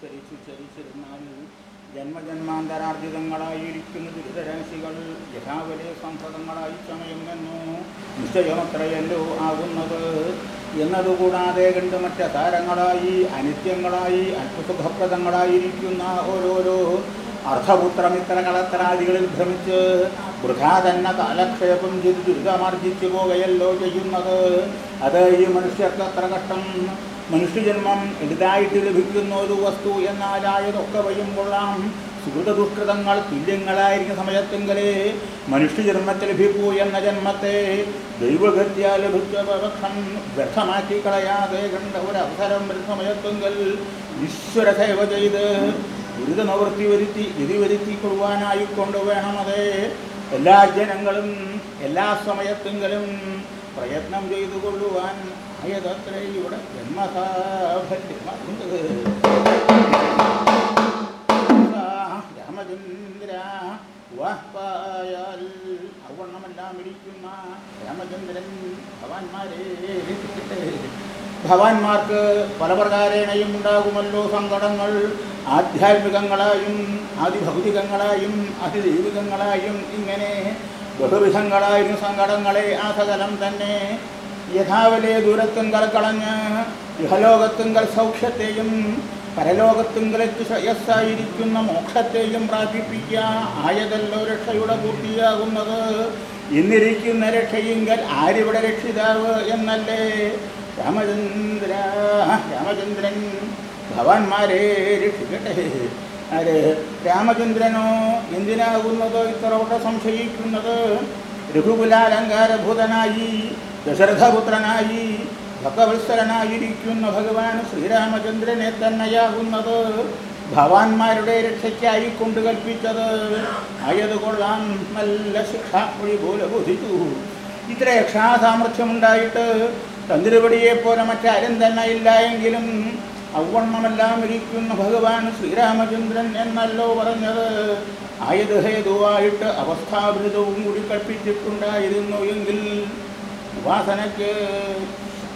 ചരിച്ചു ചരിച്ചിരുന്നാൽ ജന്മജന്മാന്തരാർജിതങ്ങളായിരിക്കുന്ന ദുരിതരാശികൾ യഥാവലിയ സംഭവങ്ങളായി ചമയുമെന്നു നിശ്ചയമത്രയല്ലോ ആകുന്നത്. എന്നതുകൂടാതെ കണ്ട് മറ്റ താരങ്ങളായി അനിത്യങ്ങളായി അത്ഭുതസുഖപ്രദങ്ങളായിരിക്കുന്ന ഓരോരോ അർത്ഥപുത്രമിത്രകളത്രാദികളിൽ ഭ്രമിച്ച് വൃഥാ തന്നെ കാലക്ഷേപം ചെയ്ത് ദുരിതമാർജിച്ചു പോവുകയല്ലോ ചെയ്യുന്നത്. അത് ഈ മനുഷ്യർക്ക് അത്ര കഷ്ടം മനുഷ്യജന്മം എളുതായിട്ട് ലഭിക്കുന്ന ഒരു വസ്തു എന്നാലായതൊക്കെ വയ്യും കൊള്ളാം. സുഹൃതദുഷ്കൃതങ്ങൾ തുല്യങ്ങളായിരിക്കുന്ന സമയത്തെങ്കിലേ മനുഷ്യജന്മത്തെ ലഭിക്കൂ എന്ന ജന്മത്തെ ദൈവഗത്യ ലഭിച്ച പക്ഷം വ്യർത്ഥമാക്കി കളയാതെ കണ്ട ഒരു അവസരം വരുന്ന സമയത്തെങ്കിൽ ഈശ്വര സേവ ചെയ്ത് ദുരിത നിവൃത്തി വരുത്തി വിധി വരുത്തി കൊള്ളുവാനായി കൊണ്ടുവേണം അതേ. എല്ലാ ജനങ്ങളും എല്ലാ സമയത്തെങ്കിലും പ്രയത്നം ചെയ്തു കൊള്ളുവാൻ ആയതത്രേ ഇവിടെ ജന്മസാഫല്യമാകുന്നത് രാമചന്ദ്ര വാഹ്പായാൽ ഔവണ്ണമെല്ലാം ഇരിക്കുന്ന രാമചന്ദ്രൻ ഭവാന്മാരെ ഭവാന്മാർക്ക് പല പ്രകാരേണയും ഉണ്ടാകുമല്ലോ സങ്കടങ്ങൾ. ആധ്യാത്മികങ്ങളായും അതിഭൗതികങ്ങളായും അതിദൈവികങ്ങളായും ഇങ്ങനെ ബഹുവിധങ്ങളായും സങ്കടങ്ങളെ ആ സകലം തന്നെ യഥാവലെ ദൂരത്തുങ്കൽ കളഞ്ഞ് ഗൃഹലോകത്തുങ്കൽ സൗഖ്യത്തെയും പരലോകത്തുങ്കലേക്ക് ശ്രേയസ്സായിരിക്കുന്ന മോക്ഷത്തെയും പ്രാപിപ്പിക്കുക. ആയതല്ലോ രക്ഷയുടെ പൂർത്തിയാകുന്നത്. ഇന്നിരിക്കുന്ന രക്ഷയിങ്കൽ ആരിവിടെ രക്ഷിതാവ് എന്നല്ലേ? രാമചന്ദ്ര രാമചന്ദ്രൻ ഭവാന്മാരെ രക്ഷിക്കട്ടെ. ആര്? രാമചന്ദ്രനോ? എന്തിനാകുന്നതോ ഇത്രയോടെ സംശയിക്കുന്നത്? രഘുകുലാലങ്കാരഭൂതനായി ദശരഥപുത്രനായി ഭക്തവത്സരനായിരിക്കുന്ന ഭഗവാൻ ശ്രീരാമചന്ദ്രനെ തന്നെയാകുന്നത് ഭവാന്മാരുടെ രക്ഷയ്ക്കായി കൊണ്ട് കൽപ്പിച്ചത്. ആയത് കൊള്ളാം. നല്ല ശിക്ഷാപ്പൊഴി പോലെ ബോധിച്ചു. ഇത്ര രക്ഷാസാമർഥ്യമുണ്ടായിട്ട് തന്ത്രിപടിയെ പോലെ മറ്റാരും തന്നെ ഇല്ല എങ്കിലും ഔവണ്ണമെല്ലാം ഇരിക്കുന്ന ഭഗവാൻ ശ്രീരാമചന്ദ്രൻ എന്നല്ലോ പറഞ്ഞത്. ആയത് ഹേതുവായിട്ട് അവസ്ഥാഭൃതവും കൂടി കൽപ്പിച്ചിട്ടുണ്ടായിരുന്നു എങ്കിൽ वासन के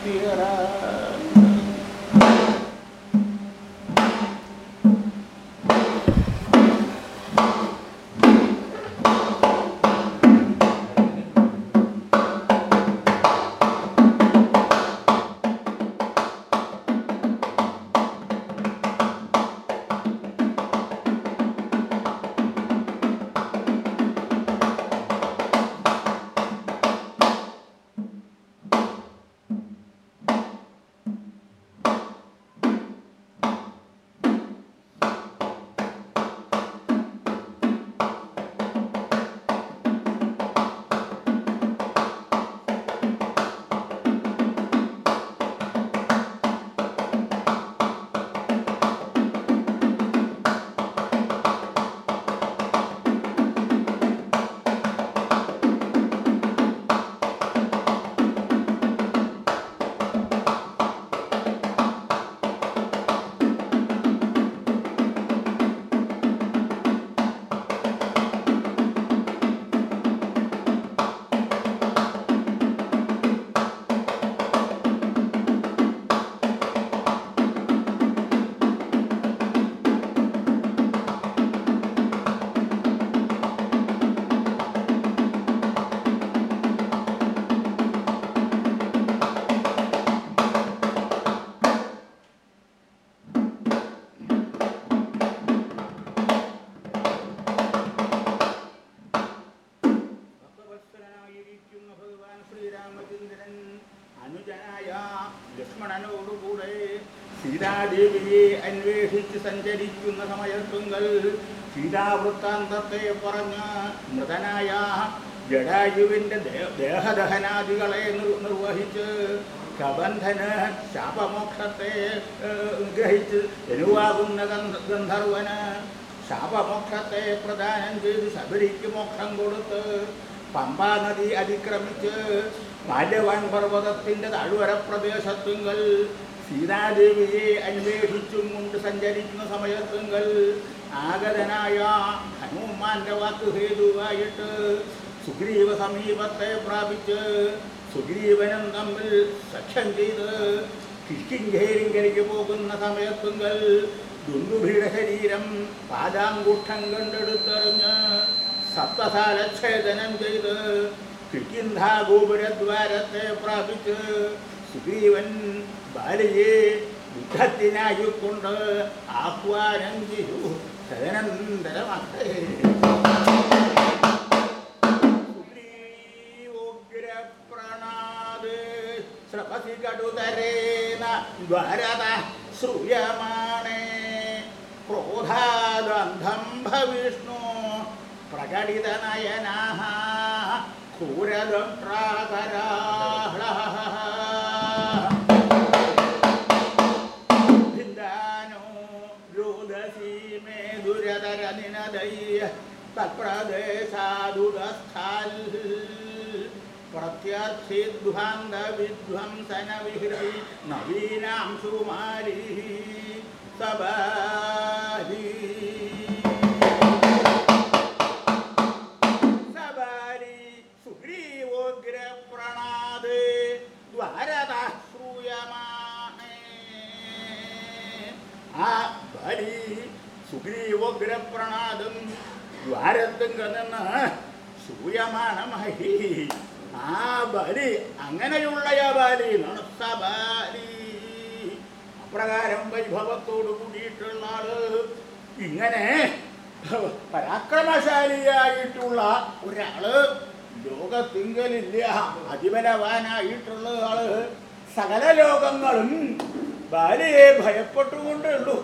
तीरा സീതാവൃത്താന്തത്തെ പറഞ്ഞ് മൃതനായ ജഡായുവിന്റെ ദേ- ദേഹദഹനാദികളെ നിർ- നിർവഹിച്ച് കബന്ധന് ശാപമോക്ഷത്തെ ഗ്രഹിച്ച് തെരുവാകുന്ന ഗന്ധ- ഗന്ധർവന് ശാപമോക്ഷത്തെ പ്രദാനം ചെയ്ത് ശബരിക്ക് മോക്ഷം കൊടുത്ത് പമ്പാ നദി അതിക്രമിച്ച് മാല്യവാൻ പർവതത്തിന്റെ താഴ്വര പ്രദേശത്തുങ്കൽ സീതാദേവിയെ അന്വേഷിച്ചും കൊണ്ട് സഞ്ചരിക്കുന്ന സമയത്തുങ്കൽ ആഗതനായ ഹനുമാന്റെ വാക്ക് ഹേതുവായിട്ട് സുഗ്രീവ സമീപത്തെ പ്രാപിച്ച് സുഗ്രീവനും തമ്മിൽ സഖ്യം ചെയ്ത് കിഷ്കിഞ്ചേരിങ്കരിക്ക് പോകുന്ന സമയത്തുങ്കൽ ദുന്ദുഭിയുടെ ശരീരം പാദാങ്കൂട്ടം കണ്ടെടുത്തെറിഞ്ഞ് സപ്തസാലച്ഛേദനം ചെയ്ത് കിട്ടിന്ധാഗോപുരദ്വാരത്തെ പ്രാപിച്ച് സുഗ്രീവൻ ബാലയെ യുദ്ധത്തിനായിക്കൊണ്ട് ആഹ്വാനം ചെയ്തു. തദനന്തരമാകട്ടെ സുഗ്രീവോഗ്രപ്രണാദ് ശ്രപസി കടുതരേന ദ്വാരത ഭവിഷ്ണു ദുരതരനിനദയ്യ തത്പ്രദേശാദുതസ്ഥാൽ പ്രത്യർത്ഥിധ്വാന്ത വിധ്വംസന വിഹൃതി നവീനാം സുമാരി സബാലി സബാലി സുഗ്രീവോഗ്ര പ്രണാദ് ദ്വാരത ശ്രൂയമാണേ ആ ബലി സുഗ്രീവോഗ്ര പ്രണാദം ദ്വാരത്തുങ്ക നിന്ന് ശ്രൂയമാണമായി ആ ബലി അങ്ങനെയുള്ള ആ ബാലി എന്നാണ് ബാലി. അപ്രകാരം വൈഭവത്തോട് കൂടിയിട്ടുള്ള ആൾ ഇങ്ങനെ പരാക്രമശാലിയായിട്ടുള്ള ഒരാൾ ലോകത്തിങ്കലില്ല അതിബലവാനായിട്ടുള്ള ആൾ. സകല ലോകങ്ങളും ബാലിയെ ഭയപ്പെട്ടുകൊണ്ടേ ഉള്ളൂ.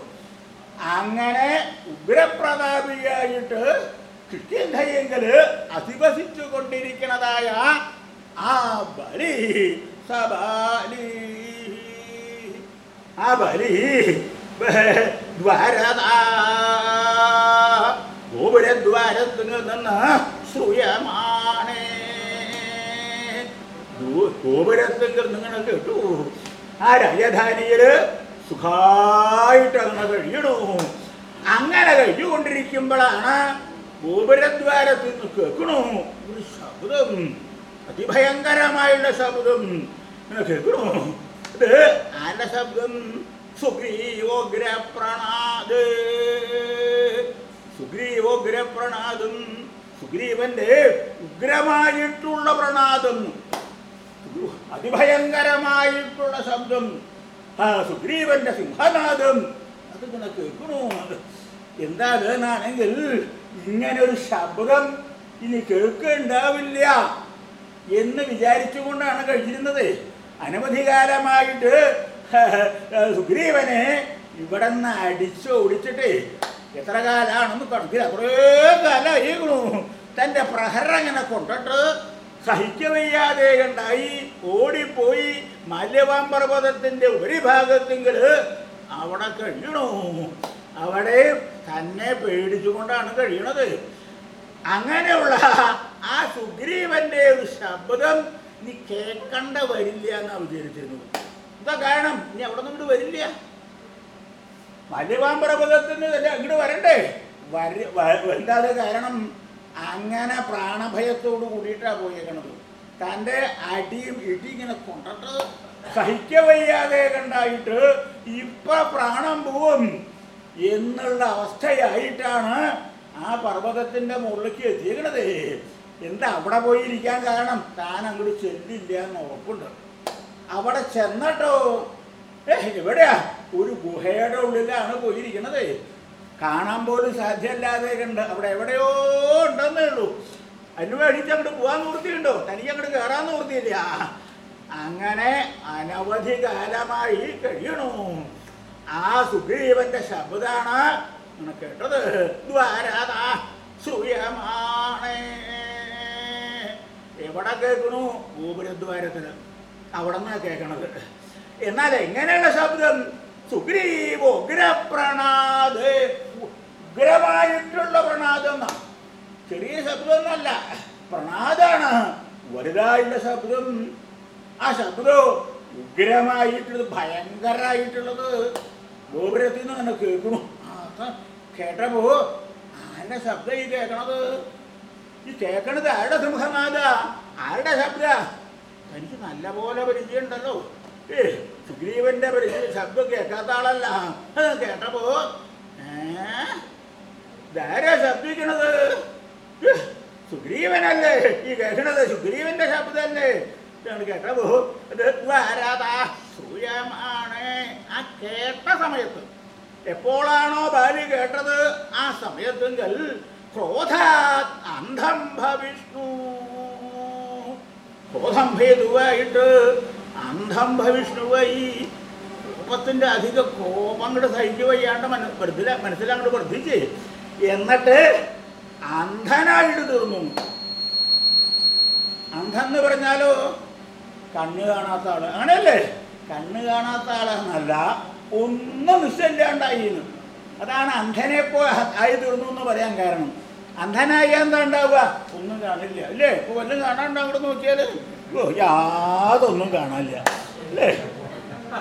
അങ്ങനെ ഉഗ്രപ്രതാപിയായിട്ട് കിഷ്കിന്ധയെങ്കിൽ അധിവസിച്ചു കൊണ്ടിരിക്കുന്നതായ ആ ബലി സബാലി ആ ബലി ദ്വാരത ഗോപുരദ്വാരത്തിൽ നിന്ന് ശ്രൂയമാണേ ഗോപുരത്തിൽ നിങ്ങൾ കേട്ടു. ആ രാജധാനിയിൽ സുഖായിട്ട് അങ്ങ് കഴിയണു. അങ്ങനെ കഴിഞ്ഞുകൊണ്ടിരിക്കുമ്പോഴാണ് ഗോപുരദ്വാരത്തിൽ നിന്ന് കേൾക്കണു. ഒരു ശബ്ദം അതിഭയങ്കരമായുള്ള ശബ്ദം. കേൾക്കണു. ഇത് ആരുടെ ശബ്ദം? സുഗ്രീവോഗ്രപ്രണാദ്. പ്രണാദ് സുഗ്രീവോഗ്ര സുഗ്രീവന്റെ ഉഗ്രമായിട്ടുള്ള പ്രണാദം. അതിഭയങ്കരമായിട്ടുള്ള ശബ്ദം. ആ സുഗ്രീവന്റെ സിംഹനാദം. അത് ഇങ്ങനെ കേൾക്കണു? എന്താ വേണാണെങ്കിൽ ഇങ്ങനെ ഒരു ശബ്ദം ഇനി കേൾക്കുണ്ടാവില്ല എന്ന് വിചാരിച്ചുകൊണ്ടാണ് കഴിഞ്ഞിരുന്നത്. അനവധി കാലമായിട്ട് സുഗ്രീവനെ ഇവിടെ നിന്ന് അടിച്ചോ ഓടിച്ചിട്ട് എത്ര കാലാണെന്ന് കണക്കിൽ അത്രേ കാലമായിരുന്നു തന്റെ പ്രഹരം ഇങ്ങനെ കൊണ്ടിട്ട് സഹിക്കവയ്യാതെ കണ്ടായി ഓടിപ്പോയി മല്യവാൻ ഒരു ഭാഗത്തെങ്കിൽ അവിടെ കഴിയണു? അവിടെ തന്നെ പേടിച്ചുകൊണ്ടാണ് കഴിയണത്. അങ്ങനെയുള്ള ആ സുഗ്രീവന്റെ ഒരു ശബ്ദം നീ കേൾക്കണ്ട വരില്ല എന്നാ അവതരിച്ചിരുന്നു എന്താ കാരണം? നീ അവിടെ നിന്ന് വരില്ല. മല്യവാൻ പർവതത്തിന് തന്നെ അങ്ങോട്ട് വരണ്ടേ? വര വ- കാരണം? അങ്ങനെ പ്രാണഭയത്തോട് കൂടിയിട്ടാണ് പോയേക്കണത്. തന്റെ അടിയും ഇടി ഇങ്ങനെ കൊണ്ടിട്ട് സഹിക്കവയ്യാതെ കണ്ടായിട്ട് ഇപ്പം പ്രാണം പോവും എന്നുള്ള അവസ്ഥയായിട്ടാണ് ആ പർവതത്തിന്റെ മുകളിലേക്ക് എത്തിയേക്കണത്. എന്താ അവിടെ പോയിരിക്കാൻ കാരണം? താൻ അങ്ങോട്ട് ചെല്ലില്ല എന്ന് ഉറപ്പുണ്ട്. അവിടെ ചെന്നട്ടോ. ഏ എവിടെയാ? ഒരു ഗുഹയുടെ ഉള്ളിലാണ് പോയിരിക്കണത്. കാണാൻ പോലും സാധ്യമല്ലാതെ കണ്ട് അവിടെ എവിടെയോ ഉണ്ടെന്നേ ഉള്ളൂ. അന്വേഷിച്ച് അങ്ങോട്ട് പോകാൻ നിവൃത്തിയുണ്ടോ? തനിക്ക് അങ്ങോട്ട് കയറാൻ നിവൃത്തിയില്ല. അങ്ങനെ അനവധി കാലമായി കഴിയണു. ആ സുഗ്രീവന്റെ ശബ്ദാണ് കേട്ടത്. ദ്വാരാത ശ്രൂയമാണേ എവിടെ കേൾക്കണു? ഗോപുരദ്വാരത്തിൽ. അവിടെ നിന്നാ കേൾക്കണത്. എന്നാൽ എങ്ങനെയുള്ള ശബ്ദം? സുഗ്രീവോ ഉഗ്രപ്രണാദ് ഉഗ്രമായിട്ടുള്ള പ്രണാദം ചെറിയ ശബ്ദമൊന്നല്ല പ്രണാദാണ്. വലുതായുള്ള ശബ്ദം. ആ ശബ്ദം ഉഗ്രമായിട്ടുള്ളത് ഭയങ്കരമായിട്ടുള്ളത് ഗോപുരത്തിൽ നിന്ന് ആ, അത് കേട്ടപ്പോ ആരുടെ ശബ്ദം ഈ കേൾക്കണത്? ഈ കേൾക്കണത് ആരുടെ സിംഹനാഥ? ആരുടെ ശബ്ദ? തനിക്ക് നല്ല പോലെ പരിചയമുണ്ടല്ലോ. ഏ സുഗ്രീവന്റെ പരിചയം ശബ്ദം കേൾക്കാത്ത ആളല്ല. കേട്ടപ്പോ കേട്ടപ്പോ ഇതാരാ ശബ്ദിക്കണത്? സുഗ്രീവനല്ലേ? ഈ കേൾക്കണത് സുഗ്രീവന്റെ ശബ്ദല്ലേ? ഇതാണ് കേട്ട സമയത്ത്. എപ്പോഴാണോ ബാലി കേട്ടത്? ആ സമയത്തെങ്കിൽ ക്രോധാത് അന്ധം ഭവിഷ്ണു. ക്രോധം ഭേതുവായിട്ട് അന്ധം ഭവിഷ്ണുവായി കോപത്തിന്റെ അധിക കോപം അങ്ങോട്ട് സഹിക്കുകയാണ്ട് മന മനസ്സില മനസ്സിലങ്ങോട്ട് വർദ്ധിച്ച് എന്നിട്ട് അന്ധനായിട്ട് തീർന്നു. അന്ധൻ എന്ന് പറഞ്ഞാലോ കണ്ണ് കാണാത്ത ആൾ. അങ്ങനെയല്ലേ? കണ്ണ് കാണാത്ത ആളെന്നല്ല ഒന്നും നിശ്ചയില്ലാണ്ടായിരുന്നു അതാണ് അന്ധനെ പോ ആയി തീർന്നു എന്ന് പറയാൻ കാരണം. അന്ധനായി എന്താ ഉണ്ടാവുക? ഒന്നും കാണില്ല. അല്ലേ? ഇപ്പൊ വല്ലതും കാണാണ്ട് അങ്ങോട്ട് നോക്കിയാൽ ഓ യാതൊന്നും കാണാനില്ല. അല്ലേ?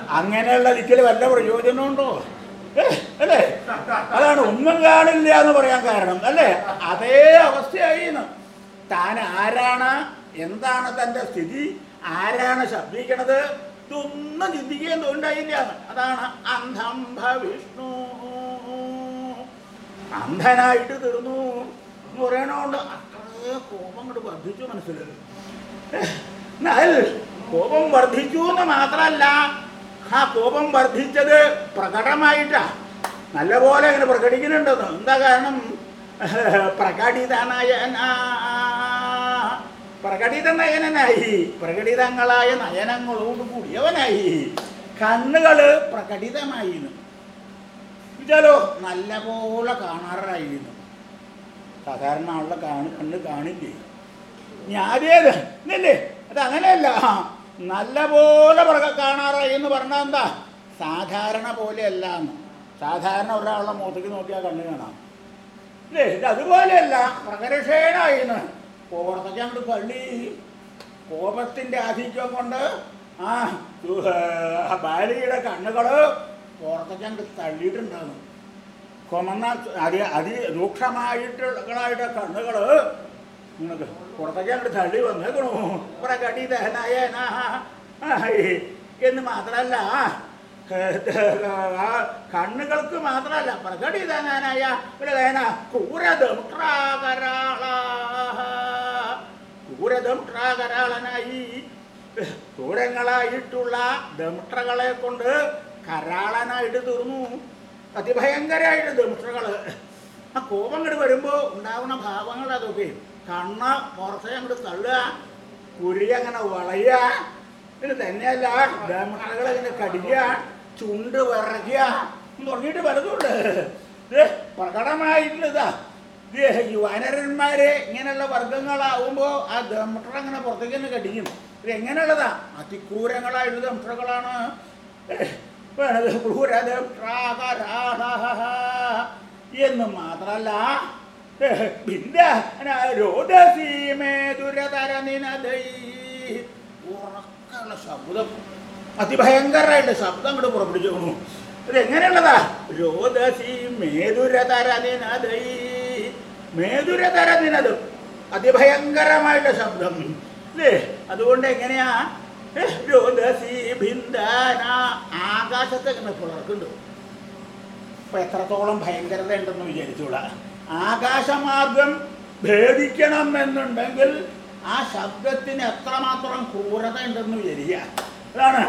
അങ്ങനെയുള്ള ദിക്കിൽ വല്ല പ്രയോജനമുണ്ടോ? അല്ലേ? അതാണ് ഒന്നും കാണില്ല എന്ന് പറയാൻ കാരണം അല്ലേ? അതേ അവസ്ഥയായിന്ന് താൻ ആരാണ്? എന്താണ് തന്റെ സ്ഥിതി? ആരാണ് ശബ്ദിക്കണത്? ഇതൊന്നും ചിന്തിക്കുകയും തോണ്ടായില്ല അതാണ് അന്ധം ഭവിഷ്ണു. അന്ധനായിട്ട് തീർന്നു എന്ന് പറയണോണ്ട് അത്രേ കോപം കൊണ്ട് വർദ്ധിച്ചു മനസ്സിലായി കോപം വർദ്ധിച്ചു എന്ന് മാത്രമല്ല ആ കോപം വർദ്ധിച്ചത് പ്രകടമായിട്ടാ. നല്ലപോലെ അങ്ങനെ പ്രകടിക്കുന്നുണ്ടെന്ന് എന്താ കാരണം? പ്രകടിതനായ പ്രകടിത നയനനായി പ്രകടിതങ്ങളായ നയനങ്ങളോട് കൂടിയവനായി. കണ്ണുകൾ പ്രകടിതമായിരുന്നു. നല്ല പോലെ കാണാറായിരുന്നു. സാധാരണ ആളുടെ കാണു കണ്ണ് കാണില്ലേ? ഞാനേത് ഇല്ലേ അത് നല്ല പോലെ പറ കാണാറായി എന്ന് പറഞ്ഞാൽ എന്താ? സാധാരണ പോലെയല്ല എന്ന് സാധാരണ ഒരാളുടെ മുഖത്തേക്ക് നോക്കിയാൽ കണ്ണു കാണാം. ഇല്ലേ? ഇത് അതുപോലെയല്ല. പ്രകരക്ഷേണായിന്ന് കോപത്തേക്ക് അങ്ങോട്ട് പള്ളി. കോപത്തിന്റെ ആധിക്യം കൊണ്ട് ആ ഭാര്യയുടെ കണ്ണുകൾ പുറത്തേക്ക് അങ്ങോട്ട് തള്ളിയിട്ടുണ്ടാകും. കൊമന്ന അതി അതിരൂക്ഷമായിട്ടുള്ള കണ്ണുകൾ നിങ്ങൾക്ക് പുറത്തേക്ക് തള്ളി വന്നേക്കണു. പ്രകടിതനായ എന്ന് മാത്രമല്ല ആ കണ്ണുകൾക്ക് മാത്രമല്ല പ്രകടിതനായ ഒരു വേന ക്രൂരദംട്രാകരാള ക്രൂരദംട്രാകരാളനായി ക്രൂരങ്ങളായിട്ടുള്ള ദംട്രകളെ കൊണ്ട് കരാളനായിട്ട് തീർന്നു. അതിഭയങ്കരമായിട്ട് ദംട്രകൾ ആ കോപം വരുമ്പോ ഉണ്ടാവുന്ന ഭാവങ്ങൾ അതൊക്കെ കണ്ണ് പുറത്തെ അങ്ങോട്ട് തള്ളുക കുരി അങ്ങനെ വളയുക ഇത് തന്നെയല്ല ദമണകൾ ഇങ്ങനെ കടിക്കുക ചുണ്ട് വിറയ്ക്കുക തുടങ്ങിയിട്ട് വരുന്നുണ്ട് പ്രകടമായിട്ടുള്ളതാ ഇത്. ഈ വനരന്മാരെ ഇങ്ങനെയുള്ള വർഗങ്ങളാവുമ്പോൾ ആ ദമട്ട അങ്ങനെ പുറത്തേക്ക് തന്നെ കടിക്കും. ഇത് എങ്ങനെയുള്ളതാ? അതിക്രൂരങ്ങളായിട്ടുള്ള ദമട്ടകളാണ് ക്രൂരദംഷ്ട്രാകരാള എന്ന് മാത്രല്ല ഉറക്കുള്ള ശബ്ദം അതിഭയങ്കരമായിട്ട് ശബ്ദം അങ്ങോട്ട് പുറപ്പെടുവിച്ചു. ഇത് എങ്ങനെയുള്ളതാ രോദസി മേതുരതര നിനദൈ മേതുരതര നിനത് അതിഭയങ്കരമായിട്ട് ശബ്ദം. അല്ലേ അതുകൊണ്ട് എങ്ങനെയാ? രോദസി ഭിന്ദാന ആകാശത്തെ ഇങ്ങനെ അപ്പൊ എത്രത്തോളം ഭയങ്കരത ഉണ്ടെന്ന് വിചാരിച്ചൂടാ. ആകാശമാർഗം ഭേദിക്കണം എന്നുണ്ടെങ്കിൽ ആ ശബ്ദത്തിന് എത്രമാത്രം ക്രൂരത ഉണ്ടെന്ന് വിചാരിക്കുക. അതാണ്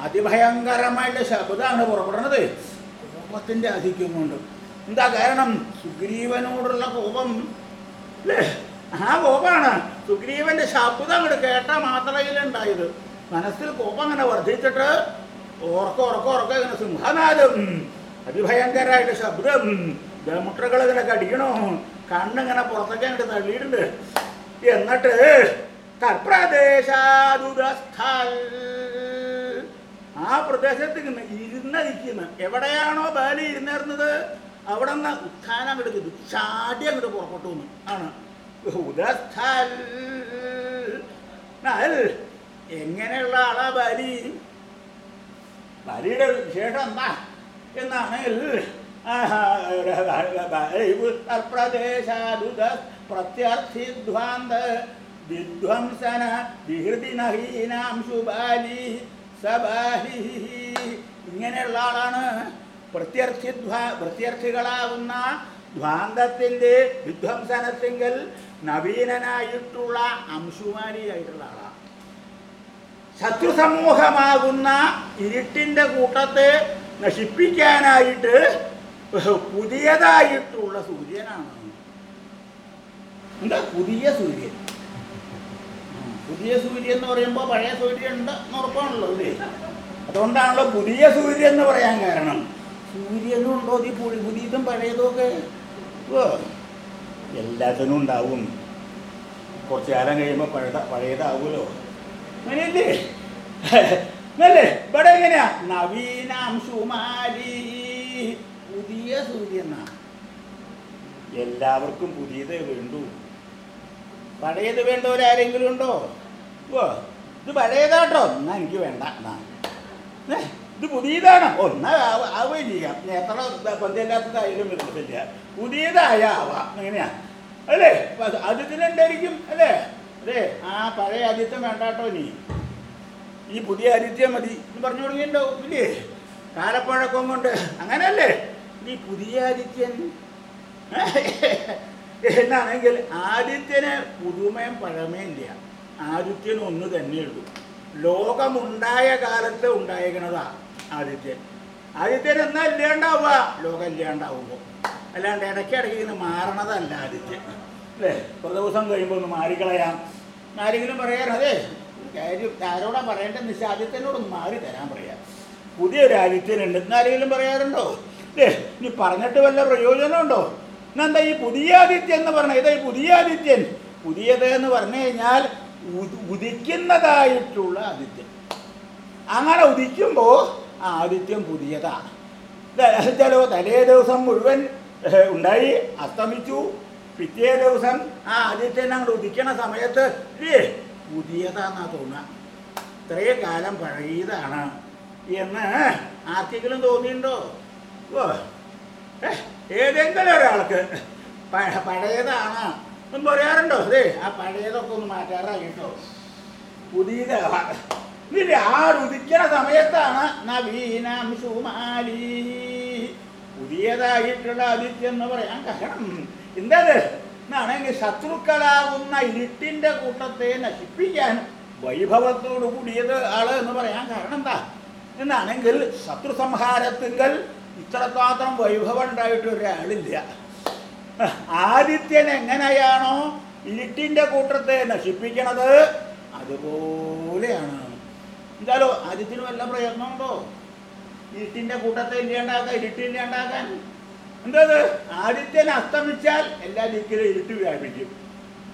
അതിഭയങ്കരമായിട്ട് ശബ്ദമാണ് പുറപ്പെടുന്നത്. കോപത്തിന്റെ ആധിക്യം കൊണ്ട് എന്താ കാരണം? സുഗ്രീവനോടുള്ള കോപം. ആ കോപാണ് സുഗ്രീവന്റെ ശബ്ദം അങ്ങോട്ട് കേട്ട മാത്രയിലുണ്ടായത് മനസ്സിൽ കോപം അങ്ങനെ വർദ്ധിച്ചിട്ട് ഓർക്ക ഓർക്ക ഓർക്ക ഇങ്ങനെ സിംഹനാദം അതിഭയങ്കരമായിട്ട് ശബ്ദം. ദമുട്ടകൾ ഇങ്ങനെ കടിക്കണോ? കണ്ണിങ്ങനെ പുറത്തേക്ക് അങ്ങോട്ട് തള്ളിയിട്ടുണ്ട്. എന്നിട്ട് തൽപ്രദേശാദുരസ്ഥൽ ആ പ്രദേശത്ത് ഇങ്ങനെ ഇരുന്നിരിക്കുന്ന എവിടെയാണോ ബാലി ഇരുന്നേർന്നത്? അവിടെ നിന്ന് ഉത്ഥാനം അങ്ങോട്ട് ചാടി അങ്ങോട്ട് പുറപ്പെട്ടു എന്ന് ആണ്. ഉദസ്ഥൽ. എങ്ങനെയുള്ള ആളാ ബാലി? ബാലിയുടെ വിശേഷം എന്താ എന്നാണെങ്കിൽ പ്രദേശാദുദ പ്രത്യർത്ഥിധ്വാന്ത വിധ്വംസന വിഹൃതി നഹീനാം ശുബാലി സബാലി ഇങ്ങനെയുള്ള ആളാണ്. പ്രത്യർത്ഥിധ്വാ പ്രത്യർത്ഥികളാകുന്ന ധ്വാന്തത്തിന്റെ വിധ്വംസനത്തിങ്കിൽ നവീനനായിട്ടുള്ള അംശുമാരിയായിട്ടുള്ള ആളാണ്. ശത്രുസമൂഹമാകുന്ന ഇരുട്ടിന്റെ കൂട്ടത്തെ നശിപ്പിക്കാനായിട്ട് പുതിയതായിട്ടുള്ള സൂര്യനാണ്. എന്താ? പുതിയ സൂര്യൻ. പുതിയ സൂര്യൻ എന്ന് പറയുമ്പോൾ പഴയ സൂര്യൻ ഉണ്ട് എന്ന് ഉറപ്പാണല്ലോ അല്ലേ? അതുകൊണ്ടാണല്ലോ പുതിയ സൂര്യൻ എന്ന് പറയാൻ കാരണം. സൂര്യനും ഉണ്ടോ? ഈ പുഴി പുതിയതും പഴയതും ഒക്കെ എല്ലാത്തിനും ഉണ്ടാവും. കുറച്ച് കാലം കഴിയുമ്പോൾ പഴയ പഴയതാവുമല്ലോ. അങ്ങനെയല്ലേ? അല്ലേ? ഇവിടെ എങ്ങനെയാ? നവീനാംശുമാരി പുതിയ സൂര്യനാ എല്ലാവർക്കും പുതിയതേ വേണ്ടൂ. പഴയത് വേണ്ടവരാരെങ്കിലും ഉണ്ടോ? ഓ ഇത് പഴയതാട്ടോ. എന്നാ എനിക്ക് വേണ്ട. എന്നാ. ഇത് പുതിയതാണ്. ആവ- ആവുകയും ചെയ്യാം. എത്ര പന്തില്ലാത്തതായാലും വരുന്നില്ല പുതിയതായ ആവാം എങ്ങനെയാ? അല്ലേ? ആദ്യത്തിനുണ്ടായിരിക്കും അല്ലേ? അതെ ആ പഴയ ആദിത്യം വേണ്ടാട്ടോ നീ ഈ പുതിയ ആദിത്യം മതി എന്ന് പറഞ്ഞു തുടങ്ങിയിട്ടുണ്ടാവും ഇല്ലേ? കാലപ്പഴക്കം കൊണ്ട്. അങ്ങനല്ലേ നീ പുതിയ ആദിത്യൻ എന്നാണെങ്കിൽ ആദിത്യന് പുതുമയും പഴമയും ഇല്ല. ആദിത്യന് ഒന്ന് തന്നെ തന്നെയുള്ളൂ ലോകമുണ്ടായ കാലത്ത് ഉണ്ടായിരിക്കണതാ ആദിത്യൻ ആദിത്യൻ എന്നാ ഇല്ലാണ്ടാവുക? ലോകം ഇല്ലാണ്ടാവുമ്പോൾ അല്ലാണ്ട് ഇടയ്ക്കിടയ്ക്ക് ഇങ്ങനെ മാറണതല്ല ആദിത്യൻ അല്ലേ? ഒരു ദിവസം കഴിയുമ്പോൾ ഒന്ന് മാറിക്കളയാം. ആരെങ്കിലും പറയാൻ അതെ. കാര്യം ആരോടാ പറയേണ്ടതെന്ന് വെച്ചാൽ ആദ്യത്തിനോട് മാറി തരാൻ പറയാം. പുതിയൊരു ആദിത്യനുണ്ട് എന്നാരെങ്കിലും പറയാറുണ്ടോ? ഏ ഇനി പറഞ്ഞിട്ട് വല്ല പ്രയോജനമുണ്ടോ എന്നാ ഈ പുതിയ ആദിത്യൻ എന്ന് പറഞ്ഞ ഇതാ ഈ പുതിയ ആദിത്യൻ? പുതിയത് എന്ന് പറഞ്ഞു കഴിഞ്ഞാൽ ഉദ്- ഉദിക്കുന്നതായിട്ടുള്ള ആദിത്യൻ. അങ്ങനെ ഉദിക്കുമ്പോൾ ആദിത്യം പുതിയതാണ്. ചിലോ തലേ ദിവസം മുഴുവൻ ഉണ്ടായി അസ്തമിച്ചു പിറ്റേ ദിവസം ആ ആദ്യത്തെ അങ്ങോട്ട് ഉദിക്കണ സമയത്ത് ഏ പുതിയതാന്നാ തോന്നുക ഇത്രയും കാലം പഴയതാണ് എന്ന് ആർക്കെങ്കിലും തോന്നിയിട്ടുണ്ടോ? ഓ ഏതെങ്കിലും ഒരാൾക്ക് പഴയതാണ് ഒന്നും പറയാറുണ്ടോ? അതെ ആ പഴയതൊക്കെ ഒന്ന് മാറ്റാറായിട്ടോ കേട്ടോ. ആടുദിക്കണ സമയത്താണ് നവീനാം സുമാലി പുതിയതായിട്ടുള്ള ആദിത്യം എന്ന് പറയാൻ കാരണം. എന്തത് എന്നാണെങ്കിൽ ശത്രുക്കളാകുന്ന ഇരുട്ടിന്റെ കൂട്ടത്തെ നശിപ്പിക്കാൻ വൈഭവത്തോടു കൂടിയത് ആൾ എന്ന് പറയാൻ കാരണം എന്താ? എന്നാണെങ്കിൽ ശത്രു സംഹാരത്തിങ്കൽ ഇത്രമാത്രം വൈഭവം ഉണ്ടായിട്ട് ഒരാളില്ല. ആദിത്യൻ എങ്ങനെയാണോ ഇരുട്ടിന്റെ കൂട്ടത്തെ നശിപ്പിക്കണത്? അതുപോലെയാണ്. എന്തായാലും ആദിത്യന് വല്ല പ്രയത്നമുണ്ടോ? ഇരുട്ടിന്റെ കൂട്ടത്തെ ഇല്ലാണ്ടാക്കാൻ ഇരുട്ടില്ലാണ്ടാക്കാൻ എന്തത്? ആദിത്യൻ അസ്തമിച്ചാൽ എല്ലാ ദിക്കിലും ഇരുട്ട് വ്യാപിക്കും.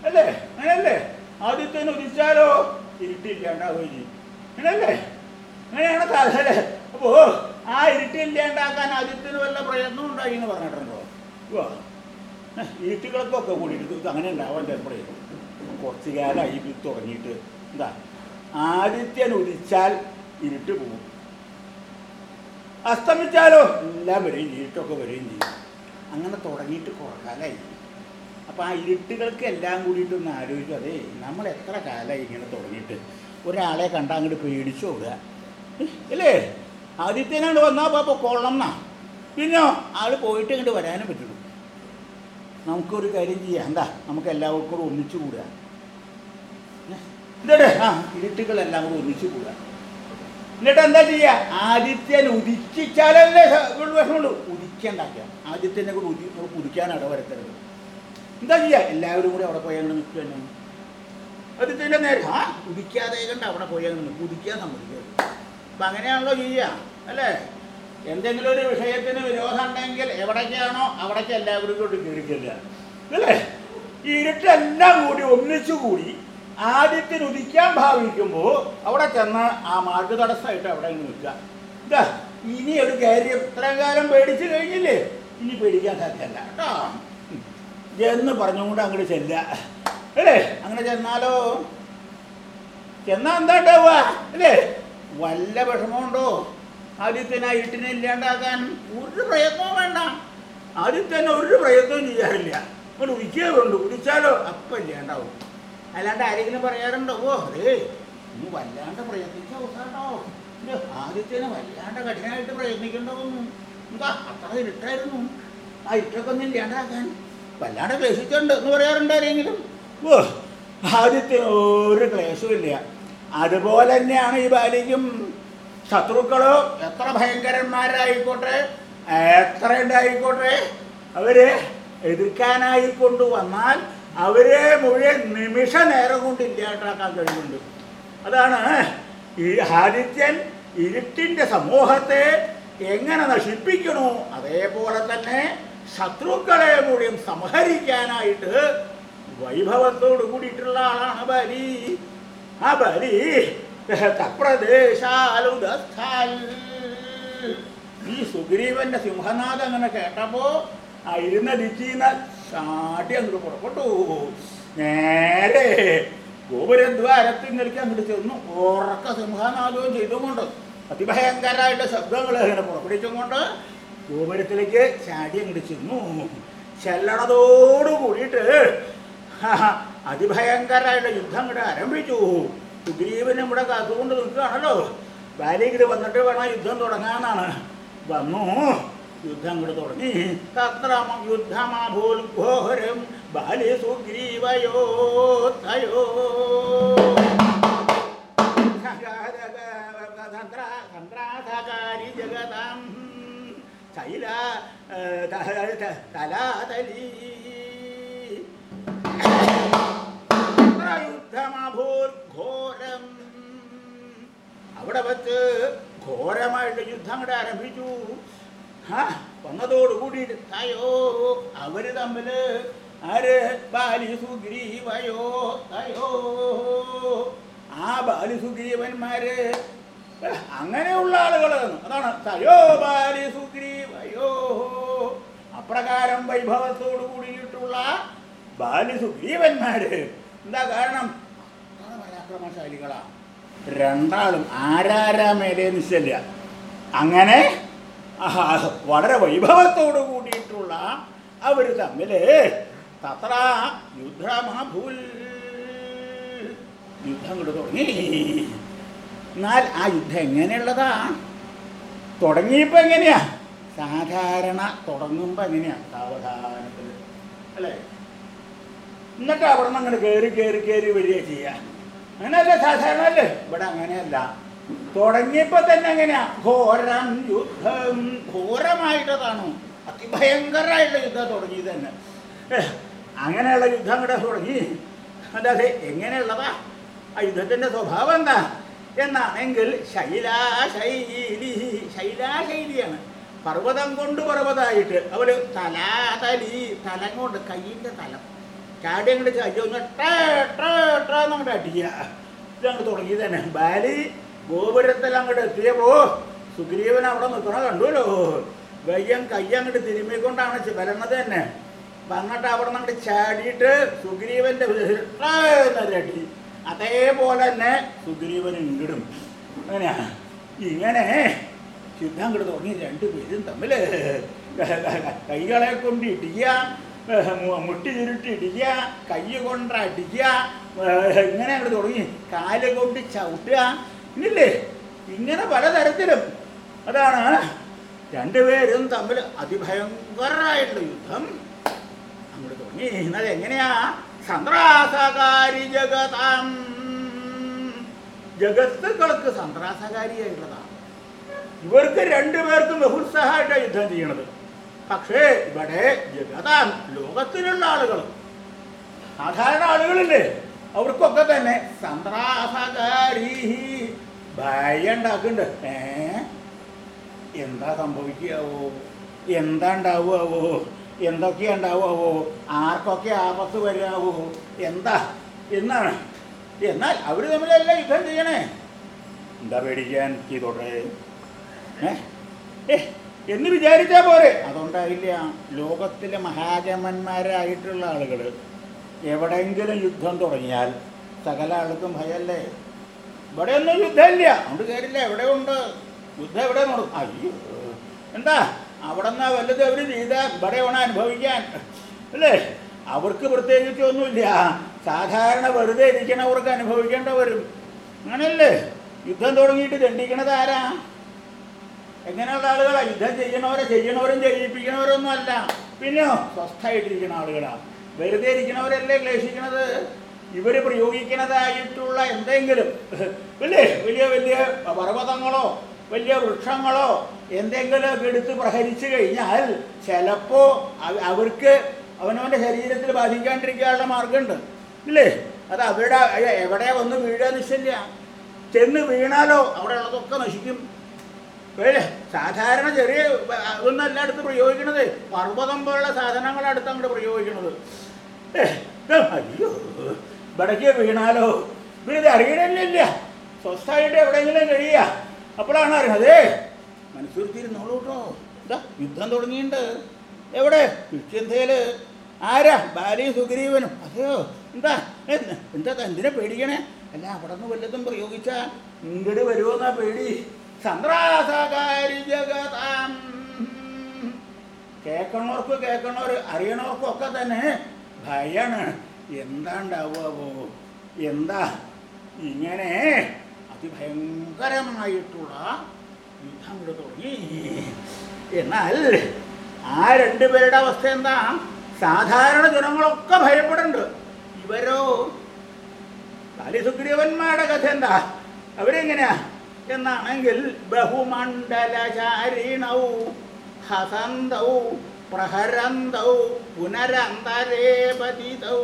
അല്ലേ? അങ്ങനല്ലേ ആദിത്യൻ ഉദിച്ചാലോ ഇരുട്ടില്ലാണ്ടാവുകയും ചെയ്യും. അങ്ങനല്ലേ അങ്ങനെയാണ് സാധാരണ അപ്പോ ആ ഇരുട്ടില്ലാണ്ടാക്കാൻ ആദിത്യന് വല്ല പ്രയത്നം ഉണ്ടായി എന്ന് പറഞ്ഞിട്ടുണ്ടോ? വാ ഇരുട്ടുകൾക്കൊക്കെ കൂടിയിട്ട് അങ്ങനെ ഉണ്ടാവാൻ ചിലപ്പോഴേ കുറച്ച് കാലമായി ഇത് തുടങ്ങിയിട്ട്. എന്താ? ആദിത്യൻ ഉദിച്ചാൽ ഇരുട്ട് പോകും. അസ്തമിച്ചാലോ? എല്ലാം വരെയും ഇരുട്ടൊക്കെ വരികയും ചെയ്യും. അങ്ങനെ തുടങ്ങിയിട്ട് കുറേ കാലമായി അപ്പോൾ ആ ഇരുട്ടുകൾക്ക് എല്ലാം കൂടിയിട്ട് ഒന്ന് ആലോചിച്ചു. അതേ നമ്മൾ എത്ര കാലമായി ഇങ്ങനെ തുടങ്ങിയിട്ട്? ഒരാളെ കണ്ടാൽ അങ്ങോട്ട് പേടിച്ചു ഓടുക. അല്ലേ ആദ്യത്തേനാണ്ട് വന്നാൽ അപ്പോൾ കൊള്ളണം എന്നാ പിന്നോ ആൾ പോയിട്ട് ഇങ്ങോട്ട് വരാനും പറ്റുള്ളൂ. നമുക്കൊരു കാര്യം ചെയ്യാം. എന്താ? നമുക്ക് എല്ലാവർക്കും കൂടെ ഒന്നിച്ചു കൂടുക. എന്നിട്ട് ആ ഇരുട്ടുകളെല്ലാം കൂടെ ഒന്നിച്ചു കൂടുക. എന്നിട്ട് എന്താ ചെയ്യുക ആദിത്യൻ ഉദിച്ചാലല്ലേ വിഷമുള്ളൂ ഉള്ളു വിഷമുള്ളൂ ആദ്യത്തെ തന്നെ കൂടി ഉദി ഇട വരത്തരുത്. എന്താ ചെയ്യുക എല്ലാവരും കൂടി അവിടെ പോയി അങ്ങനെ നിൽക്കുക തന്നെ ആദിത്യന്റെ നേരെ ആ കുടിക്കാതെ കണ്ട് അവിടെ പോയി അങ്ങനെ ഉദിക്കാൻ സമ്മതിക്കരുത്. അപ്പം അങ്ങനെയാണല്ലോ ചെയ്യുക അല്ലേ? എന്തെങ്കിലും ഒരു വിഷയത്തിന് വിരോധം ഉണ്ടെങ്കിൽ എവിടേക്കാണോ അവിടേക്ക് എല്ലാവരും കൊണ്ട് കയറിക്കില്ല അല്ലേ? ഇരുട്ടെല്ലാം കൂടി ഒന്നിച്ചു കൂടി ആദ്യത്തിന് ഉദിക്കാൻ ഭാവിക്കുമ്പോൾ അവിടെ ചെന്ന് ആ മാർഗതടസ്സമായിട്ട് അവിടെ അങ്ങ് നിൽക്കുക. ഇതാ. ഇനി ഒരു കാര്യം. ഇത്രയും കാലം പേടിച്ചു കഴിഞ്ഞില്ലേ? ഇനി പേടിക്കാൻ സാധ്യല്ല കേട്ടോ? എന്ന് പറഞ്ഞുകൊണ്ട് അങ്ങോട്ട് ചെല്ല അല്ലേ? അങ്ങനെ ചെന്നാലോ? ചെന്നാ എന്താ ഉണ്ടാവുക? അല്ലേ? വല്ല വിഷമമുണ്ടോ ആദ്യത്തിന് ആ ഇട്ടിനെ ഇല്ലാണ്ടാക്കാൻ ഒരു പ്രയത്നവും വേണ്ട. ആദ്യത്തന്നെ ഒരു പ്രയത്നവും ചെയ്യാറില്ല. അങ്ങോട്ട് ഉദിക്കേ വിളിച്ചാലോ അപ്പം ഇല്ലാണ്ടാവും. അല്ലാണ്ട് ആരെങ്കിലും പറയാറുണ്ടോ? ഓ അതേ നീ വല്ലാണ്ട് പ്രയത്നിച്ച ആദ്യത്തേന് വല്ലാണ്ട് കഠിനമായിട്ട് പ്രയത്നിക്കേണ്ടതൊന്നും എന്താ അത്ര ഇരുട്ടായിരുന്നു. ആ ഇരുട്ടൊക്കെ ഇല്ലാണ്ടാക്കാൻ വല്ലാണ്ട് ക്ലേശിച്ചുണ്ട് എന്ന് പറയാറുണ്ട് ആരെങ്കിലും? ഓ ആദ്യത്തിന് ഒരു ക്ലേശവും ഇല്ല. അതുപോലെ തന്നെയാണ് ഈ ബാലിക്കും ശത്രുക്കളോ എത്ര ഭയങ്കരന്മാരായിക്കോട്ടെ എത്ര ഉണ്ടായിക്കോട്ടെ അവർ എതിർക്കാനായി കൊണ്ടുവന്നാൽ അവരെ മുഴുവൻ നിമിഷ നേരം കൊണ്ട് ഇല്ലാണ്ടാക്കാൻ കഴിയുന്നുണ്ട് അതാണ് ഈ ആദിത്യൻ ഇരുട്ടിന്റെ സമൂഹത്തെ എങ്ങനെ നശിപ്പിക്കണു അതേപോലെ തന്നെ ശത്രുക്കളെ കൂടിയും സംഹരിക്കാനായിട്ട് വൈഭവത്തോട് കൂടിയിട്ടുള്ള ആളാണ് ബലി. ആ ബലി ഈ സുഗ്രീവന്റെ സിംഹനാഥ് അങ്ങനെ കേട്ടപ്പോ ആ ഇരുന്ന ദിച്ചീന്ന് ചാട്ടി അങ്ങോട്ട് പുറപ്പെട്ടു. നേരെ ഗോപുരദ്വാരത്തിൽ നിൽക്കാൻ അങ്ങോട്ട് ചെന്നു. ഉറക്ക സിംഹനാഥവും ചെയ്തുകൊണ്ട് അതിഭയങ്കരമായിട്ട് ശബ്ദങ്ങൾ അങ്ങനെ പുറപ്പെടിച്ചുകൊണ്ട് ഗോപുരത്തിലേക്ക് ചാടി അങ്ങോട്ട് ചെന്നു. ചെല്ലണതോട് അതിഭയങ്കരമായിട്ട് യുദ്ധം അങ്ങോട്ട് ആരംഭിച്ചു. സുഗ്രീവനും ഇവിടെ കാത്തുകൊണ്ട് നിൽക്കുകയാണല്ലോ. ബാലിഗിരി വന്നിട്ട് വേണം യുദ്ധം തുടങ്ങാന്നാണ് വന്നു. യുദ്ധം അങ്ങോട്ട് തുടങ്ങി. തത്രമ യുദ്ധമാഭൂൽ ഘോരം ബാലി സുഗ്രീവയോ തയോ? ചന്ദ്രാധാകാരി ജഗതാം അവിടെ വച്ച് ഘോരമായിട്ട് യുദ്ധം കൂടെ ആരംഭിച്ചു. വന്നതോടുകൂടി തയോ അവർ തമ്മിൽ ആര്? ബാലി സുഗ്രീവയോ? തയോ ആ അങ്ങനെയുള്ള ആളുകൾ അതാണ് തയോ ബാലി സുഗ്രീവയോ? അപ്രകാരം വൈഭവത്തോടു കൂടിയിട്ടുള്ള ബാലി സുഗ്രീവന്മാര്. എന്താ കാരണം? പരാക്രമശാലികളാ. രണ്ടാളും ആരാരാ മേലെ നിശ്ചല്ല അങ്ങനെ വളരെ വൈഭവത്തോടു കൂടിയിട്ടുള്ള അവർ തമ്മിൽ തത്ര യുദ്ധമഭൂൽ യുദ്ധം കൊണ്ട് തുടങ്ങി. എന്നാൽ ആ യുദ്ധം എങ്ങനെയുള്ളതാ? തുടങ്ങിയപ്പോ എങ്ങനെയാ? സാധാരണ തുടങ്ങുമ്പോ എങ്ങനെയാ? സാവധാനത്തിൽ. അല്ലേ? എന്നിട്ട് അവിടെ നിന്ന് അങ്ങനെ കയറി കയറി കയറി വരിക ചെയ്യാ. അങ്ങനെയല്ല സാധാരണ അല്ലേ? ഇവിടെ അങ്ങനെയല്ല. തുടങ്ങിയപ്പോ തന്നെ എങ്ങനെയാ? ഘോരം യുദ്ധം. ഘോരമായിട്ടതാണ്. അതിഭയങ്കരമായിട്ടുള്ള യുദ്ധം തുടങ്ങി തന്നെ. അങ്ങനെയുള്ള യുദ്ധം കൂടെ തുടങ്ങി അല്ലാതെ എങ്ങനെയുള്ളതാ? ആ യുദ്ധത്തിന്റെ സ്വഭാവം എന്താ? എന്നാണെങ്കിൽ ശൈലാശൈലി ശൈലാശൈലിയാണ് പർവതം കൊണ്ട് പർവതമായിട്ട് അവർ തലാതലി തലം കൊണ്ട് കയ്യിന്റെ തലം. ചാടി അങ്ങോട്ട് ചാടി ഒന്ന് ടേ ടേ ടേ എന്നങ്ങോട്ട് അടിക്കുക. ഇതങ്ങോട്ട് തുടങ്ങി തന്നെ. ബാലി ഗോപുരത്തിൽ അങ്ങോട്ട് എത്തിയപ്പോ സുഗ്രീവൻ അവിടെ നിൽക്കണ കണ്ടുല്ലോ വയ്യം കയ്യങ്ങോട്ട് തിരുമ്മിക്കൊണ്ടാണ് വരണത് തന്നെ. വന്നിട്ട് അവിടെ നിന്ന് ചാടിയിട്ട് സുഗ്രീവന്റെ അടി. അതേപോലെ തന്നെ സുഗ്രീവൻ ഇങ്ങിടും. അങ്ങനെയാ? ഇങ്ങനെ യുദ്ധം അങ്ങോട്ട് തുടങ്ങി രണ്ടുപേരും തമ്മിൽ കൈകളെ കൊണ്ട് ഇടിക്കുക മുട്ടി ചുരുട്ടി ഇടിക്കുക കൈ കൊണ്ട് അടിക്കുക ഇങ്ങനെ അങ്ങോട്ട് തുടങ്ങി. കാൽ കൊണ്ട് ചവിട്ടുക. ഇല്ലേ ഇങ്ങനെ പലതരത്തിലും. അതാണ് രണ്ടുപേരും തമ്മിൽ അതിഭയങ്കരമായിട്ടുള്ള യുദ്ധം. അങ്ങോട്ട് തുടങ്ങി എന്നാൽ എങ്ങനെയാ? സന്ത്രാസകാരി ജഗതാം ജഗത്തുകൾക്ക് സന്ത്രാസകാരിയായിട്ടുള്ളതാണ് ഇവർക്ക് രണ്ടുപേർക്കും ബഹുത്സാഹമായിട്ടാണ് യുദ്ധം ചെയ്യണത്. പക്ഷേ ഇവിടെ ജഗതാം ലോകത്തിലുള്ള ആളുകൾ. സാധാരണ ആളുകളില്ലേ? അവർക്കൊക്കെ തന്നെ സന്ത്രാസകാരി ഭയം ഉണ്ടാക്കുന്നുണ്ട്. ഏ? എന്താ സംഭവിക്കാവോ? എന്താ ഉണ്ടാവുകയാവോ? എന്തൊക്കെയാ ഉണ്ടാവുമോ ആർക്കൊക്കെ ആപത്ത് വരാവോ എന്താ? എന്നാണ്. എന്നാൽ അവർ തമ്മിലല്ല യുദ്ധം ചെയ്യണേ? എന്താ പേടിക്കാൻ? ചെയ്തോട്ടെ ഏ? എന്ന് വിചാരിച്ചാ പോരെ. അതുകൊണ്ടായില്ല ലോകത്തിലെ മഹാജന്മന്മാരായിട്ടുള്ള ആളുകൾ എവിടെയെങ്കിലും യുദ്ധം തുടങ്ങിയാൽ സകല ആൾക്കും ഭയല്ലേ? ഇവിടെ ഒന്നും യുദ്ധമില്ല. അതുകൊണ്ട് കാര്യമില്ല എവിടെ ഉണ്ട് യുദ്ധം എവിടെ നടക്കും അയ്യോ. എന്താ? അവിടെ നിന്നാ വല്ലതും അവർ ചെയ്താൽ ഇവിടെ വേണം അനുഭവിക്കാൻ. അല്ലേ? അവർക്ക് പ്രത്യേകിച്ച് ഒന്നുമില്ല. സാധാരണ വെറുതെ ഇരിക്കണവർക്ക് അനുഭവിക്കേണ്ട വരും. അങ്ങനെയല്ലേ യുദ്ധം തുടങ്ങിയിട്ട് ദണ്ഡിക്കണത് ആരാ? എങ്ങനെയുള്ള ആളുകളാ? യുദ്ധം ചെയ്യണവരെ ചെയ്യണവരും ചെയ്യിപ്പിക്കണവരൊന്നും അല്ല. പിന്നെയോ? സ്വസ്ഥായിട്ടിരിക്കുന്ന ആളുകളാ. വെറുതെ ഇരിക്കണവരല്ലേ ക്ലേശിക്കണത്? ഇവർ പ്രയോഗിക്കണതായിട്ടുള്ള എന്തെങ്കിലും. വലിയ വലിയ പർവതങ്ങളോ വലിയ വൃക്ഷങ്ങളോ എന്തെങ്കിലും എടുത്ത് പ്രഹരിച്ചു കഴിഞ്ഞാൽ ചിലപ്പോൾ അവർക്ക് അവനവന്റെ ശരീരത്തിൽ ബാധിക്കാണ്ടിരിക്കാനുള്ള മാർഗമുണ്ട്. ഇല്ലേ? അത് അവരുടെ എവിടെ വന്ന് വീഴുക നിശ്ചയില്ല. ചെന്ന് വീണാലോ അവിടെ ഉള്ളതൊക്കെ നശിക്കും. വേലേ സാധാരണ ചെറിയ അതൊന്നും അല്ല അടുത്ത് പ്രയോഗിക്കണത്. പർവതം പോലുള്ള സാധനങ്ങളാണ് അടുത്ത് അങ്ങോട്ട് പ്രയോഗിക്കണത്. അയ്യോ ഇവിടേക്ക് വീണാലോ. ഇത് അറിയണില്ല സ്വസ്ഥമായിട്ട് എവിടെയെങ്കിലും കഴിയുക. അപ്പോഴാണ് അറിയാം അതെ മനസ്സുരുത്തിരുന്നോളൂ കേട്ടോ. എന്താ യുദ്ധം തുടങ്ങിയിട്ടുണ്ട്. എവിടെ? കിഷ്യന്തയിൽ ആരാ? ബാലി സുഗ്രീവനും. അതെയോ? എന്താ? എന്താ എന്തിനാ പേടിക്കണേ? അല്ല അവിടെ നിന്ന് വല്ലതും പ്രയോഗിച്ച ഇങ്ങോട്ട് വരുവെന്നാ പേടി. സന്ത്രാസകാരി ജഗതാം. കേൾക്കണവർക്ക് കേൾക്കണവർ അറിയണവർക്കും ഒക്കെ തന്നെ ഭയാണ്. എന്താണ്ടാവുമോ എന്താ? ഇങ്ങനെ അതിഭയങ്കരമായിട്ടുള്ള യുദ്ധം ഇവിടെ തുടങ്ങി. എന്നാൽ ആ രണ്ടുപേരുടെ അവസ്ഥ എന്താ? സാധാരണ ജനങ്ങളൊക്കെ ഭയപ്പെടുന്നുണ്ട് ഇവരോ? കാലിസുഗ്രീവന്മാരുടെ കഥ എന്താ? അവരെങ്ങനെയാ? എന്നാണെങ്കിൽ ബഹുമണ്ഡലചാരിണൗ ഹസന്തൗ പ്രഹരന്തൗ പുനരന്തരേ പതിതൗ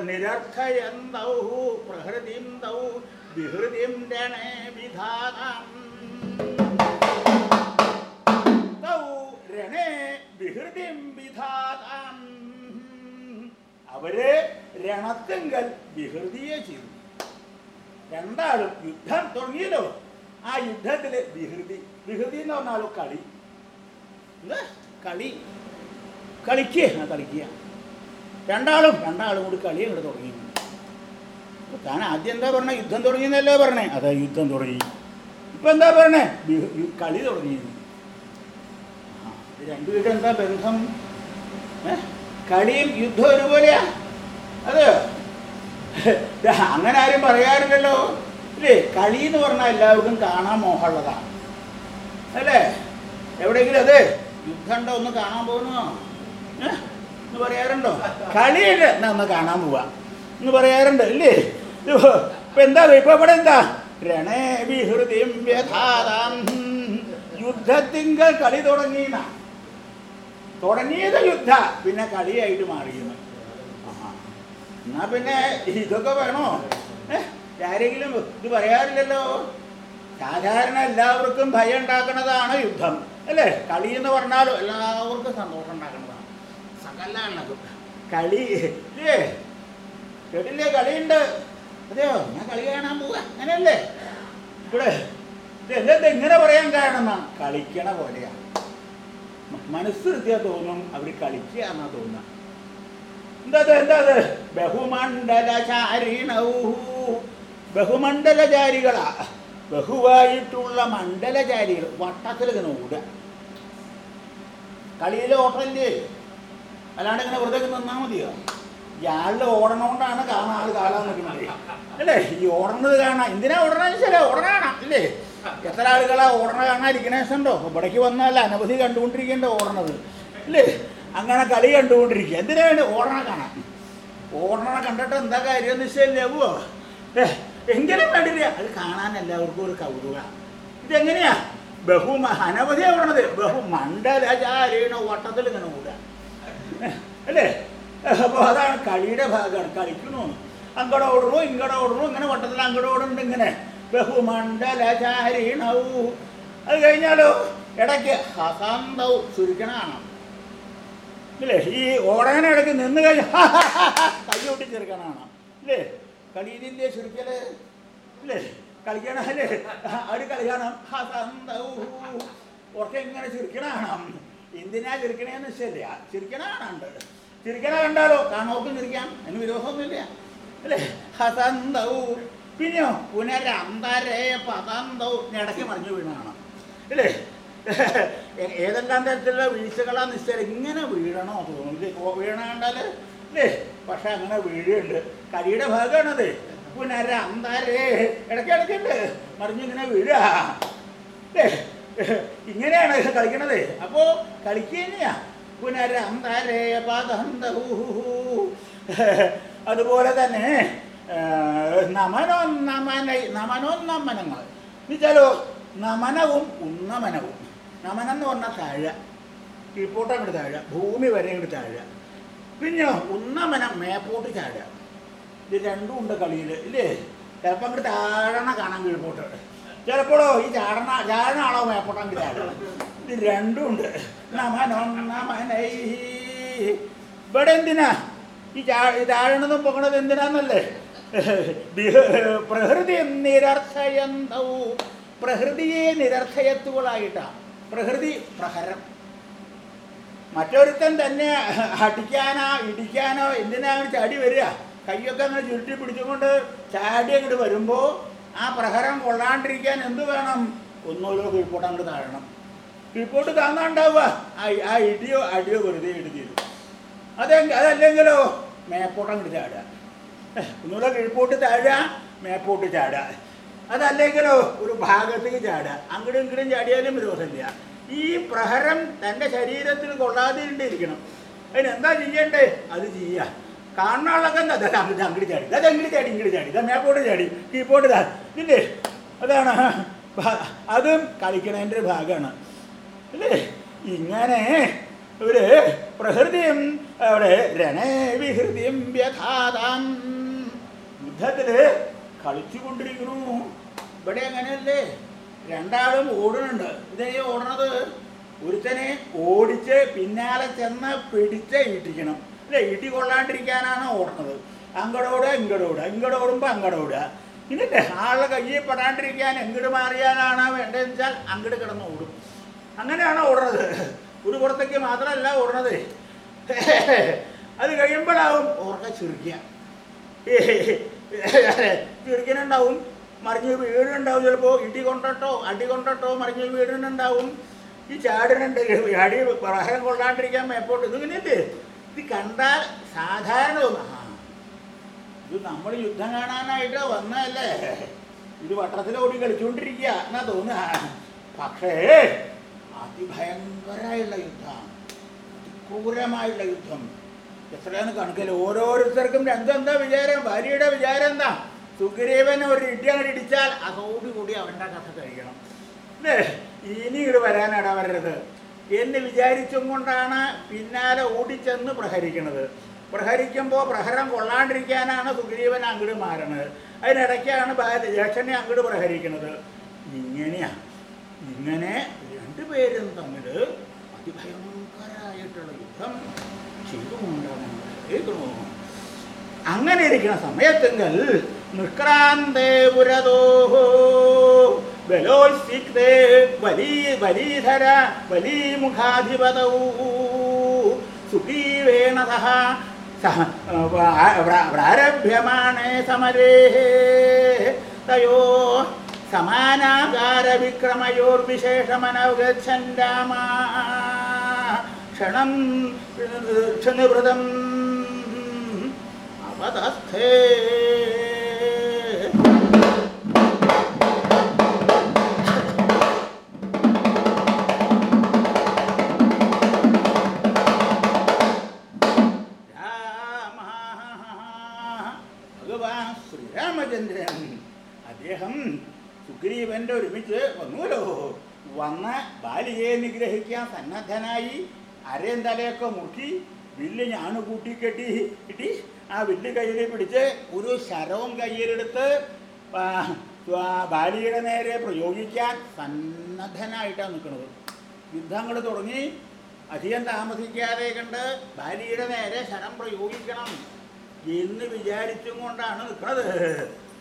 നിരർത്ഥയന്തൗ പ്രഹൃതിം തൗ വിഹൃതിം രണേ വിധാനം തൗ രണേ വിഹൃതിം വിധാതാം. അവരെ രണത്തിങ്കൽ വിഹൃതിയെ ചെയ്തു. രണ്ടാളും യുദ്ധം തുടങ്ങിയല്ലോ. ആ യുദ്ധത്തിൽ വിഹൃതി വിഹൃതി എന്ന് പറഞ്ഞാലോ കളി. കളി. കളിക്കുക കളിക്കുക രണ്ടാളും രണ്ടാളും കൂടി കളി അങ്ങോട്ട് തുടങ്ങി. താൻ ആദ്യം എന്താ പറഞ്ഞ? യുദ്ധം തുടങ്ങിയെന്നല്ലേ പറഞ്ഞേ? അതെ യുദ്ധം തുടങ്ങി. ഇപ്പൊ എന്താ പറഞ്ഞേ? കളി തുടങ്ങി. രണ്ടുപേരും എന്താ ബന്ധം? കളിയും യുദ്ധം ഒരുപോലെയാ. അത് അങ്ങനെ ആരും പറയാറില്ലല്ലോ. അല്ലേ കളി എന്ന് പറഞ്ഞാൽ എല്ലാവർക്കും കാണാൻ മോഹമുള്ളതാണ് അല്ലേ? എവിടെയെങ്കിലും അതെ യുദ്ധം ഉണ്ടോ ഒന്ന് കാണാൻ പോകുന്നോ? എന്ന് പറയാറുണ്ടോ? കളിയുണ്ട് എന്നാ ഒന്ന് കാണാൻ പോവാ. എന്ന് പറയാറുണ്ട് ഇല്ലേ? ഇപ്പൊ എന്താ ഇപ്പൊ ഇവിടെ എന്താ? രണേ വിഹൃതിം വ്യഥാതാം. യുദ്ധത്തിങ്കൽ കളി തുടങ്ങിയെന്നാ. തുടങ്ങിയത് യുദ്ധ പിന്നെ കളിയായിട്ട് മാറിയെന്ന്. ആഹാ. എന്നാ പിന്നെ ഇതൊക്കെ വേണോ? ആരെങ്കിലും ഇത് പറയാറില്ലല്ലോ? സാധാരണ എല്ലാവർക്കും ഭയം ഉണ്ടാക്കുന്നതാണ് യുദ്ധം. അല്ലേ? കളി എന്ന് പറഞ്ഞാലും എല്ലാവർക്കും സന്തോഷം ഉണ്ടാക്കുന്നതാണ് സകലാണ് കളി. ഇല്ലേ? കേട്ടില്ലേ? കളിയുണ്ട്. അതെയോ? ഞാൻ കളി കാണാൻ പോവാ. അങ്ങനെയല്ലേ? ഇവിടെ. ഇത് എന്താ ഇങ്ങനെ പറയാൻ കാരണം കളിക്കണ കളിക്കണ പോലെയാണ് മനസ്സിരുത്തിയാ തോന്നും. അവർ കളിക്കുക എന്നാ തോന്നുക എന്താ ഇത്, എന്താ ഇത്? ബഹുമണ്ഡലചാരിണൗ ബഹുമണ്ഡലചാരികളാ. ബഹുവായിട്ടുള്ള മണ്ഡലചാരികൾ. വട്ടത്തിൽ ഇങ്ങനെ ഓടുക. കളിയിലെ ഓട്ടമില്ലേ? അല്ലാണ്ട് ഇങ്ങനെ വെറുതെ നിന്നാൽ മതിയോ? ഇയാളുടെ ഓടണോണ്ടാണ് കാണാൻ ആൾ കാണാൻ നിൽക്കുന്നത്. അല്ലേ? ഈ ഓടണത് കാണാൻ എന്തിനാ ഓടണമെന്ന് വെച്ചാൽ ഓടണാണ് കാണാം ഇല്ലേ എത്ര ആളുകളാ ഓടണ കാണാതിരിക്കണേസുണ്ടോ ഇവിടേക്ക് വന്നാൽ അനവധി കണ്ടുകൊണ്ടിരിക്കേണ്ട ഓടണത് അല്ലേ? അങ്ങനെ കളി കണ്ടുകൊണ്ടിരിക്കുക. എന്തിനാണ് ഓടണ കാണാൻ? ഓടണ കണ്ടിട്ട് എന്താ കാര്യം എന്ന് വെച്ചാൽ ഏ എങ്കിലും വേണ്ടില്ല അത് കാണാൻ എല്ലാവർക്കും ഒരു കൗതുകമാണ് ഇതെങ്ങനെയാ? ബഹു അനവധി ഓടണത്. ബഹുമണ്ഡലചാരീണ വട്ടത്തിൽ ഇങ്ങനെ ഓടുക. അല്ലേ? അപ്പോൾ അതാണ് കളിയുടെ ഭാഗമാണ്. കളിക്കുന്നു. അങ്ങോട്ട് ഓടണു ഇങ്ങടെ ഓടണു ഇങ്ങനെ വട്ടത്തിൽ അങ്ങോട്ട് ഓടുന്നുണ്ട് ഇങ്ങനെ. ബഹുമണ്ഡലചാരീണവും അത് കഴിഞ്ഞാലോ ഇടയ്ക്ക് ഹസാന്തവും ചുരുക്കണാണ് ഇല്ലേ? ഈ ഓടാനിടയ്ക്ക് നിന്ന് കഴിഞ്ഞാൽ കൈ ഒട്ടി ചെറുക്കണാണ് ഇല്ലേ? കളിയിലില്ലേ ചുരുക്കൽ? ഇല്ലേ? കളിക്കണല്ലേ അവർ കളി കാണാം. ഹസന്തവും ഉറക്കെ ഇങ്ങനെ ചിരിക്കണാണ് എന്തിനാ ചിരിക്കണേന്ന് ചുരുക്കണാ കാണണ്ട ചിരിക്കണ കണ്ടാലോ? കാണോക്കും ചിരിക്കാം. അതിന് വിരോധമൊന്നുമില്ല. അല്ലേ? ഹസന്തവും പിന്നെയോ? പുനരന്തരേ പതന്തവും ഇടയ്ക്ക് മറിഞ്ഞു വീണാണ് അല്ലേ? ഏതെല്ലാം തരത്തിലുള്ള വീഴ്ചകളാ നിശ്ചയം? ഇങ്ങനെ വീഴണോ തോന്നുന്നു വീണ കണ്ടാൽ അല്ലേ? പക്ഷെ അങ്ങനെ വീഴുണ്ട് കരിയുടെ ഭാഗമാണത്. പുനരന്തരേ. ഇടയ്ക്ക് ഇടയ്ക്കുണ്ട് മറിഞ്ഞിങ്ങനെ വീഴാ ഏ, ഇങ്ങനെയാണ് കളിക്കണത്. അപ്പോ കളിക്കുക പുനരം പദന്തഹൂ അതുപോലെ തന്നെ നമനോന്നമന നമനോന്നമനങ്ങൾ. എന്നുവെച്ചാലോ നമനവും ഉന്നമനവും. നമനം എന്ന് പറഞ്ഞാൽ താഴ. കീഴ്പോട്ട് അങ്ങോട്ട് താഴ. ഭൂമി വരെ അങ്ങോട്ട് താഴ. പിന്നെ ഉന്നമനം മേപ്പോട്ട് താഴ ഇത് രണ്ടും ഉണ്ട് കളിയിൽ ഇല്ലേ? ചിലപ്പോൾ അങ്ങോട്ട് താഴണ കാണാൻ കീഴ്പോട്ട്. ചിലപ്പോഴോ ഈ ചാടണ ചാടണാണോ മേപ്പൊട്ടം ഇത് രണ്ടും ഉണ്ട്. ഇവിടെ എന്തിനാ? ഈ താഴണതും പൊങ്ങണത് എന്തിനാന്നല്ലേ? പ്രകൃതി നിരർത്ഥയന്തൗ. പ്രകൃതിയെ നിരർത്ഥയത്തുകളായിട്ടാണ് പ്രകൃതി പ്രഹരം. മറ്റൊരുത്തൻ തന്നെ അടിക്കാനോ ഇടിക്കാനോ എന്തിനാണ് ചാടി വരിക? കൈയൊക്കെ അങ്ങനെ ചുരുട്ടി പിടിച്ചുകൊണ്ട് ചാടി അങ്ങോട്ട് വരുമ്പോൾ ആ പ്രഹരം കൊള്ളാണ്ടിരിക്കാൻ എന്ത് വേണം? ഒന്നോരോ കീഴ്പോട്ട് അങ്ങോട്ട് താഴണം. കീഴ്പോട്ട് താങ്ങാണ്ടാവുക. ആ ഇടിയോ അടിയോ വെറുതെ ഇടിച്ചിരും അതെ അതല്ലെങ്കിലോ? മേപ്പോട്ട് അങ്ങോട്ട് ചാടുക. ഒന്നൂലോ കീഴ്പോട്ട് താഴുക മേപ്പോട്ട് ചാടുക. അതല്ലെങ്കിലോ? ഒരു ഭാഗത്തേക്ക് ചാടുക. അങ്ങോട്ടും ഇങ്ങോട്ടും ചാടിയാലും വിരോധമില്ല ഈ പ്രഹരം തന്റെ ശരീരത്തിൽ കൊള്ളാതിരിക്കണം അതിനെന്താ ചെയ്യണ്ടേ? അത് ചെയ്യുക. കാണാനുള്ളതൊക്കെ എന്താ? ദാ അങ്ങോട്ട് അങ്ങോട്ട് ചാടി. അത് അങ്ങോട്ട് ചാടി ഇങ്ങോട്ട് ചാടി. ഇതാ മേപ്പോട്ട് ചാടി കീപ്പോട്ട് ചാടി. ഇല്ലേ? അതാണ്. അതും കളിക്കണതിന്റെ ഒരു ഭാഗമാണ്. അല്ലേ ഇങ്ങനെ ഒരു പ്രകൃതിയും അവിടെ രണേ വിഹൃതിയും വ്യഥാതാം. യുദ്ധത്തിൽ കളിച്ചുകൊണ്ടിരിക്കുന്നു. ഇവിടെ അങ്ങനെയല്ലേ? രണ്ടാളും ഓടുന്നുണ്ട്. ഇതേ ഓടണത്. ഒരുത്തനെ ഓടിച്ച് പിന്നാലെ ചെന്ന് പിടിച്ച് ഇട്ടിക്കണം അല്ലേ ഇടി കൊള്ളാണ്ടിരിക്കാനാണ് ഓടണത് അങ്ങടോടുക ഓടുമ്പോൾ ഇങ്ങടോടുമ്പോൾ അങ്ങടോടുക എന്നിട്ട് ആളുടെ കയ്യിൽ പെടാണ്ടിരിക്കാൻ എങ്ങോട്ട് മാറിയാലാണ് വേണ്ടതെന്ന് വെച്ചാൽ അങ്ങോട്ട് കിടന്ന് ഓടും. അങ്ങനെയാണ് ഓടുന്നത്. ഒരു പുറത്തേക്ക് മാത്രമല്ല ഓടുന്നത്. അത് കഴിയുമ്പോഴാവും ഓർക്ക ചുരുക്കുക ചുരുക്കനുണ്ടാവും മറിഞ്ഞ് വീടുണ്ടാവും ചിലപ്പോൾ ഇടി കൊണ്ടട്ടോ അടി കൊണ്ടട്ടോ മറിഞ്ഞ് വീടിനുണ്ടാവും. ഈ ചാടിനുണ്ട് അടി പ്രഹരം കൊള്ളാണ്ടിരിക്കാൻ മേപ്പോട്ട്. ഇതിങ്ങനെയല്ലേ ഇത് കണ്ടാൽ സാധാരണ ഇത് നമ്മൾ യുദ്ധം കാണാനായിട്ട് വന്നതല്ലേ? ഇത് വട്ടത്തിലോടി കളിച്ചുകൊണ്ടിരിക്കുക എന്നാ തോന്നുക. പക്ഷേ അതിഭയങ്കരമായുള്ള യുദ്ധം. ക്രൂരമായുള്ള യുദ്ധം. എത്രയാണ് കണക്കിൽ ഓരോരുത്തർക്കും രണ്ടെന്താ വിചാരം? ഭാര്യയുടെ വിചാരം എന്താ? സുഗ്രീവൻ ഒരു ഇടി അങ്ങോട്ട് ഇടിച്ചാൽ അതോടുകൂടി അവന്റെ കഥ കഴിയണം ഇനി ഇത് വരാനാണ് വരരുത് എന്ന് വിചാരിച്ചും കൊണ്ടാണ് പിന്നാലെ ഓടിച്ചെന്ന് പ്രഹരിക്കുന്നത് പ്രഹരിക്കുമ്പോൾ പ്രഹരം കൊള്ളാണ്ടിരിക്കാനാണ് സുഗ്രീവൻ അങ്ങട് മാറണത്. അതിനിടയ്ക്കാണ് ജ്യേഷ്ഠനെ അങ്ങട് പ്രഹരിക്കുന്നത് ഇങ്ങനെയാ. ഇങ്ങനെ രണ്ടുപേരും തമ്മിൽ അതിഭയങ്കരമായിട്ടുള്ള യുദ്ധം ചെയ്തുകൊണ്ടാണ് അങ്ങനെ ഇരിക്കുന്ന സമയത്തെങ്കിൽ നിഷ്ക്രാന്തേ പുരതോ ബലോത്സിക്തേ വലി വലിധര വലി മുഖാധിപതൗ സുഖീവേണ സഹ സഹ പ്രാരഭ്യമാണേ സമരേ തയോ സമാനാകാര വിക്രമയോർവിശേഷമനവഗച്ഛൻ രാമ ക്ഷണം ക്ഷണിവൃതം സുഗ്രീവന്റെ ഒരുമിച്ച് വന്നുവല്ലോ വന്ന ബാലികയെ നിഗ്രഹിക്കാൻ സന്നദ്ധനായി അരയും തലയൊക്കെ മുറുക്കി വില്ല് ഞാണ് കൂട്ടിക്കെട്ടി കിട്ടി ആ വില്ല് കയ്യിൽ പിടിച്ച് ഒരു ശരവും കയ്യിലെടുത്ത് ബാലിയുടെ നേരെ പ്രയോഗിക്കാൻ സന്നദ്ധനായിട്ടാണ് നിൽക്കുന്നത്. യുദ്ധങ്ങൾ തുടങ്ങി. അധികം താമസിക്കാതെ കണ്ട് ബാലിയുടെ നേരെ ശരം പ്രയോഗിക്കണം എന്ന് വിചാരിച്ചും കൊണ്ടാണ് നിൽക്കുന്നത്.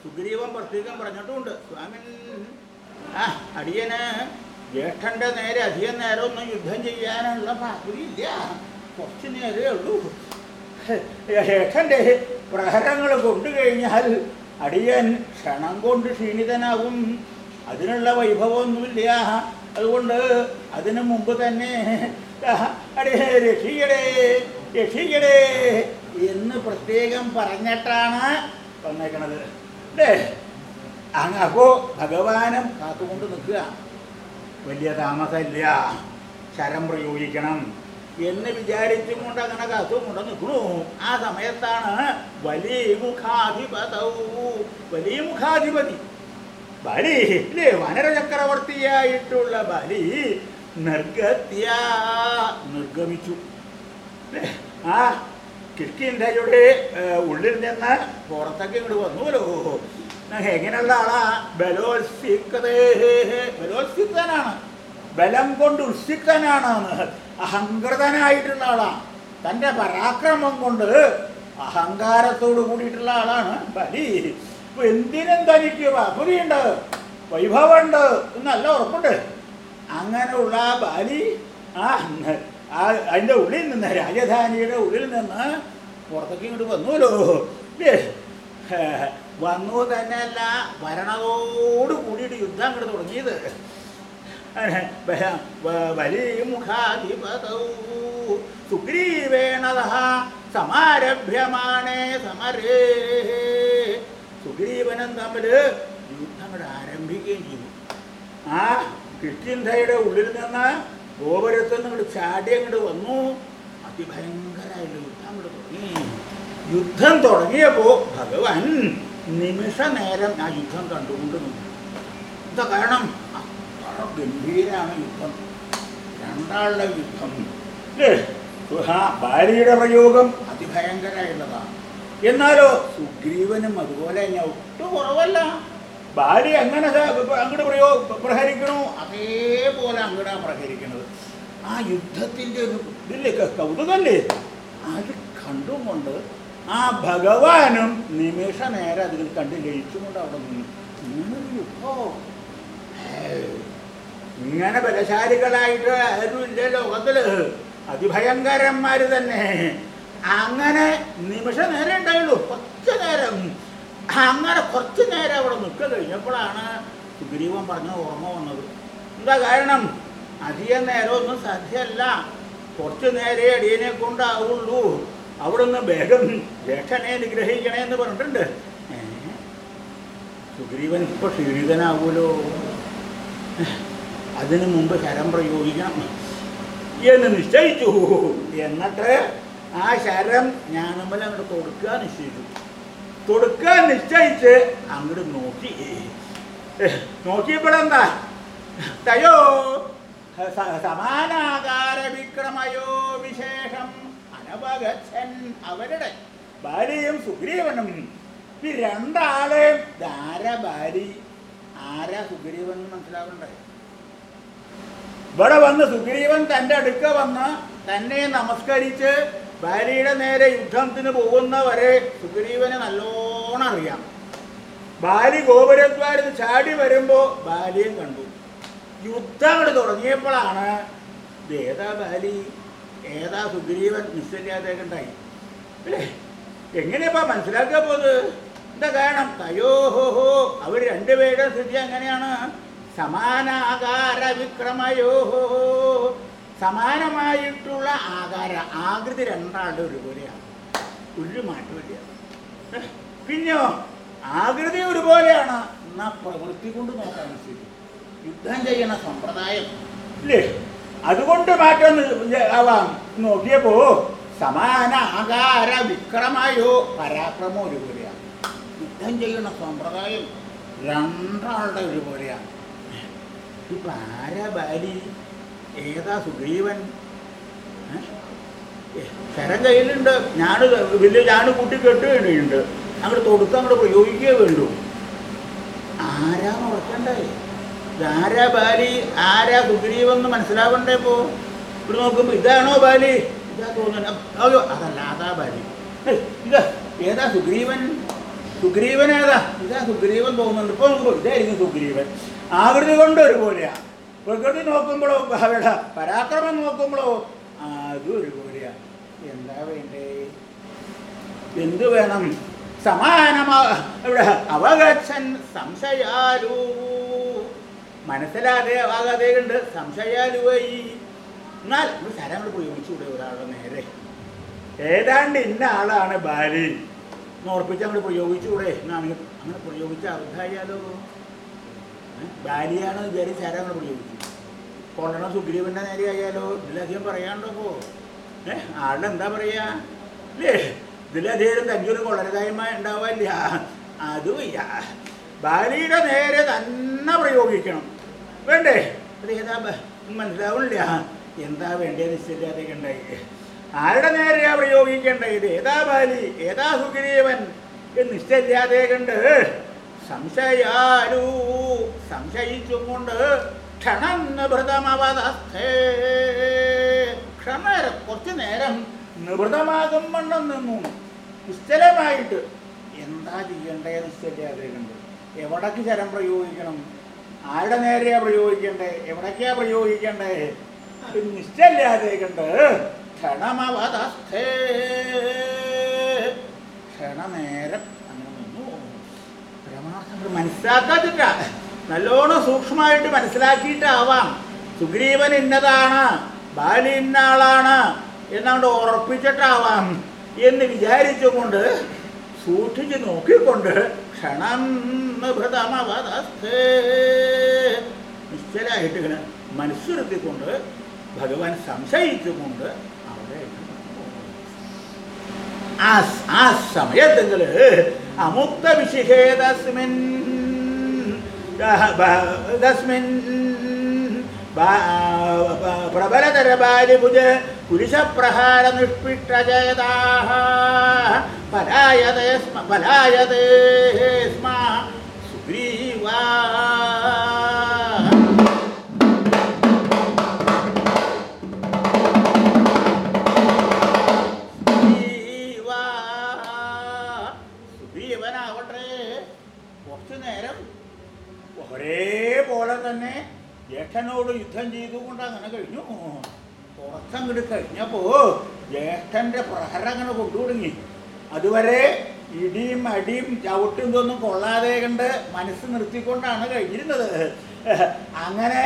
സുഗ്രീവൻ പ്രത്യേകം പറഞ്ഞിട്ടുമുണ്ട് സ്വാമിൻ ആ അടിയന് ജ്യേഷ്ഠന്റെ നേരെ അധികം നേരമൊന്നും യുദ്ധം ചെയ്യാനുള്ള താല്പര്യമില്ല. കുറച്ച് നേരമേ ഉള്ളൂ. ജ്യേഷ്ഠന്റെ പ്രഹരങ്ങൾ കൊണ്ടു കഴിഞ്ഞാൽ അടിയൻ ക്ഷണം കൊണ്ട് ക്ഷീണിതനാകും. അതിനുള്ള വൈഭവമൊന്നുമില്ല. അതുകൊണ്ട് അതിനു മുമ്പ് തന്നെ അടിയെ രക്ഷിക്കടേ രക്ഷിക്കടേ എന്ന് പ്രത്യേകം പറഞ്ഞിട്ടാണ് വന്നേക്കണത്. അല്ലേ? അങ്ങ് അപ്പോ ഭഗവാനും കാത്തുകൊണ്ട് നിൽക്കുക. വലിയ താമസമില്ല. ശരം പ്രയോഗിക്കണം എന്ന് വിചാരിച്ചും കൊണ്ട് അങ്ങനെ കാത്തും കൊണ്ട് നിൽക്കണു ആ സമയത്താണ് വലിയ മുഖാധിപതൗ വലിയ മുഖാധിപതി ബലി ഇല്ലേ? വനരചക്രവർത്തിയായിട്ടുള്ള ബലി നിർഗത്യ നിർഗമിച്ചു. ആ കിഷ്കിന്ധയുടെ ഉള്ളിൽ നിന്ന് പുറത്തേക്ക് ഇങ്ങോട്ട് വന്നുവല്ലോ. എങ്ങനെയുള്ള ആളാ? ബലോത്സിക്തേ ബലോത്സിക്തനാണ്. ബലം കൊണ്ട് ഉത്സിക്കാനാണ് അഹങ്കൃതനായിട്ടുള്ള ആളാണ് തന്റെ പരാക്രമം കൊണ്ട് അഹങ്കാരത്തോട് കൂടിയിട്ടുള്ള ആളാണ് ബലി. ഇപ്പൊ എന്തിനും തനിക്ക് വൈഭവം വൈഭവമുണ്ട് എന്നല്ല ഉറപ്പുണ്ട്. അങ്ങനെയുള്ള ബലി ആ ആ അതിന്റെ ഉള്ളിൽ നിന്ന് രാജധാനിയുടെ ഉള്ളിൽ നിന്ന് പുറത്തേക്ക് ഇങ്ങോട്ട്? ഹേ, വന്നു തന്നെയല്ല ഭരണതോട് കൂടിയിട്ട് യുദ്ധം അങ്ങോട്ട് തുടങ്ങിയത്. വലിയ മുഖാധിപതൗ. സുഗ്രീവേണത സമാരഭ്യമാണേ സമരേ. സുഗ്രീവനും തമ്മിൽ യുദ്ധം അങ്ങോട്ട് ആരംഭിക്കുകയും ചെയ്തു. ആ കിഷ്കിന്ധയുടെ ഉള്ളിൽ നിന്ന് ഗോപുരത്തിൽ നിന്ന് ഇങ്ങോട്ട് ചാടി അങ്ങോട്ട് വന്നു. അതിഭയങ്കരമായിട്ട് യുദ്ധം അങ്ങോട്ട് തുടങ്ങി. യുദ്ധം തുടങ്ങിയപ്പോൾ ഭഗവാൻ നിമിഷ നേരം ആ യുദ്ധം കണ്ടുകൊണ്ട് നിന്നു. എന്താ കാരണം? അത്ര ഗംഭീരാണ് യുദ്ധം. രണ്ടാളുടെ യുദ്ധം. ഭാര്യയുടെ പ്രയോഗം അതിഭയങ്കരമായിട്ടുള്ളതാണ് എന്നാലോ സുഗ്രീവനും അതുപോലെ തന്നെ ഒട്ടും കുറവല്ല. ഭാര്യ എങ്ങനെ അങ്ങോട്ട് പ്രയോ പ്രഹരിക്കണോ? അതേപോലെ അങ്ങോട്ടാണ് പ്രഹരിക്കണത്. ആ യുദ്ധത്തിന്റെ ഒരു ഇതിലേക്ക് കൗതുകല്ലേ? അത് കണ്ടുകൊണ്ട് ആ ഭഗവാനും നിമിഷ നേരം അതിൽ കണ്ട് ലയിച്ചുകൊണ്ട് അവിടെ നിന്നു. ഇങ്ങനെ ബലശാലികളായിട്ട് ആരും ഇല്ല ലോകത്തിൽ? അതിഭയങ്കരന്മാര് തന്നെ. അങ്ങനെ നിമിഷ നേരം ഉണ്ടായുള്ളൂ കുറച്ച് നേരം. അങ്ങനെ കുറച്ച് നേരം അവിടെ നിൽക്കുക കഴിഞ്ഞപ്പോഴാണ് സുഗ്രീവൻ പറഞ്ഞ ഓർമ്മ വന്നത്. എന്താ കാരണം? അധികം നേരമൊന്നും സാധ്യമല്ല കുറച്ച് നേരെ അടിയനെ കൊണ്ടാവുള്ളൂ. അവിടുന്ന് വേഗം ജ്യേഷ്ഠനെ നിഗ്രഹിക്കണേ എന്ന് പറഞ്ഞിട്ടുണ്ട്. സുഗ്രീവൻ ഇപ്പൊ ക്ഷീണിതനാവൂലോ അതിനു മുമ്പ് ശരം പ്രയോഗിക്കണം. എന്ന് നിശ്ചയിച്ചു. എന്നിട്ട് ആ ശരം ഞാനുമ്പോൾ അങ്ങോട്ട് കൊടുക്കുക നിശ്ചയിച്ചു. കൊടുക്കാൻ നിശ്ചയിച്ച് അങ്ങോട്ട് നോക്കി. നോക്കിയപ്പോഴെന്താ? തയോ? സ- സമാനാകാര വിക്രമയോ വിശേഷം? അനവഗച്ഛൻ അവരുടെ ഭാര്യയും സുഗ്രീവനും. ഈ രണ്ടാളെയും ധാര ഭാര്യ ആരാ സുഗ്രീവൻ മനസ്സിലാവണ്ടേ ഇവിടെ വന്ന് സുഗ്രീവൻ തന്റെ അടുക്ക വന്ന് തന്നെ നമസ്കരിച്ച് ഭാര്യയുടെ നേരെ യുദ്ധത്തിന് പോകുന്നവരെ സുഗ്രീവന് നല്ലോണം അറിയാം. ബാലി ഗോപുരദ്വാരത്തിൽ ചാടി വരുമ്പോൾ ബാലിയും കണ്ടു. യുദ്ധം അങ്ങോട്ട് തുടങ്ങിയപ്പോഴാണ് ഏതാ ബാലി ഏതാ സുഗ്രീവൻ നിശ്ചയില്ലാതെ ഉണ്ടായി. അല്ലേ എങ്ങനെയപ്പാ മനസ്സിലാക്കാൻ പോത് എന്താ കാരണം? തയോഹോഹോ അവർ രണ്ടുപേരുടെ സ്ഥിതി അങ്ങനെയാണ്. സമാനാകാര വിക്രമയോഹോ സമാനമായിട്ടുള്ള ആകാര ആകൃതി രണ്ടാളുടെ ഒരുപോലെയാണ്. ഒരു മാറ്റമില്ല പിന്നെയോ? ആകൃതി ഒരുപോലെയാണ്. എന്നാ പ്രവൃത്തി കൊണ്ട് നോക്കാൻ ശരി. യുദ്ധം ചെയ്യണ സമ്പ്രദായം. ഇല്ലേ? അതുകൊണ്ട് മാറ്റം ആവാം. നോക്കിയപ്പോ സമാന ആകാര വിക്രമയോ പരാക്രമോ ഒരുപോലെയാണ് യുദ്ധം ചെയ്യുന്ന സമ്പ്രദായം രണ്ടാളുടെ ഒരുപോലെയാണ് ഇപ്പൊ ആരാ ബാലി ഏതാ സുഗ്രീവൻ? ശരം കയ്യിലുണ്ട്. ഞാൻ വലിയ ഞാൻ കൂട്ടി കെട്ടുകയുണ്ട് അങ്ങോട്ട് തൊടുത്ത് അങ്ങോട്ട് പ്രയോഗിക്കുകയേ വേണ്ടൂ. ആരാന്ന് ഓർക്കണ്ടേ ആരാ ബാലി? ആരാ സുഗ്രീവെന്ന് മനസ്സിലാവണ്ടേ പോ ഇവിടെ നോക്കുമ്പോ ഇതാണോ ബാലി? ഇതാ തോന്നുന്നു. അതല്ല അതാ ബാലി. ഇതാ ഏതാ സുഗ്രീവൻ? സുഗ്രീവൻ ഏതാ? ഇതാ സുഗ്രീവൻ തോന്നുന്നുണ്ട്. ഇപ്പൊ നോക്കുമ്പോ ഇതായിരിക്കും സുഗ്രീവൻ. ആകൃതി കൊണ്ട് ഒരുപോലെയാ. പ്രകൃതി നോക്കുമ്പോഴോ അവരുടെ പരാക്രമം നോക്കുമ്പോഴോ അതും ഒരുപോലെയാ. എന്താ വേണ്ടേ? എന്തു വേണം? സമാനമാ ഇവിടെ അവഗച്ഛൻ സംശയാലു മനസ്സിലാതെ ആകാതെ ഉണ്ട് സംശയാലുവായി എന്നാൽ ഒരു ശരങ്ങൾ പ്രയോഗിച്ചുകൂടെ ഒരാളുടെ നേരെ. ഏതാണ്ട് ഇന്ന ആളാണ് ബാലി നോർപ്പിച്ച് അങ്ങോട്ട് പ്രയോഗിച്ചുകൂടെ. എന്നാണ് അങ്ങനെ പ്രയോഗിച്ച അർത്ഥമായാലോ? ബാലിയാണ് വിചാരിച്ച് ആരാ പ്രയോഗിച്ചു. കൊള്ളണം സുഗ്രീവന്റെ നേരെ ആയാലോ ഇതിലധികം പറയാണ്ടപ്പോ ഏ? ആളുടെ എന്താ പറയാ? അല്ലേ ഇതിലധികം തഞ്ചൂരും കൊള്ളരുതായ്മ ഉണ്ടാവില്ല അതുമില്ല ബാലിയുടെ നേരെ തന്നെ പ്രയോഗിക്കണം. വേണ്ടേ? അത് ഏതാ എന്താ വേണ്ടത് നിശ്ചയില്ലാതെയൊക്കെ ഉണ്ടായി ആരുടെ നേരെയാ പ്രയോഗിക്കേണ്ടത് ഏതാ ബാലി? ഏതാ സുഗ്രീവൻ? എന്ന് നിശ്ചയില്ലാതെ കണ്ട് സംശയാരൂ സംശയിച്ചും കൊണ്ട് ക്ഷണം നിഭൃതമവതസ്ഥേ ക്ഷണേരം കുറച്ചു നേരം നിവൃതമാകും വണ്ണം നിന്നു നിശ്ചലമായിട്ട് എന്താ ചെയ്യേണ്ടത് നിശ്ചയില്ലാതെ കണ്ട് എവിടേക്ക് ശരം പ്രയോഗിക്കണം? ആരുടെ നേരെയാ പ്രയോഗിക്കണ്ടേ? എവിടേക്കാ പ്രയോഗിക്കണ്ടേ? നിശ്ചയില്ലാതെ കണ്ട് ക്ഷണമവതസ്ഥേ ക്ഷണനേരം മനസ്സിലാക്കാതിട്ട. നല്ലോണം സൂക്ഷ്മമായിട്ട് മനസ്സിലാക്കിയിട്ടാവാം. സുഗ്രീവൻ ഇന്നതാണ് ബാലി ഇന്ന ആളാണ് എന്നങ്ങോട്ട് ഉറപ്പിച്ചിട്ടാവാം എന്ന് വിചാരിച്ചുകൊണ്ട് സൂക്ഷിച്ച് നോക്കിക്കൊണ്ട് ക്ഷണം നിഭൃതമവതസ്ഥേ നിശ്ചലായിട്ട് ഇങ്ങനെ മനസ്സിരുത്തിക്കൊണ്ട് ഭഗവാൻ സംശയിച്ചുകൊണ്ട് അവിടെ ആ ആ സമയത്തെങ്കിൽ അമുക്ത വിശിഖേ തസ്മിൻ തസ്മിൻ प्रबलदर्भादिभुज कुलिशप्रहारनिष्पिष्टजयताः पलायत स्म पलायते स्म ജ്യേഷ്ഠനോട് യുദ്ധം ചെയ്തുകൊണ്ട് അങ്ങനെ കഴിഞ്ഞു. കുറച്ചങ്ങോട്ട് കഴിഞ്ഞപ്പോ ജ്യേഷ്ഠന്റെ പ്രഹരം അങ്ങനെ കൊണ്ടുതുടങ്ങി. അതുവരെ ഇടിയും അടിയും ചവിട്ടും ഇതൊന്നും കൊള്ളാതെ കണ്ട് മനസ്സ് നിർത്തിക്കൊണ്ടാണ് കഴിഞ്ഞിരുന്നത്. അങ്ങനെ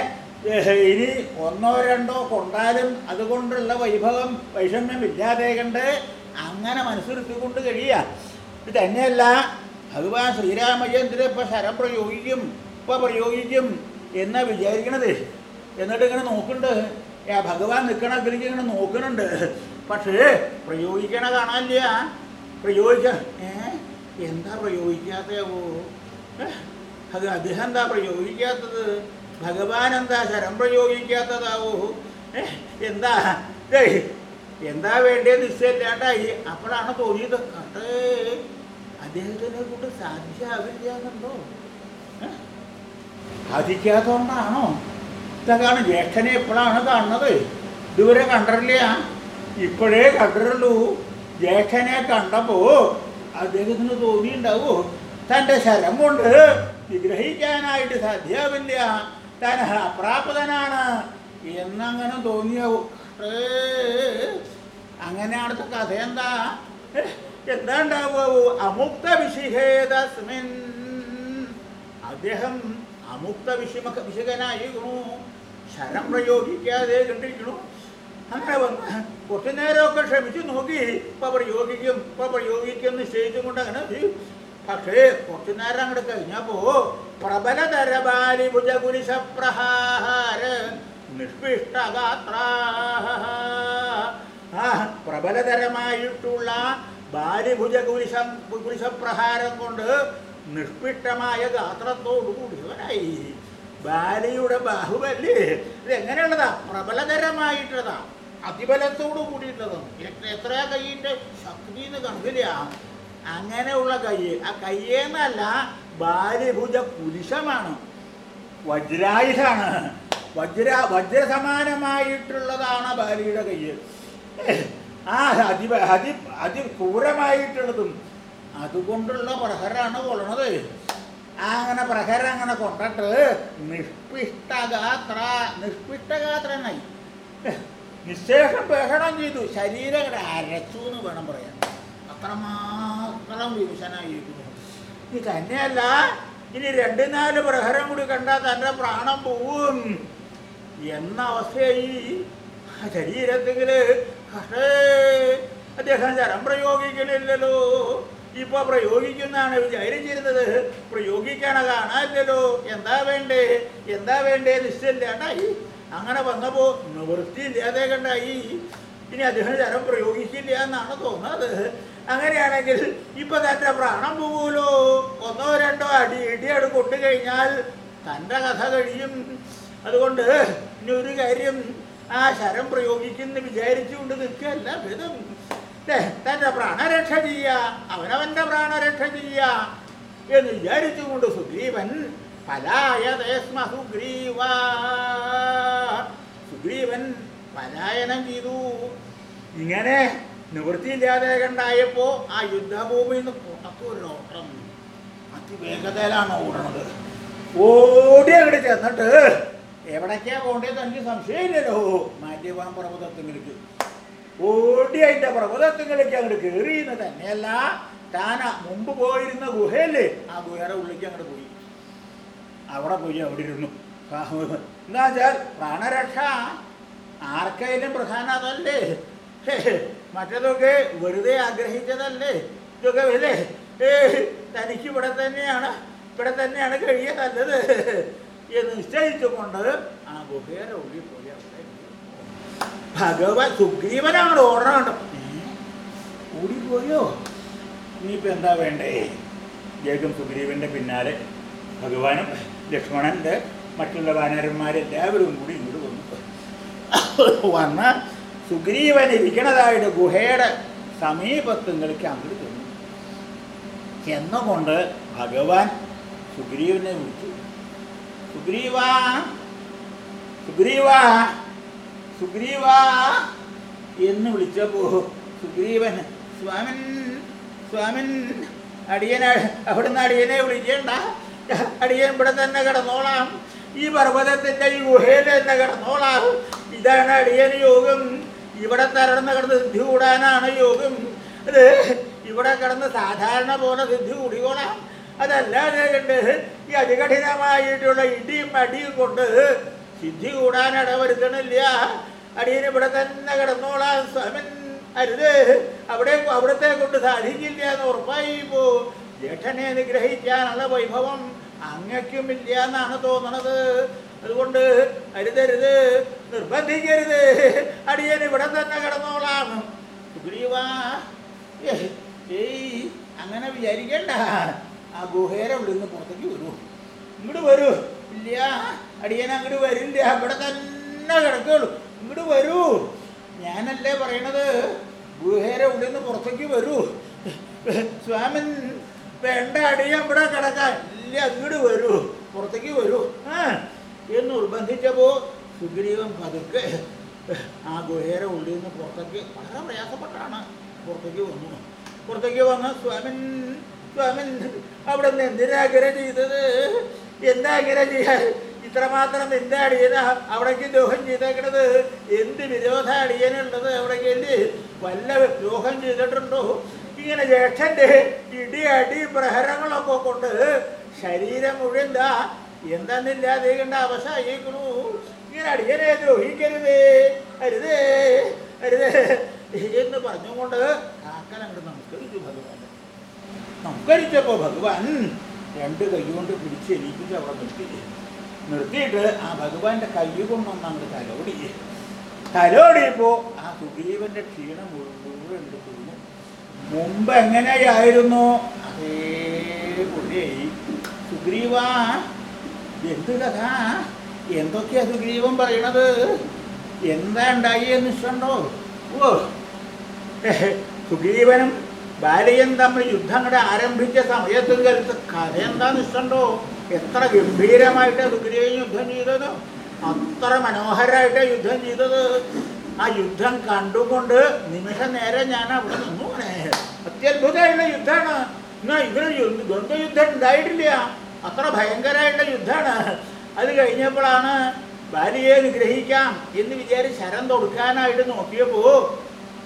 ഇനി ഒന്നോ രണ്ടോ കൊണ്ടാലും അതുകൊണ്ടുള്ള വൈഭവം വൈഷമ്യം ഇല്ലാതെ കണ്ട് അങ്ങനെ മനസ്സ് നിർത്തിക്കൊണ്ട് കഴിയുക ഇത് തന്നെയല്ല ഭഗവാൻ ശ്രീരാമചന്ദ്രൻ ഇപ്പൊ ശരം പ്രയോഗിക്കും ഇപ്പൊ പ്രയോഗിക്കും എന്നാ വിചാരിക്കണത്? എന്നിട്ട് ഇങ്ങനെ നോക്കുന്നുണ്ട്. ആ ഭഗവാൻ നിൽക്കണ നിൽക്കണതിലേക്ക് ഇങ്ങനെ നോക്കുന്നുണ്ട്. പക്ഷേ പ്രയോഗിക്കണ കാണാനില്ല. പ്രയോഗിക്ക എന്താ പ്രയോഗിക്കാത്തയാവോ? അത് അദ്ദേഹം എന്താ പ്രയോഗിക്കാത്തത്? ഭഗവാൻ എന്താ ശരം പ്രയോഗിക്കാത്തതാവോ? എന്താ? എന്താ വേണ്ടിയ നിശ്ചയമില്ലാണ്ടായി. അപ്പോഴാണ് തോന്നിയത് അതേ അദ്ദേഹത്തിനെ കൊണ്ട് സാധ്യമാവില്ല എന്നുണ്ടോ? സാധിക്കാത്തതുകൊണ്ടാണോ ഇതൊക്കെയാണ് ജ്യേഷ്ഠനെ ഇപ്പോഴാണ് കാണുന്നത്. ഇതുവരെ കണ്ടിട്ടില്ല. ഇപ്പോഴേ കണ്ടിട്ടുള്ളൂ. ജ്യേഷ്ഠനെ കണ്ടപ്പോ അദ്ദേഹത്തിന് തോന്നിയുണ്ടാവോ തന്റെ ശരം കൊണ്ട് വിഗ്രഹിക്കാനായിട്ട് സാധ്യമാവില്ല താൻ അപ്രാപ്തനാണ് എന്നങ്ങനെ തോന്നിയാവും? അങ്ങനെ അടുത്ത കഥ എന്താ? ഏ, എന്താ ഉണ്ടാവുക? അമുക്ത വിശിഹേതസ്മിൻ അദ്ദേഹം അമുക്ത വിഷമ വിശകനായിരുന്നു ശരം പ്രയോഗിക്കാതെ കണ്ടിരിക്കണു അങ്ങനെ വന്ന് കുറച്ചു നേരമൊക്കെ ക്ഷമിച്ചു നോക്കി. ഇപ്പൊ പ്രയോഗിക്കും ഇപ്പൊ പ്രയോഗിക്കും നിശ്ചയിച്ചും കൊണ്ട് അങ്ങനെ. പക്ഷേ കുറച്ചു നേരം അങ്ങോട്ട് കഴിഞ്ഞപ്പോ പ്രബല തരബാലി പ്രഹാര നിഷ്പിഷ്ടഗാത്ര ആ പ്രബലതരമായിട്ടുള്ള ബാലിഭുജ കുരിശം കുരിശപ്രഹാരം കൊണ്ട് നിഷ്പിഷ്ടമായ ഗാത്രത്തോടുകൂടി അവനായി ബാലിയുടെ ഇത് എങ്ങനെയുള്ളതാ പ്രബലതരമായിട്ടുള്ളതാ. അതിബലത്തോടു കൂടിയിട്ടുള്ളതാണ് എത്ര- കൈയിന്റെ ശക്തി എന്ന് കണ്ടില്ല. അങ്ങനെയുള്ള കൈ ആ കയ്യേന്നല്ല ബാലിഭുജ പുരുഷമാണ് വജ്രായുധാണ് വജ്ര വജ്രസമാനമായിട്ടുള്ളതാണ് ബാലിയുടെ കയ്യ് ആ അതി അതി അതിക്രൂരമായിട്ടുള്ളതും അതുകൊണ്ടുള്ള പ്രഹരാണ് കൊള്ളണത്. അങ്ങനെ പ്രഹരം അങ്ങനെ കൊണ്ടിട്ട് നിഷ്പിഷ്ടഗാത്ര നിഷ്പിഷ്ടഗാത്രനായി. നിശേഷം ബഹളം ചെയ്തു. ശരീരം അരച്ചു എന്ന് വേണം പറയാൻ. അത്രമാത്രം വിഭൂഷനായിരിക്കുന്നു ഇത് തന്നെയല്ല ഇനി രണ്ട് നാല് പ്രഹരം കൂടി കണ്ടാൽ തന്റെ പ്രാണം പോവും. എന്ന അവസ്ഥയായി. ശരീരത്തിൽ അദ്ദേഹം ജലം പ്രയോഗിക്കണില്ലല്ലോ. ഇപ്പൊ പ്രയോഗിക്കുന്നതാണ് വിചാരിച്ചിരുന്നത് പ്രയോഗിക്കണ കാണാനില്ലല്ലോ എന്താ വേണ്ടേ? എന്താ വേണ്ടേ? നിശ്ചയില്ലാണ്ടായി അങ്ങനെ വന്നപ്പോ നിവൃത്തിയില്ലാതെ കണ്ടായി ഇനി അദ്ദേഹം തരം പ്രയോഗിക്കില്ല എന്നാണ് തോന്നുന്നത്. അങ്ങനെയാണെങ്കിൽ ഇപ്പൊ തന്റെ പ്രാണം പോകൂലോ ഒന്നോ രണ്ടോ അടി ഇടിയട് കൊണ്ടു കഴിഞ്ഞാൽ തന്റെ കഥ കഴിയും. അതുകൊണ്ട് ഇനി ഒരു കാര്യം ആ ശരം പ്രയോഗിക്കുന്ന വിചാരിച്ചുകൊണ്ട് നിൽക്കുകയല്ല ഭേദം. തന്റെ പ്രാണരക്ഷ ചെയ്യ അവനവന്റെ പ്രാണരക്ഷ ചെയ്യ എന്ന് വിചാരിച്ചുകൊണ്ട് സുഗ്രീവൻ പലായതേസ്മ സുഗ്രീവ. സുഗ്രീവൻ പലായനം ചെയ്തു. ഇങ്ങനെ നിവൃത്തിയില്ലാതെ കണ്ടായപ്പോ ആ യുദ്ധഭൂമിയിൽ നിന്ന് ഒരു ഓട്ടം അതിവേഗതയിലാണ് ഓടുന്നത് ഓടി അങ്ങോട്ട് ചെന്നിട്ട് എവിടേക്കാ പോകേണ്ടത് തനിക്ക് സംശയമില്ലല്ലോ. മാറ്റിവാൻ പർവതത്തിലേക്ക് ഓടി അതിന്റെ പർവതത്തിലേക്ക് അങ്ങോട്ട് കയറിയെന്ന് തന്നെയല്ല താൻ മുമ്പ് പോയിരുന്ന ഗുഹയല്ലേ? ആ ഗുഹയുടെ ഉള്ളിലേക്ക് അങ്ങോട്ട് പോയി. അവിടെ പോയി അവിടെ ഇരുന്നു. എന്താ വെച്ചാൽ പ്രാണരക്ഷ ആർക്കായാലും പ്രധാന അതല്ലേ മറ്റതൊക്കെ വെറുതെ ആഗ്രഹിച്ചതല്ലേ? ഇതൊക്കെ ഏ തനിക്ക് ഇവിടെ തന്നെയാണ് ഇവിടെ തന്നെയാണ് കഴിയ നല്ലത് എന്ന് നിശ്ചയിച്ചുകൊണ്ട് ആ ഗുഹയുടെ ഉള്ളിൽ. ഭഗവാൻ സുഗ്രീവൻ അങ്ങോട്ട് ഓടണം ഓടിപ്പോയോ ഇനിയിപ്പോൾ എന്താ വേണ്ടേ? വേഗം സുഗ്രീവന്റെ പിന്നാലെ ഭഗവാനും ലക്ഷ്മണന്റെ മറ്റുള്ള വാനരന്മാരെല്ലാവരും കൂടി ഇങ്ങോട്ട് വന്നു. വന്ന് സുഗ്രീവൻ ഇരിക്കണതായിട്ട് ഗുഹയുടെ സമീപത്തുങ്ങൾക്ക് അങ്ങോട്ട് ചെന്നു. ചെന്നുകൊണ്ട് ഭഗവാൻ സുഗ്രീവനെ വിളിച്ചു. സുഗ്രീവാ സുഗ്രീവ സുഗ്രീവ എന്ന് വിളിച്ചപ്പോ സുഗ്രീവൻ സ്വാമൻ സ്വാമൻ അടിയൻ അവിടുന്ന് അടിയനെ വിളിക്കേണ്ട. അടിയൻ ഇവിടെ തന്നെ കിടന്നോളാം. ഈ പർവതത്തിന്റെ ഈ ഗുഹയിൽ തന്നെ കിടന്നോളാം. ഇതാണ് അടിയൻ യോഗം. ഇവിടെ തരണം കിടന്ന് സിദ്ധി കൂടാനാണ് യോഗം. അത് ഇവിടെ കിടന്ന് സാധാരണ പോലെ സിദ്ധി കൂടിക്കോളാം. അതല്ലാതെ കണ്ട് ഈ അതികഠിനമായിട്ടുള്ള ഇടിയും അടിയും കൊണ്ട് സിദ്ധി കൂടാൻ ഇടവരുത്തണില്ല. അടിയന് ഇവിടെ തന്നെ കിടന്നോളാൻ സ്വാമൻ അരുത്. അവിടെ അവിടത്തെ കൊണ്ട് സാധിക്കില്ല എന്ന് ഉറപ്പായി പോ. ജേഠനെ നിഗ്രഹിക്കാനുള്ള വൈഭവം അങ്ങയ്ക്കുമില്ല എന്നാണ് തോന്നണത്. അതുകൊണ്ട് അരുതരുത് നിർബന്ധിക്കരുത്. അടിയൻ ഇവിടെ തന്നെ കിടന്നോളാം. സുഗ്രീവാ ഏയ്, അങ്ങനെ വിചാരിക്കണ്ട. ആ ഗുഹേരെ ഉള്ളിൽ നിന്ന് പുറത്തേക്ക് വരൂ. ഇങ്ങോട്ട് വരൂ. ഇല്ല. അടിയൻ അങ്ങോട്ട് വരില്ല. ഇവിടെ തന്നെ കിടക്കുള്ളൂ. ഇങ്ങോട്ട് വരൂ. ഞാനല്ലേ പറയണത്? ഗുഹേരെ ഉള്ളിൽ നിന്ന് പുറത്തേക്ക് വരൂ. സ്വാമൻ വേണ്ട അടിയൻ ഇവിടെ കിടക്കാൻ ഇല്ല അങ്ങോട്ട് വരൂ. പുറത്തേക്ക് വരൂ. എന്ന് നിർബന്ധിച്ചപ്പോ സുഗ്രീവൻ പതുക്കെ ആ ഗുഹേരെ ഉള്ളിൽ നിന്ന് പുറത്തേക്ക് വളരെ പ്രയാസപ്പെട്ടാണ് പുറത്തേക്ക് വന്നു. പുറത്തേക്ക് വന്ന സ്വാമൻ സ്വാമൻ അവിടെ നിന്ന് എന്തിനാഗ്രഹം ചെയ്തത്? എന്താഗ്രഹ ചെയ്യാൻ? ഇത്രമാത്രം എന്താ അടിയന? അവിടേക്ക് ദ്രോഹം ചെയ്തേക്കണത്? എന്ത് വിരോധ അടിയനുള്ളത് അവിടേക്ക്? വല്ല ദ്രോഹം ചെയ്തിട്ടുണ്ടോ? ഇങ്ങനെ ജ്യേഷ്ഠന്റെ ഇടി അടി പ്രഹരങ്ങളൊക്കെ കൊണ്ട് ശരീരം മുഴുവൻ എന്തെന്നില്ലാതെ എന്താന്നില്ലാതെ കണ്ട അവശായിക്കണു ഇങ്ങനെ അടിയനെ ദ്രോഹിക്കരുതേ അരുതേ അരുതേ എന്ന് പറഞ്ഞുകൊണ്ട് കാക്കൻ അങ്ങോട്ട് നമസ്കരിച്ചു ഭഗവാൻ നമുക്കരിച്ചപ്പോ ഭഗവാൻ രണ്ട് കൈ കൊണ്ട് പിടിച്ച് എണീപ്പിച്ച് അവിടെ നിർത്തി. നിർത്തിയിട്ട് ആ ഭഗവാന്റെ കൈ കൊണ്ടൊന്ന് അങ്ങോട്ട് തലോടി. തലോടിയപ്പോ ആ സുഗ്രീവന്റെ ക്ഷീണം മുഴുവൻ. മുമ്പ് എങ്ങനെയായിരുന്നു? അതേപോലെ സുഗ്രീവ എന്ത് കഥ? എന്തൊക്കെയാ സുഗ്രീവൻ പറയണത്? എന്താ ഉണ്ടായി എന്ന് ഇഷ്ടമുണ്ടോ? ഓ സുഗ്രീവനും ഭാര്യയും തമ്മിൽ യുദ്ധങ്ങളെ ആരംഭിച്ച സമയത്ത് കരുത്ത് കഥ എന്താന്ന് ഇഷ്ടമുണ്ടോ എത്ര ഗംഭീരമായിട്ട് സുഗ്രീവൻ യുദ്ധം ചെയ്തത്? അത്ര മനോഹരമായിട്ട് യുദ്ധം ചെയ്തത്. ആ യുദ്ധം കണ്ടുകൊണ്ട് നിമിഷ നേരം ഞാൻ അവിടെ നിന്നു. അത്യത്ഭുതമായിട്ടുള്ള യുദ്ധമാണ്. എന്നാ യുദ്ധ- ദ്വന്ദ്വയുദ്ധം ഉണ്ടായിട്ടില്ല. അത്ര ഭയങ്കരമായിട്ടുള്ള യുദ്ധമാണ്. അത് കഴിഞ്ഞപ്പോഴാണ് ഭാര്യയെ നിഗ്രഹിക്കാം എന്ന് വിചാരിച്ച് ശരം തൊടുക്കാനായിട്ട് നോക്കിയപ്പോ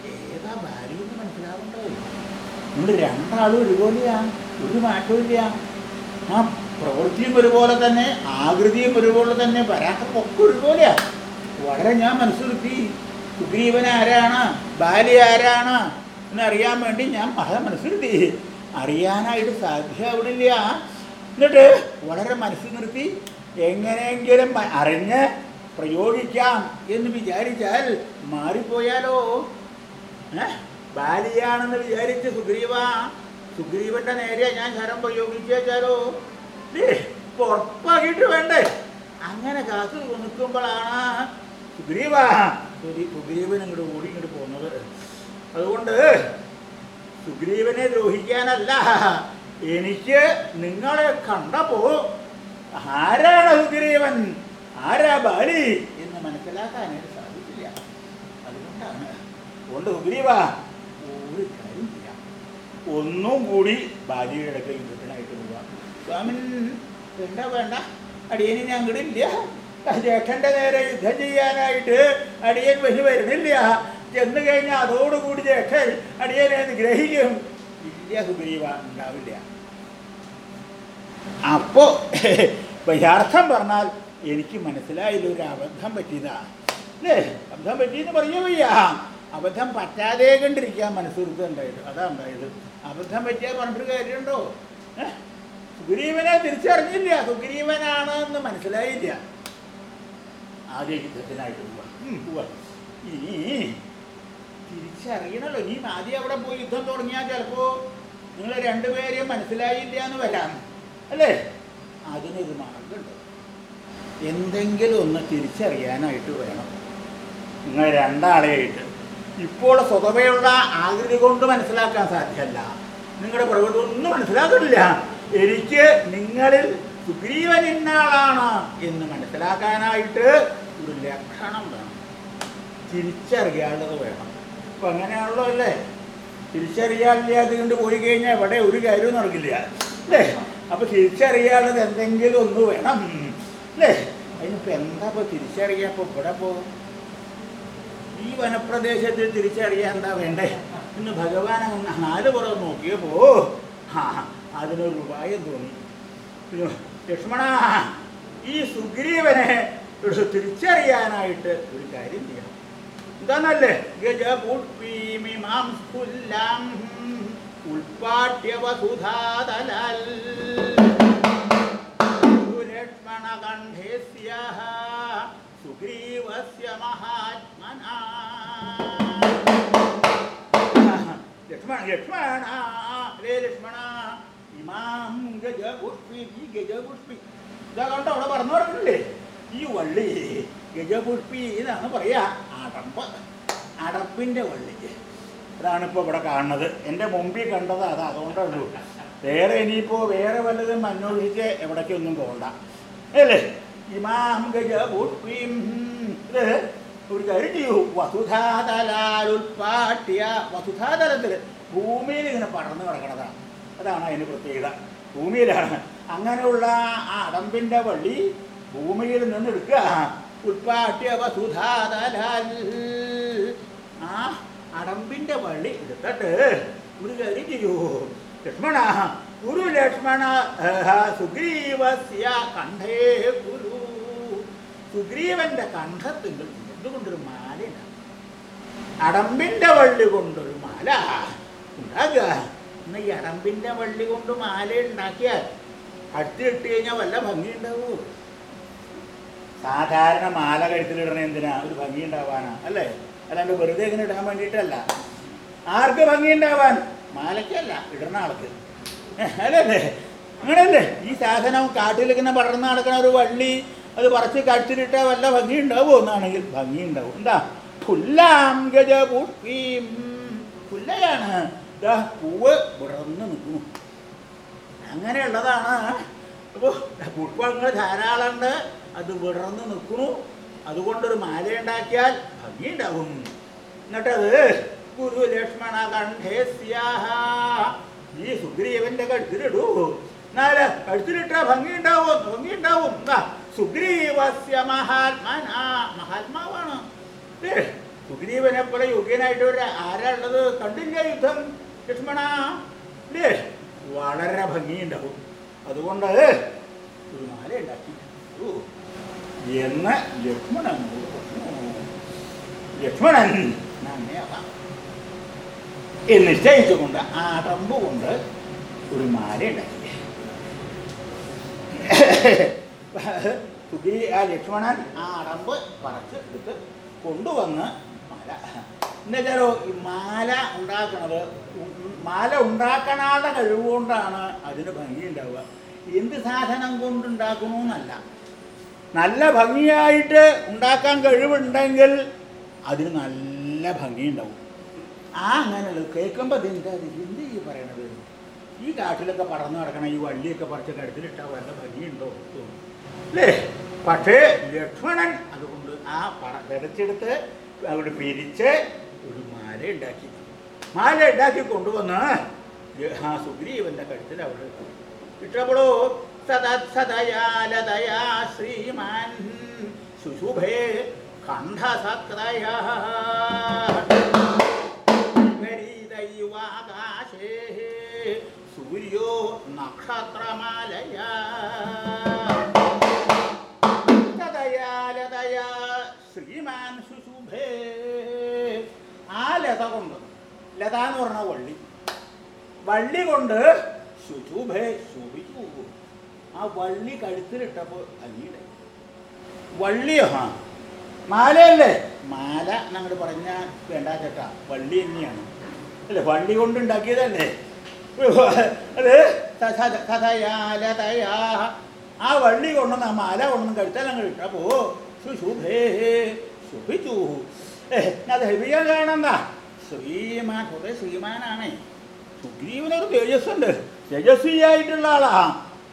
ഏതാ ഭാര്യ എന്ന് മനസ്സിലാവണ്ടേ നമ്മൾ രണ്ടാളും ഒരുപോലെയാ ഒരു മാറ്റമില്ല ആ പ്രവൃത്തിയും ഒരുപോലെ തന്നെ ആകൃതിയും ഒരുപോലെ തന്നെ പരാക്രമൊക്കെ ഒരുപോലെയാ. വളരെ ഞാൻ മനസ്സിലാക്കി സുഗ്രീവൻ ആരാണ് ബാല്യ ആരാണ് എന്നറിയാൻ വേണ്ടി ഞാൻ വളരെ മനസ്സിലാക്കി അറിയാനായിട്ട് സാധ്യമാവിടില്ല എന്നിട്ട് വളരെ മനസ്സിൽ നിർത്തി എങ്ങനെയെങ്കിലും അറിഞ്ഞ് പ്രയോഗിക്കാം എന്ന് വിചാരിച്ചാൽ മാറിപ്പോയാലോ? ഏ? ബാലിയാണെന്ന് വിചാരിച്ച് സുഗ്രീവ സുഗ്രീവന്റെ നേരെ ഞാൻ ശരം പ്രയോഗിച്ചു വെച്ചാലോ ദേ, ഇപ്പൊ ഉറപ്പാക്കിയിട്ട് വേണ്ടേ. അങ്ങനെ കാത്തു നിൽക്കുമ്പോഴാണ് സുഗ്രീവ സുഗ്രീവൻ ഇങ്ങോട്ട് ഓടി ഇങ്ങോട്ട് പോകുന്നത് അതുകൊണ്ട് സുഗ്രീവനെ ദ്രോഹിക്കാനല്ല എനിക്ക് നിങ്ങളെ കണ്ടപ്പോ ആരാണ് സുഗ്രീവൻ? ആരാ ബാലി? എന്ന് മനസ്സിലാക്കാനായിട്ട് സാധിക്കില്ല അതുകൊണ്ടാണ്. അതുകൊണ്ട് സുഗ്രീവ ഒന്നും കൂടി ഭാര്യയുടെ അടുക്കൽ യുദ്ധത്തിനായിട്ട് പോവാ സ്വാമിൻ വേണ്ട വേണ്ട? അടിയന് ഞങ്ങളില്ല ജേഷന്റെ നേരെ യുദ്ധം ചെയ്യാനായിട്ട് അടിയൻ വഴി വരുന്നില്ല. ചെന്ന് കഴിഞ്ഞാൽ അതോടുകൂടി ജേഷൻ അടിയനെ ഗ്രഹിക്കും ഇല്ല സുഗ്രീവ ഉണ്ടാവില്ല. അപ്പോ യഥാർത്ഥം പറഞ്ഞാൽ എനിക്ക് മനസ്സിലായില്ല ഒരു അബദ്ധം പറ്റിയതാ. അല്ലേ? അബദ്ധം പറ്റിയെന്ന് പറയാ വയ്യ. അബദ്ധം പറ്റാതെ കണ്ടിരിക്കാൻ മനസ്സുറുത്ത് ഉണ്ടായത്. അതാ ഉണ്ടായത്. അബദ്ധം പറ്റിയാൽ പറഞ്ഞിട്ട് കാര്യമുണ്ടോ? സുഗ്രീവനെ തിരിച്ചറിഞ്ഞില്ല. സുഗ്രീവനാണ് എന്ന് മനസ്സിലായില്ല. ആദ്യ യുദ്ധത്തിനായിട്ട് പോവാ. ഇനി തിരിച്ചറിയണല്ലോ. ഇനി ആദ്യം അവിടെ പോയി യുദ്ധം തുടങ്ങിയാൽ ചിലപ്പോ നിങ്ങൾ രണ്ടുപേരെയും മനസ്സിലായില്ല എന്ന് വരാം. അല്ലേ? അതിനൊരു മാർഗമുണ്ട് എന്തെങ്കിലും ഒന്ന് തിരിച്ചറിയാനായിട്ട് വേണം. നിങ്ങൾ രണ്ടാളെയായിട്ട് ഇപ്പോൾ സ്വതവയുള്ള ആകൃതി കൊണ്ട് മനസ്സിലാക്കാൻ സാധ്യമല്ല നിങ്ങളുടെ പ്രകൃതി ഒന്നും മനസ്സിലാക്കുന്നില്ല. എനിക്ക് നിങ്ങളിൽ സുഗ്രീവൻ ഇന്നയാളാണ് എന്ന് മനസ്സിലാക്കാനായിട്ട് ഒരു ലക്ഷണം വേണം. തിരിച്ചറിയാനുള്ളത് വേണം. അപ്പൊ അങ്ങനെയാണല്ലോ അല്ലേ? തിരിച്ചറിയാനില്ലാതെ കൊണ്ട് പോയി കഴിഞ്ഞാൽ ഇവിടെ ഒരു കാര്യവും നടക്കില്ല. അല്ലേ? അപ്പൊ തിരിച്ചറിയാനുള്ളത് എന്തെങ്കിലും ഒന്ന് വേണം. അല്ലേ? അതിനിപ്പോ എന്താ ഇപ്പൊ തിരിച്ചറിയാൻ ഇപ്പോൾ ഇവിടെ പോ ഈ വനപ്രദേശത്തിൽ തിരിച്ചറിയാൻ എന്താ വേണ്ടേ? ഇന്ന് ഭഗവാൻ അങ്ങ് നാല് പുറം നോക്കിയപ്പോ ആ അതിനൊരു ഉപായം തോന്നി. ലക്ഷ്മണ ഈ സുഗ്രീവനെ തിരിച്ചറിയാനായിട്ട് ഒരു കാര്യം ചെയ്യണം എന്താന്നല്ലേ? ഗജപുഷ്പീമിമാം സ്ഫുല്ലാം ഉൽപാട്യ വസുധാതലൽ സുഗ്രീവസ്യ മഹാത്മനാ. ലക്ഷ്മണ ലക്ഷ്മണ രേ ലക്ഷ്മണ. ഇമാം ഗജപുഷ്പി ഈ ഗജപുഷ്പി. അവിടെ പറഞ്ഞു പറഞ്ഞില്ലേ ഈ വള്ളി ഗജപുഷ്പി എന്നാണ് പറയാ. അടപ്പ് അടപ്പിന്റെ വള്ളി. അതാണ് ഇപ്പോൾ ഇവിടെ കാണുന്നത്. എന്റെ മുമ്പിൽ കണ്ടത് അത് അതുകൊണ്ടുള്ളൂ. വേറെ ഇനിയിപ്പോൾ വേറെ വല്ലതും അന്വേഷിച്ച് എവിടേക്കൊന്നും പോകണ്ട അല്ലേ? ഇമാം ഗജപുഷ്പീം. ഇത് ഒരു കാര്യം വസുധാതലാലുൽപാട്ടിയ വസുധാതലത്തിൽ ഭൂമിയിൽ ഇങ്ങനെ പടർന്നു കിടക്കണതാണ്. അതാണ് അതിന് പ്രത്യേകത. ഭൂമിയിലാണ്. അങ്ങനെയുള്ള ആ അടമ്പിന്റെ വള്ളി ഭൂമിയിൽ നിന്ന് ഉൽപാട്ടിയ വസുധാതലാൽ. ആ അടമ്പിന്റെ വള്ളി എടുത്തിട്ട് ഒരു കാര്യം ചെയ്യൂ. ലക്ഷ്മണ ഗുരു ലക്ഷ്മണ സുഗ്രീവസ്യ കണ്ഠേ ഗുരു. സുഗ്രീവന്റെ കണ്ഠത്തിന്റെ എന്തുകൊണ്ടൊരു മാല അടമ്പിന്റെ വള്ളി കൊണ്ടൊരു മാല. ഉണ്ടാകുക. എന്ന ഈ അടമ്പിന്റെ വള്ളി കൊണ്ട് മാല ഉണ്ടാക്കിയാൽ അടുത്തിട്ട് കഴിഞ്ഞാൽ വല്ല ഭംഗി ഉണ്ടാവൂ സാധാരണ മാല കഴുത്തിലിടണ എന്തിനാ? ഒരു ഭംഗി ഉണ്ടാവാനാ അല്ലേ? അല്ലാണ്ട് വെറുതെ ഇങ്ങനെ ഇടാൻ വേണ്ടിയിട്ടല്ല. ആർക്ക് ഭംഗി ഉണ്ടാവാൻ മാലയ്ക്കല്ല ഇടുന്ന ആൾക്ക്. അല്ലേ? അങ്ങനെയല്ലേ ഈ സാധനം കാട്ടിലിങ്ങനെ പടർന്ന് നടക്കുന്ന ഒരു വള്ളി അത് പറിച്ച് കഴിച്ചിട്ട് വല്ല ഭംഗി ഉണ്ടാവുമോ എന്നാണെങ്കിൽ ഭംഗി ഉണ്ടാവും എന്താ? പുല്ലാം ഗജ പുഷ്പീം പുല്ലയാണ് പൂവ് വിടർന്ന് നിൽക്കുന്നു അങ്ങനെയുള്ളതാണ്. അപ്പോൾ പുഷ്പങ്ങൾ ധാരാളമുണ്ട്. അത് വിടർന്നു നിൽക്കുന്നു അതുകൊണ്ടൊരു മാല ഉണ്ടാക്കിയാൽ ഭംഗിയുണ്ടാവും. എന്നിട്ടത് ഗുരു ലക്ഷ്മണ കണ്ഠേസ്യാഹ. ഈ സുഗ്രീവന്റെ കഴുത്തിലിടൂ. എന്നാൽ കഴുത്തിലിട്ടാ ഭംഗി ഉണ്ടാവും ഭംഗി ഉണ്ടാവും എന്താ സുഗ്രീവസ്യ മഹാത്മനാ. മഹാത്മാവാണ്. സുഗ്രീവനെ പോലെ യോഗ്യനായിട്ട് ഒരു ആരാളുള്ളത് കണ്ടില്ല യുദ്ധം? ലക്ഷ്മണ. ഇല്ലേ വളരെ ഭംഗിയുണ്ടാവും. അതുകൊണ്ട് ഒരു മാല ഉണ്ടാക്കി. എന്ന് ലക്ഷ്മണൻ. ലക്ഷ്മണൻ എന്ന് നിശ്ചയിച്ചുകൊണ്ട് ആ കൊണ്ട് ഒരു മാല ഉണ്ടാക്കി. ആ ലക്ഷ്മണൻ ആ അടമ്പ് പറച്ച് എടുത്ത് കൊണ്ടുവന്ന് മാല. എന്നുവെച്ചാലോ ഈ മാല ഉണ്ടാക്കണത് ഉം മാല ഉണ്ടാക്കണാളുടെ കഴിവുകൊണ്ടാണ് അതിന് ഭംഗിയുണ്ടാവുക. എന്ത് സാധനം കൊണ്ടുണ്ടാക്കണമെന്നല്ല നല്ല ഭംഗിയായിട്ട് ഉണ്ടാക്കാൻ കഴിവുണ്ടെങ്കിൽ അതിന് നല്ല ഭംഗിയുണ്ടാവും. ആ അങ്ങനെയുള്ളത് കേൾക്കുമ്പോൾ ഇതിന്റെ എന്ത് ഈ പറയണത്? ഈ കാട്ടിലൊക്കെ പറന്ന് കിടക്കണം ഈ വള്ളിയൊക്കെ പറിച്ച് കടുത്തിലിട്ടാൽ വല്ല ഭംഗിയുണ്ടോ? അല്ലേ? പക്ഷേ ലക്ഷ്മണൻ അതുകൊണ്ട് ആ പട വിതച്ചെടുത്ത് അവിടെ പിരിച്ച് ഒരു മാല ഉണ്ടാക്കി. മാല ഉണ്ടാക്കി കൊണ്ടുവന്ന് ആ സുഗ്രീവന്റെ കഴുത്തിൽ അവിടെ ഇട്ടപ്പോഴോ സദാ സദയാലതയാ ശ്രീമാൻ ശുശുഭേ കണ്ഠസക്തയ ദൈവാകാശേ സൂര്യോ നക്ഷത്രമാലയാ. ലത കൊണ്ട് ലത എന്ന് പറഞ്ഞ വള്ളി. വള്ളി കൊണ്ട് ശുചുഭേ ശോഭിച്ചു ആ വള്ളി കഴുത്തിലിട്ടപ്പോൾ അങ്ങിയുടെ വള്ളിയോ ആ മാലയല്ലേ? മാല എന്നങ്ങോട്ട് പറഞ്ഞാൽ വേണ്ട ചേട്ടാ വള്ളി തന്നെയാണ്. അല്ലേ വള്ളി കൊണ്ട് ഉണ്ടാക്കിയതല്ലേ? ആ വള്ളി കൊണ്ടൊന്ന് ആ മാല കൊണ്ടൊന്ന് കഴുത്താലങ്ങ് ഇട്ടപ്പോ ശുശുഭേ ശുഭിച്ചു. അത് ഹെവിയാ കാണണ്ട ശ്രീമാൻ കുറെ ശ്രീമാനാണേ. സുഗ്രീവനൊരു തേജസ്സുണ്ട്. തേജസ്വിയായിട്ടുള്ള ആളാ.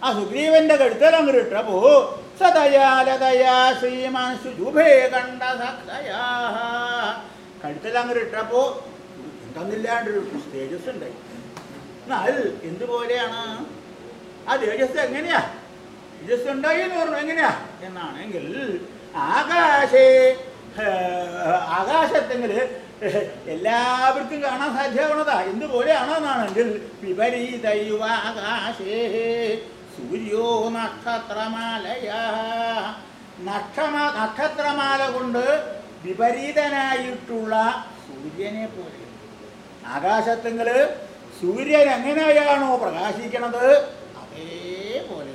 ആ സുഗ്രീവന്റെ കഴുത്തേൽ അങ്ങോട്ട് ഇട്ടപ്പോ സദയാലതയാ ശ്രീമാൻ സുജുഭേ കണ്ട സദയാ അങ്ങോട്ട് ഇട്ടപ്പോ എന്തെന്നില്ലാണ്ടൊരു തേജസ് ഉണ്ടായി എന്നാൽ എന്തുപോലെയാണ്? ആ തേജസ് എങ്ങനെയാ? തേജസ് ഉണ്ടായി എന്ന് പറഞ്ഞു എങ്ങനെയാ? എന്നാണെങ്കിൽ ആകാശേ ആകാശത്തെങ്കിൽ എല്ലാവർക്കും കാണാൻ സാധ്യമാവണതാ. എന്തുപോലെയാണോ എന്നാണെങ്കിൽ വിപരീതൈവ ആകാശേ സൂര്യോ നക്ഷത്രമാലയ. നക്ഷമ നക്ഷത്രമാല കൊണ്ട് വിപരീതനായിട്ടുള്ള സൂര്യനെ പോലെ. ആകാശത്തെങ്കിൽ സൂര്യൻ എങ്ങനെയാണോ പ്രകാശിക്കണത് അതേപോലെ.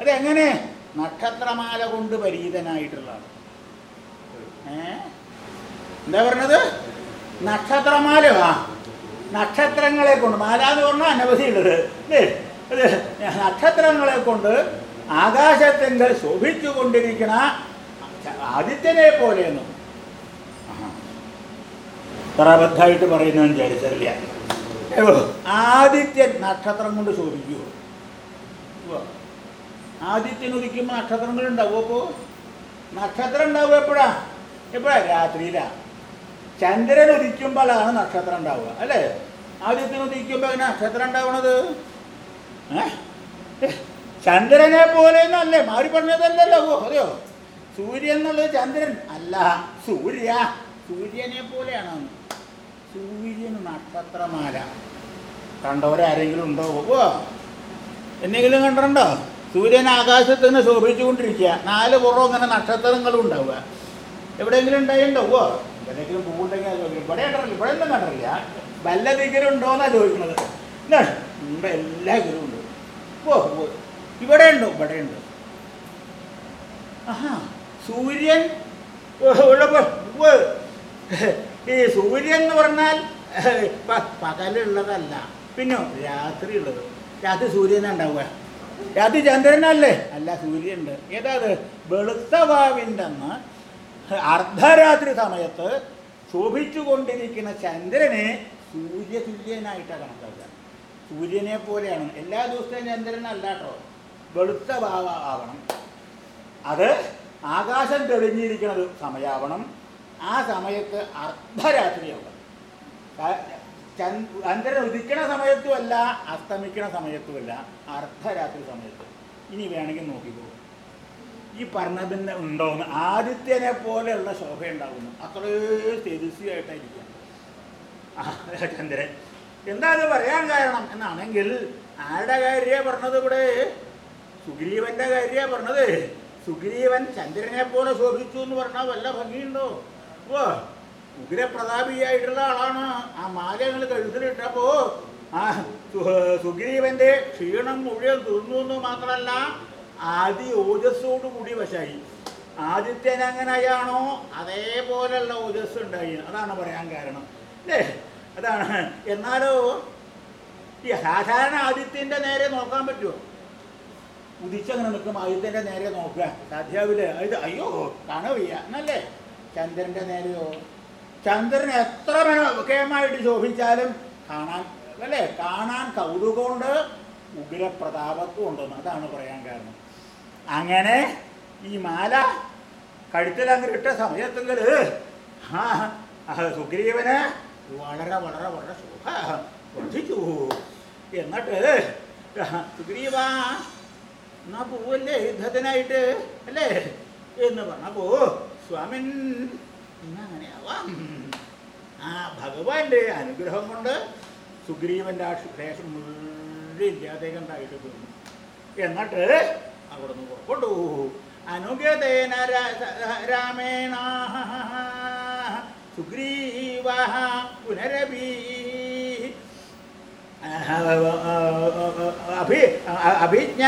അതെങ്ങനെ? നക്ഷത്രമാല കൊണ്ട് പരീതനായിട്ടുള്ളതാണ് ഏ? എന്താ പറഞ്ഞത്? നക്ഷത്രമാല ആ. നക്ഷത്രങ്ങളെ കൊണ്ട് മാല എന്ന് പറഞ്ഞാൽ അനവധിയുള്ളത് അല്ലേ? നക്ഷത്രങ്ങളെ കൊണ്ട് ആകാശത്തെങ്കിൽ ശോഭിച്ചു കൊണ്ടിരിക്കുന്ന ആദിത്യനെ പോലെയെന്നും. പ്രബദ്ധായിട്ട് പറയുന്നു വിചാരിച്ചറിയ ആദിത്യൻ നക്ഷത്രം കൊണ്ട് ശോഭിക്കുമോ. ആദിത്യൻ ഉദിക്കുമ്പോൾ നക്ഷത്രങ്ങൾ ഉണ്ടാവും അപ്പോൾ നക്ഷത്രം ഉണ്ടാവും എപ്പോഴാ? എപ്പോഴാ? രാത്രിയിലാ. ചന്ദ്രൻ ഉദിക്കുമ്പോഴാണ് നക്ഷത്രം ഉണ്ടാവുക അല്ലേ? ആദ്യത്തിന് ഉദിക്കുമ്പോൾ അങ്ങനെ നക്ഷത്രം ഉണ്ടാവണത്? ചന്ദ്രനെ പോലെ എന്നല്ലേ മാറി പറഞ്ഞതല്ലല്ലോ. അതെയോ? സൂര്യൻ എന്നുള്ളത് ചന്ദ്രൻ. അല്ല സൂര്യ. സൂര്യനെ പോലെയാണ്. സൂര്യൻ നക്ഷത്രമാല. കണ്ടവരാരെങ്കിലും ഉണ്ടോ? ഓ എന്തെങ്കിലും കണ്ടിട്ടുണ്ടോ? സൂര്യൻ ആകാശത്ത് നിന്ന് ശോഭിച്ചുകൊണ്ടിരിക്കുക. നാല് പുറം ഇങ്ങനെ നക്ഷത്രങ്ങളും ഉണ്ടാവുക. എവിടെയെങ്കിലും ഉണ്ടായിണ്ടോ ഓ. എവിടെയെങ്കിലും പൂവുണ്ടെങ്കിൽ അത് ചോദിക്കും. ഇവിടെ കണ്ടറില്ല ഇവിടെ ഒന്നും കണ്ടറില്ല വല്ല ദിക്കിലും ഉണ്ടോന്നാ ചോദിക്കുന്നത്. ഇവിടെ എല്ലാ ഗുരുവും ഉണ്ട്. ഓ ഇവിടെ ഉണ്ടോ ഇവിടെ ഉണ്ട്. ആഹാ സൂര്യൻ. ഓ, ഉള്ളപ്പോ ഓ, ഈ സൂര്യൻ എന്ന് പറഞ്ഞാൽ പകലുള്ളതല്ല. പിന്നെ രാത്രി ഉള്ളത് രാത്രി സൂര്യനുണ്ടാവുക രാത്രി ചന്ദ്രനല്ലേ? അല്ല സൂര്യനുണ്ട് ഏതാ അത്? വെളുത്ത വാവിന്റെ അന്ന് അർദ്ധരാത്രി സമയത്ത് ശോഭിച്ചുകൊണ്ടിരിക്കുന്ന ചന്ദ്രനെ സൂര്യതുല്യനായിട്ടാണ് കണക്കാക്കുക. സൂര്യനെ പോലെയാണ്. എല്ലാ ദിവസത്തെയും ചന്ദ്രനല്ല കേട്ടോ വെളുത്ത ഭാവ ആവണം. അത് ആകാശം തെളിഞ്ഞിരിക്കുന്നത് സമയാവണം. ആ സമയത്ത് അർദ്ധരാത്രിയാവണം. ചന്ദ്രൻ ഉദിക്കണ സമയത്തുമല്ല അസ്തമിക്കണ സമയത്തുമല്ല അർദ്ധരാത്രി സമയത്ത്. ഇനി വേണമെങ്കിൽ നോക്കിക്കോ. ഈ പറഞ്ഞതിന് ഉണ്ടോന്ന് ആദിത്യനെ പോലെയുള്ള ശോഭ ഉണ്ടാകുന്നു അത്രയും തേജസ്വിയായിട്ടായിരിക്കും ആ, ചന്ദ്രൻ എന്താ അത് പറയാൻ കാരണം എന്നാണെങ്കിൽ ആരുടെ കാര്യ പറഞ്ഞത് ഇവിടെ? സുഗ്രീവന്റെ കാര്യ പറഞ്ഞത്. സുഗ്രീവൻ ചന്ദ്രനെ പോലെ ശോഭിച്ചു എന്ന് പറഞ്ഞാൽ വല്ല ഭംഗിയുണ്ടോ? ഓ ഉഗ്രപ്രതാപിയായിട്ടുള്ള ആളാണ്. ആ മാല ഞങ്ങൾ കഴുത്തിലിട്ടപ്പോ ആ സുഗ്രീവന്റെ ക്ഷീണം മുഴുവൻ തീർന്നു എന്ന് മാത്രമല്ല ആദി ഓജസ്സോടുകൂടി വശായി. ആദിത്യൻ അങ്ങനെയാണോ അതേപോലെയുള്ള ഓജസ് ഉണ്ടായി അതാണ് പറയാൻ കാരണം. അല്ലേ? അതാണ്. എന്നാലോ ഈ സാധാരണ ആദിത്യന്റെ നേരെ നോക്കാൻ പറ്റുമോ ഉദിച്ചങ്ങനെ നിൽക്കും ആദിത്യന്റെ നേരെ നോക്കുക. സാധ്യാവില്ല ഇത് അയ്യോ വയ്യ എന്നല്ലേ? ചന്ദ്രന്റെ നേരെയോ? ചന്ദ്രൻ എത്ര കേമായിട്ട് ശോഭിച്ചാലും കാണാൻ അല്ലേ? കാണാൻ കൗതുകമുണ്ട് ഉഗ്രപ്രതാപത്വം ഉണ്ടെന്ന് അതാണ് പറയാൻ കാരണം. അങ്ങനെ ഈ മാല കഴുത്തിൽ അങ്ങ് ഇട്ട സമയത്തെങ്കിൽ സുഗ്രീവന് വളരെ വളരെ വളരെ സുഖ വർദ്ധിച്ചു. എന്നിട്ട് സുഗ്രീവ എന്നാ പോവല്ലേ യുദ്ധത്തിനായിട്ട്? അല്ലേ? എന്ന് പറഞ്ഞപ്പോ സ്വാമിൻ അങ്ങനെയാവാം ആ ഭഗവാന്റെ അനുഗ്രഹം കൊണ്ട് സുഗ്രീവന്റെ ആ ശേഷം മുഴുവൻ ഇല്ലാതെ കണ്ടായിട്ട് തോന്നി എന്നിട്ട് നിന്ന് പുറപ്പെട്ടു അനുഗതേന രാമേണ. സുഗ്രീവ പുനരഭി. അഭി അഭിജ്ഞ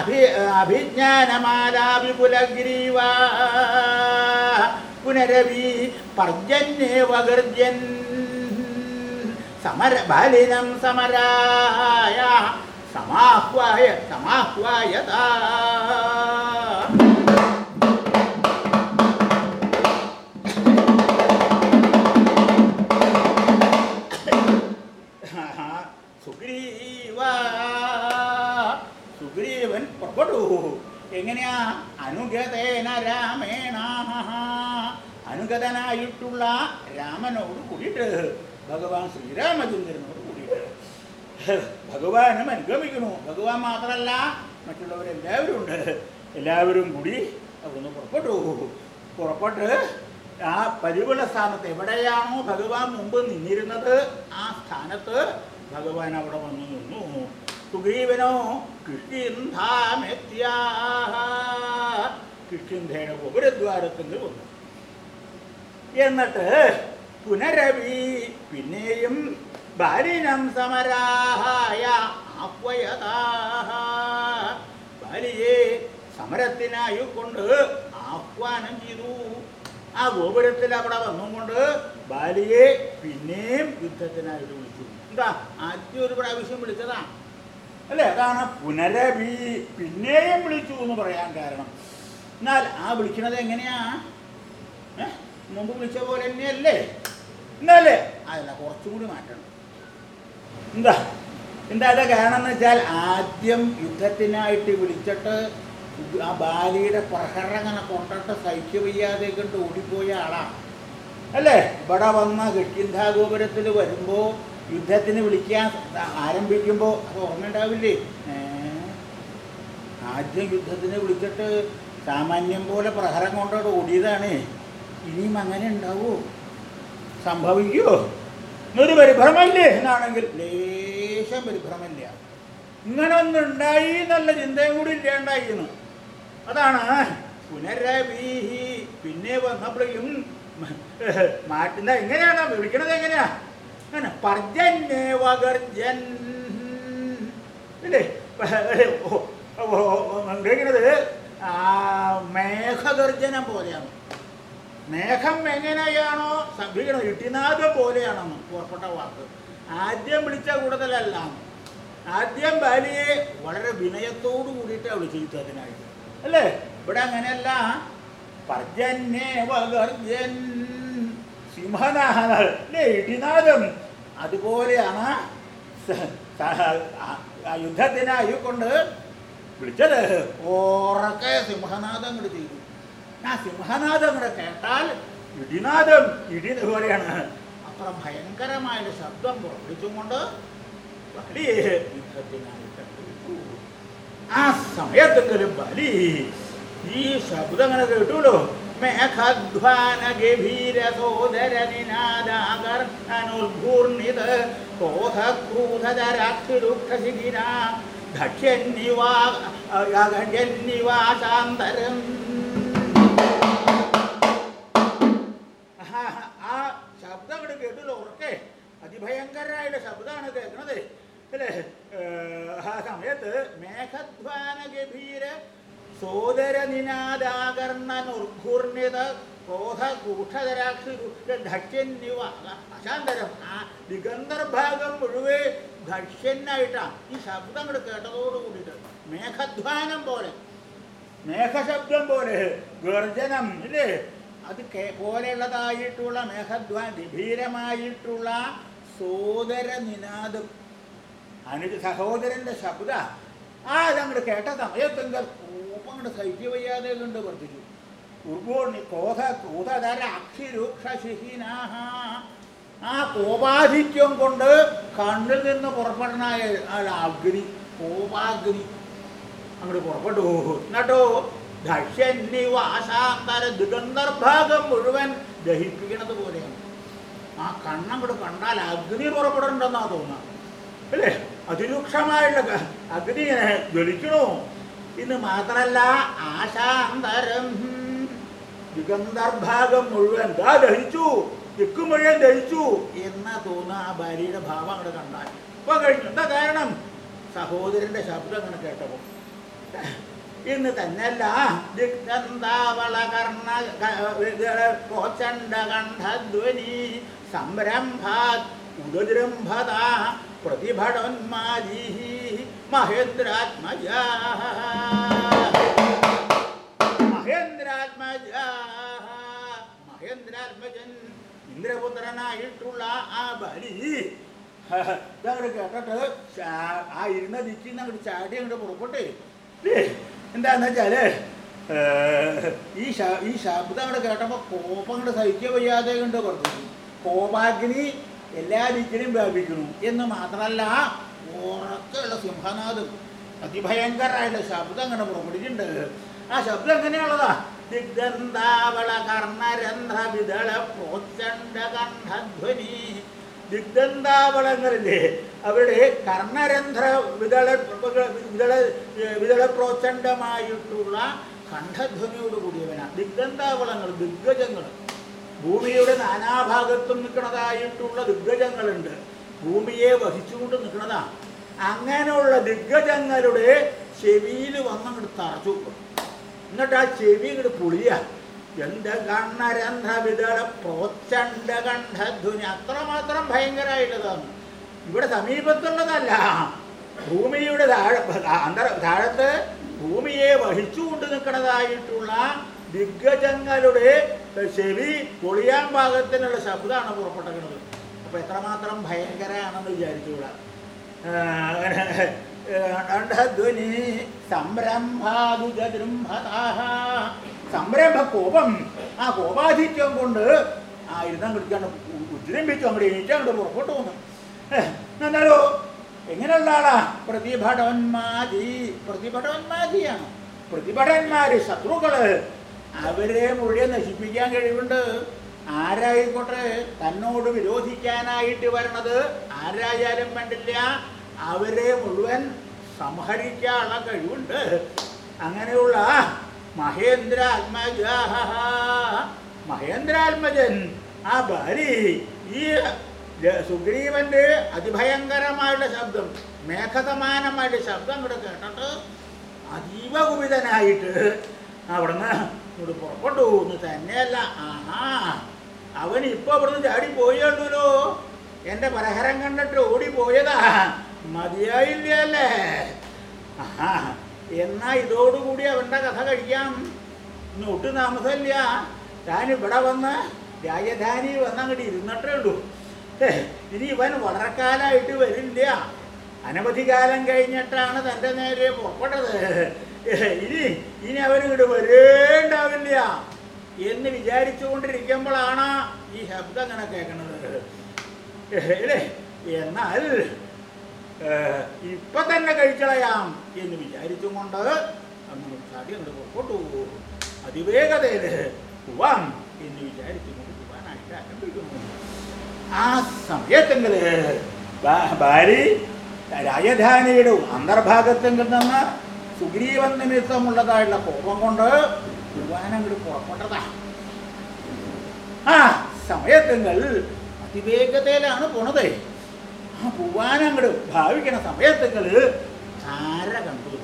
അഭി അഭിജ്ഞാനമാലാ വിപുലഗ്രീവ പുനരവി പർജന്യേവ ഗർജൻ സമര ബലിനം സമരായ. സമാഹ്വായ സുഗ്രീവ സുഗ്രീവൻ പുറപ്പെട്ടു. എങ്ങനെയാ? അനുഗതേന രാമേണ അനുഗതനായിട്ടുള്ള രാമനോട് കൂടിയിട്ട് ഭഗവാൻ ശ്രീരാമചന്ദ്രനോട് കൂടിയിട്ട് ഭഗവാനും അനുഗമിക്കുന്നു. ഭഗവാൻ മാത്രമല്ല മറ്റുള്ളവരെല്ലാവരും ഉണ്ട്. എല്ലാവരും കൂടി അവിടുന്ന് പുറപ്പെട്ടു. പുറപ്പെട്ട് ആ പരിവുള്ള സ്ഥാനത്ത് എവിടെയാണോ ഭഗവാൻ മുമ്പ് നിന്നിരുന്നത് ആ സ്ഥാനത്ത് ഭഗവാൻ അവിടെ വന്നു നിന്നു. സുഗ്രീവനോ കിഷ്കിന്ധാമെത്യ കിഷ്കിന്ധേന ഉപരദ്വാരത്തിൽ വന്നു. എന്നിട്ട് പുനരവി പിന്നെയും ബാലിനം സമരാഹായ ആഹ്വയതാഹ. ബാലിയെ സമരത്തിനായി കൊണ്ട് ആഹ്വാനം ചെയ്തു. ആ ഗോപുരത്തിൽ അവിടെ വന്നുകൊണ്ട് ബാലിയെ പിന്നെയും യുദ്ധത്തിനായിട്ട് വിളിച്ചു. എന്താ? ആദ്യം ഒരു പ്രാവശ്യം വിളിച്ചതാ. അല്ലേ? അതാണ് പുനരവി പിന്നെയും വിളിച്ചു എന്ന് പറയാൻ കാരണം. എന്നാൽ ആ വിളിക്കണത് എങ്ങനെയാ? മുമ്പ് വിളിച്ച പോലെ തന്നെയല്ലേ? എന്നല്ലേ അതല്ല കുറച്ചും കൂടി മാറ്റണം. എന്താ? എന്താ അതാ കാരണം എന്ന് വെച്ചാൽ ആദ്യം യുദ്ധത്തിനായിട്ട് വിളിച്ചിട്ട് ആ ബാലിയുടെ പ്രഹരം അങ്ങനെ കൊണ്ടിട്ട് സഹിച്ചു വയ്യാതെ കണ്ട് ഓടിപ്പോയ ആളാണ് അല്ലേ? ഇവിടെ വന്ന കിഷ്കിന്ധാ ഗോപുരത്തിൽ വരുമ്പോൾ യുദ്ധത്തിന് വിളിക്കാൻ ആരംഭിക്കുമ്പോൾ അത് ഓർമ്മയുണ്ടാവില്ലേ? ആദ്യം യുദ്ധത്തിന് വിളിച്ചിട്ട് സാമാന്യം പോലെ പ്രഹരം കൊണ്ടോട് ഓടിയതാണ്. ഇനിയും അങ്ങനെ ഉണ്ടാവുമോ സംഭവിക്കുമോ ഒരു പരിഭ്രമല്ലേ എന്നാണെങ്കിൽ ലേശം പരിഭ്രമല്ല ഇങ്ങനെ ഒന്നുണ്ടായി എന്നുള്ള ചിന്തയും കൂടി ഇല്ലാണ്ടായിരുന്നു അതാണ് പുനരവീഹി പിന്നെ വന്നപ്പോഴും മാറ്റുന്ന എങ്ങനെയാണ് വിളിക്കണത് എങ്ങനെയാ അങ്ങനെ ഇല്ലേ മേഘഗർജനം പോലെയാണ് മേഘം എങ്ങനെയാണോ? സംഭവിക്കണം ഇട്ടിനാഥ പോലെയാണെന്ന് പുറപ്പെട്ട വാക്ക്. ആദ്യം വിളിച്ച കൂടുതലല്ല ആദ്യം ബാലിയെ വളരെ വിനയത്തോടു കൂടിയിട്ടാണ് വിളിച്ചു യുദ്ധത്തിനായിട്ട് അല്ലേ? ഇവിടെ അങ്ങനെയല്ല. ഇടിനാഥം അതുപോലെയാണ് യുദ്ധത്തിനായി കൊണ്ട് വിളിച്ചത്. ഓറൊക്കെ സിംഹനാഥം കൂടി ചെയ്തു. ആ സിംഹനാഥം കൂടെ കേട്ടാൽ ഇടിനാഥം ഇടി പോലെയാണ്. അത്ര ഭയങ്കരമായ ഒരു ശബ്ദം പുറപ്പെടുവിച്ചുകൊണ്ട് ബലിയെ യുദ്ധത്തിനായിട്ട് വിളിച്ചു. ആ സമയത്തെങ്കിലും ബലി ഈ ശബ്ദം അങ്ങനെ കേട്ടുല്ലോ മേഘധ്വാന ഗഭീര സോദര നിനാദാകർ ആ ശബ്ദം ഇവിടെ കേട്ടില്ല ഉറക്കെ. അതിഭയങ്കരമായിട്ട് ശബ്ദമാണ് കേൾക്കണത്. അല്ലേ? ആ സമയത്ത് മേഘധ്വാന ഗഭീര സോദര നിനാദാകർണ നിർഘൂർണിത ക്രോധ കൂഷധരാക്ഷി ധക്ഷ്യന്യവ അശാന്തരം. ആ ദിഗന്ധർഭാഗം മുഴുവൻ ധക്ഷ്യനായിട്ടാണ് ഈ ശബ്ദം കൂടെ കേട്ടതോട് കൂടിയിട്ട് മേഘധ്വാനം പോലെ. മേഘശബ്ദം പോലെ ഗർജനം ഇല്ലേ? അത് പോലെയുള്ളതായിട്ടുള്ള മേഘധ്വാൻ ഗംഭീരമായിട്ടുള്ള സോദര നിനാദം അനുജ സഹോദരന്റെ ശബ്ദ. ആ അതങ്ങോട്ട് കേട്ട സമയത്തെങ്കിൽ കോപങ്ങൾ അങ്ങോട്ട് സഹിക്ക വയ്യാതെ കണ്ട് വർദ്ധിച്ചു. ആ കോപാധിക്യം കൊണ്ട് കണ്ണിൽ നിന്ന് പുറപ്പെടുന്ന അഗ്നി കോപാഗ്നി. അങ്ങോട്ട് പുറപ്പെട്ടു എന്നിട്ടോ ദക്ഷ്യന്യവാസാന്തര ദുരന്തർഭാഗം മുഴുവൻ ദഹിപ്പിക്കണത് പോലെയാണ്. ആ കണ്ണങ്ങോട്ട് കണ്ടാൽ അഗ്നി പുറപ്പെടണ്ടെന്നാ തോന്നുക. അല്ലേ? അതിരൂക്ഷമായുള്ള അഗ്നി ഇങ്ങനെ ജ്വലിക്കണു? ഇന്ന് മാത്രല്ല ആശാന്തരം ദുഗന്ധർഭാഗം മുഴുവൻ ദാ ദഹിച്ചു ദിക്കു മുഴുവൻ ദഹിച്ചു എന്നാ തോന്നുന്ന ആ ഭാര്യയുടെ ഭാവം അങ്ങോട്ട് കണ്ടാൽ. ഇപ്പൊ കഴിഞ്ഞു. എന്താ കാരണം? സഹോദരന്റെ ശബ്ദം അങ്ങനെ കേട്ടപ്പോ. ഇന്ന് തന്നെയല്ല. ദിഗ്ധന്താവള കർണ കോച്ചണ്ട കണ്ഠധ്വനി സംരംഭാത് ഉദജൃംഭത പ്രതിഭടോന്മാദി മഹേന്ദ്രാത്മജ മഹേന്ദ്രാത്മജ മഹേന്ദ്രാത്മജൻ ഇന്ദ്രപുത്രനായിട്ടുള്ള ആ ബലി. ഇതങ്ങോട്ട് കേട്ടിട്ട്. ആ ഇരുന്ന ദിക്കിന്ന് അങ്ങോട്ട് ചാടി അങ്ങോട്ട് പുറപ്പെട്ടേ? എന്താന്ന് വെച്ചാൽ ഈ ഈ ശബ്ദം അങ്ങോട്ട് കേട്ടപ്പോൾ കോപം അങ്ങോട്ട് സഹിക്കുക വയ്യാതെ കണ്ട് പറഞ്ഞു കോപാഗ്നി എല്ലാ ദിക്കിലും വ്യാപിക്കുന്നു. എന്ന് മാത്രമല്ല ഉറക്കെയുള്ള സിംഹനാഥം അതിഭയങ്കരമായിട്ട് ശബ്ദം അങ്ങനെ പുറപ്പെടുന്നുണ്ട് ആ ശബ്ദം എങ്ങനെയുള്ളതാ? കർണരന്ധ വിതള പ്രോച്ചണ്ഡ കണ്ഠധ്വനി ദിഗ്ധന്താവളങ്ങളില്ലേ അവരുടെ കർണരന്ധ്ര വിതള വിതള വിതള പ്രോച്ചണ്ഡമായിട്ടുള്ള കണ്ഠധ്വനിയോട് കൂടിയവനാണ് ദിഗ്ദന്താവളങ്ങൾ ദിഗ്ഗജങ്ങൾ. ഭൂമിയുടെ നാനാഭാഗത്തും നിൽക്കുന്നതായിട്ടുള്ള ദിഗ്ഗജങ്ങളുണ്ട്. ഭൂമിയെ വഹിച്ചുകൊണ്ട് നിൽക്കുന്നതാണ് അങ്ങനെയുള്ള ദിഗ്ഗജങ്ങളുടെ ചെവിയിൽ വന്നങ്ങോട്ട് തറച്ചു എന്നിട്ട് ആ ചെവി ഇങ്ങോട്ട് പുളിയ. എന്ത് കണ്ണരന്ധ്ര വിതള പ്രോച്ചണ്ട കണ്ഠധ്വനി അത്രമാത്രം ഭയങ്കരമായിട്ടതാണ് ഇവിടെ സമീപത്തുള്ളതല്ല. ഭൂമിയുടെ താഴെ അന്തര താഴത്ത് ഭൂമിയെ വഹിച്ചുകൊണ്ട് നിൽക്കുന്നതായിട്ടുള്ള ദിഗ്ഗജങ്ങളുടെ ചെവി പൊളിയാൻ പാകത്തിനുള്ള ശബ്ദമാണ് പുറപ്പെട്ടിരിക്കുന്നത് അപ്പൊ എത്രമാത്രം ഭയങ്കരമാണെന്ന് വിചാരിച്ചുകൂടാ. ധ്വനി സംരംഭ കോപം. ആ കോപാധിത്യം കൊണ്ട് ആ ഇരുന്നം കുടിക്കാണ്ട് ഉജ്രംഭിച്ചു അങ്ങോട്ട് എണീറ്റങ്ങോട്ട് പുറപ്പെട്ടു വന്നു എന്നാലോ? എങ്ങനെയുള്ള ആളാ? പ്രതിഭടവന്മാതി പ്രതിഭടവന്മാതിയാണ് പ്രതിഭടന്മാര് ശത്രുക്കൾ. അവരെ മുഴുവൻ നശിപ്പിക്കാൻ കഴിവുണ്ട്. ആരായിക്കോട്ടെ? തന്നോട് വിരോധിക്കാനായിട്ട് വരണത് ആരായാലും വേണ്ടില്ല അവരെ മുഴുവൻ സംഹരിക്കാനുള്ള കഴിവുണ്ട്. അങ്ങനെയുള്ള മഹേന്ദ്രാത്മജ മഹേന്ദ്രാത്മജൻ ആ ഭാര്യ ഈ സുഗ്രീവന്റെ അതിഭയങ്കരമായുള്ള ശബ്ദം മേഘസമാനമായിട്ട് ശബ്ദം ഇവിടെ കേട്ടിട്ട് അതീവ കുപിതനായിട്ട് അവിടുന്ന് ഇങ്ങോട്ട് പുറപ്പെട്ടു. എന്ന് തന്നെയല്ല ആഹാ അവൻ ഇപ്പൊ അവിടുന്ന് ചാടി പോയുള്ളൂല്ലോ എന്റെ പലഹാരം കണ്ടിട്ട് ഓടിപ്പോയതാ. പോയതാ മതിയായില്ലേ ആഹാ. എന്നാ ഇതോടുകൂടി അവന്റെ കഥ കഴിക്കാം. ഇന്ന് ഒട്ടും താമസമില്ല. താൻ ഇവിടെ വന്ന് രാജധാനി വന്ന് അങ്ങോട്ട് ഇരുന്നിട്ടേ ഉള്ളൂ. ഇനി ഇവൻ വളരെ കാലമായിട്ട് വരില്ല. അനവധി കാലം കഴിഞ്ഞിട്ടാണ് തന്റെ നേരെ പുറപ്പെട്ടത്. ഇനി ഇനി അവൻ ഇങ്ങോട്ട് വരേണ്ടാവില്ല എന്ന് വിചാരിച്ചുകൊണ്ടിരിക്കുമ്പോഴാണ് ഈ ശബ്ദം അങ്ങനെ കേൾക്കുന്നത്. എന്നാൽ ഇപ്പൊ തന്നെ കഴിച്ചളയാം എന്ന് വിചാരിച്ചുകൊണ്ട് അങ്ങോട്ട് പുറപ്പെട്ടു അതിവേഗതയിൽ പോവാം എന്ന് വിചാരിച്ചുകൊണ്ട് പോവാനായിട്ട് ആരംഭിക്കുന്നു. ആ സമയത്തെങ്കിൽ ഭാര്യ രാജധാനിയുടെ അന്തർഭാഗത്തെങ്കിൽ നിന്ന് സുഗ്രീവൻ നിമിത്തമുള്ളതായുള്ള കോപം കൊണ്ട് പോവാൻ അങ്ങോട്ട് പുറപ്പെട്ടതാ. ആ സമയത്തെങ്കിൽ അതിവേഗതയിലാണ് പോണത്. ആ പോവാൻ അങ്ങോട്ട് ഭാവിക്കണ സമയത്തുകൾ ആര കണ്ടു.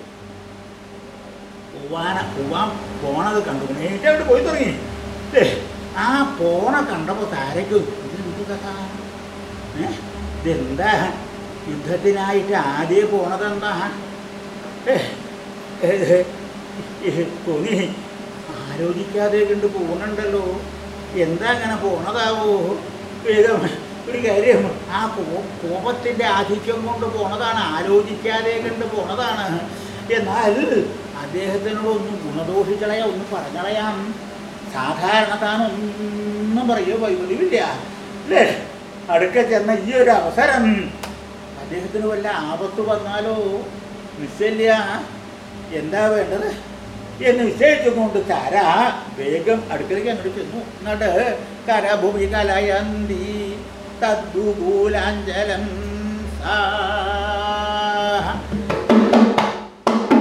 പൂവാന പൂവാൻ പോണത് കണ്ടു. നേരിട്ട് അവിടെ പോയി തുടങ്ങി. ആ പോണ കണ്ടപ്പോൾ താരയ്ക്ക് ഇതെന്ത്? യുദ്ധത്തിനായിട്ട് ആദ്യം പോണതെന്താ തോന്നി. ആലോചിക്കാതെ കണ്ട് പോകണുണ്ടല്ലോ എന്താ അങ്ങനെ പോണതാവോ? വേഗം ഒരു കാര്യം ആ കോപത്തിന്റെ ആധിക്യം കൊണ്ട് പോണതാണ് ആലോചിക്കാതെ കണ്ട് പോണതാണ്. എന്നാൽ അദ്ദേഹത്തിനോട് ഒന്ന് ഗുണദോഷിക്കളയാം ഒന്ന് പറഞ്ഞളയാം. സാധാരണ താനൊന്നും പറയുക വൈവതിയില്ല അല്ലേ? അടുക്ക ചെന്ന ഈ ഒരു അവസരം. അദ്ദേഹത്തിന് വല്ല ആപത്ത് വന്നാലോ? മിസ്സില്ല എന്താ വേണ്ടത്? എന്ന് നിശ്ചയിച്ചുകൊണ്ട് താര വേഗം അടുക്കളയ്ക്ക് അങ്ങോട്ട് ചെന്നു. എന്നിട്ട് കരഭൂമി കലയന്തി തദ്ദുകൂലാഞ്ചലം സാ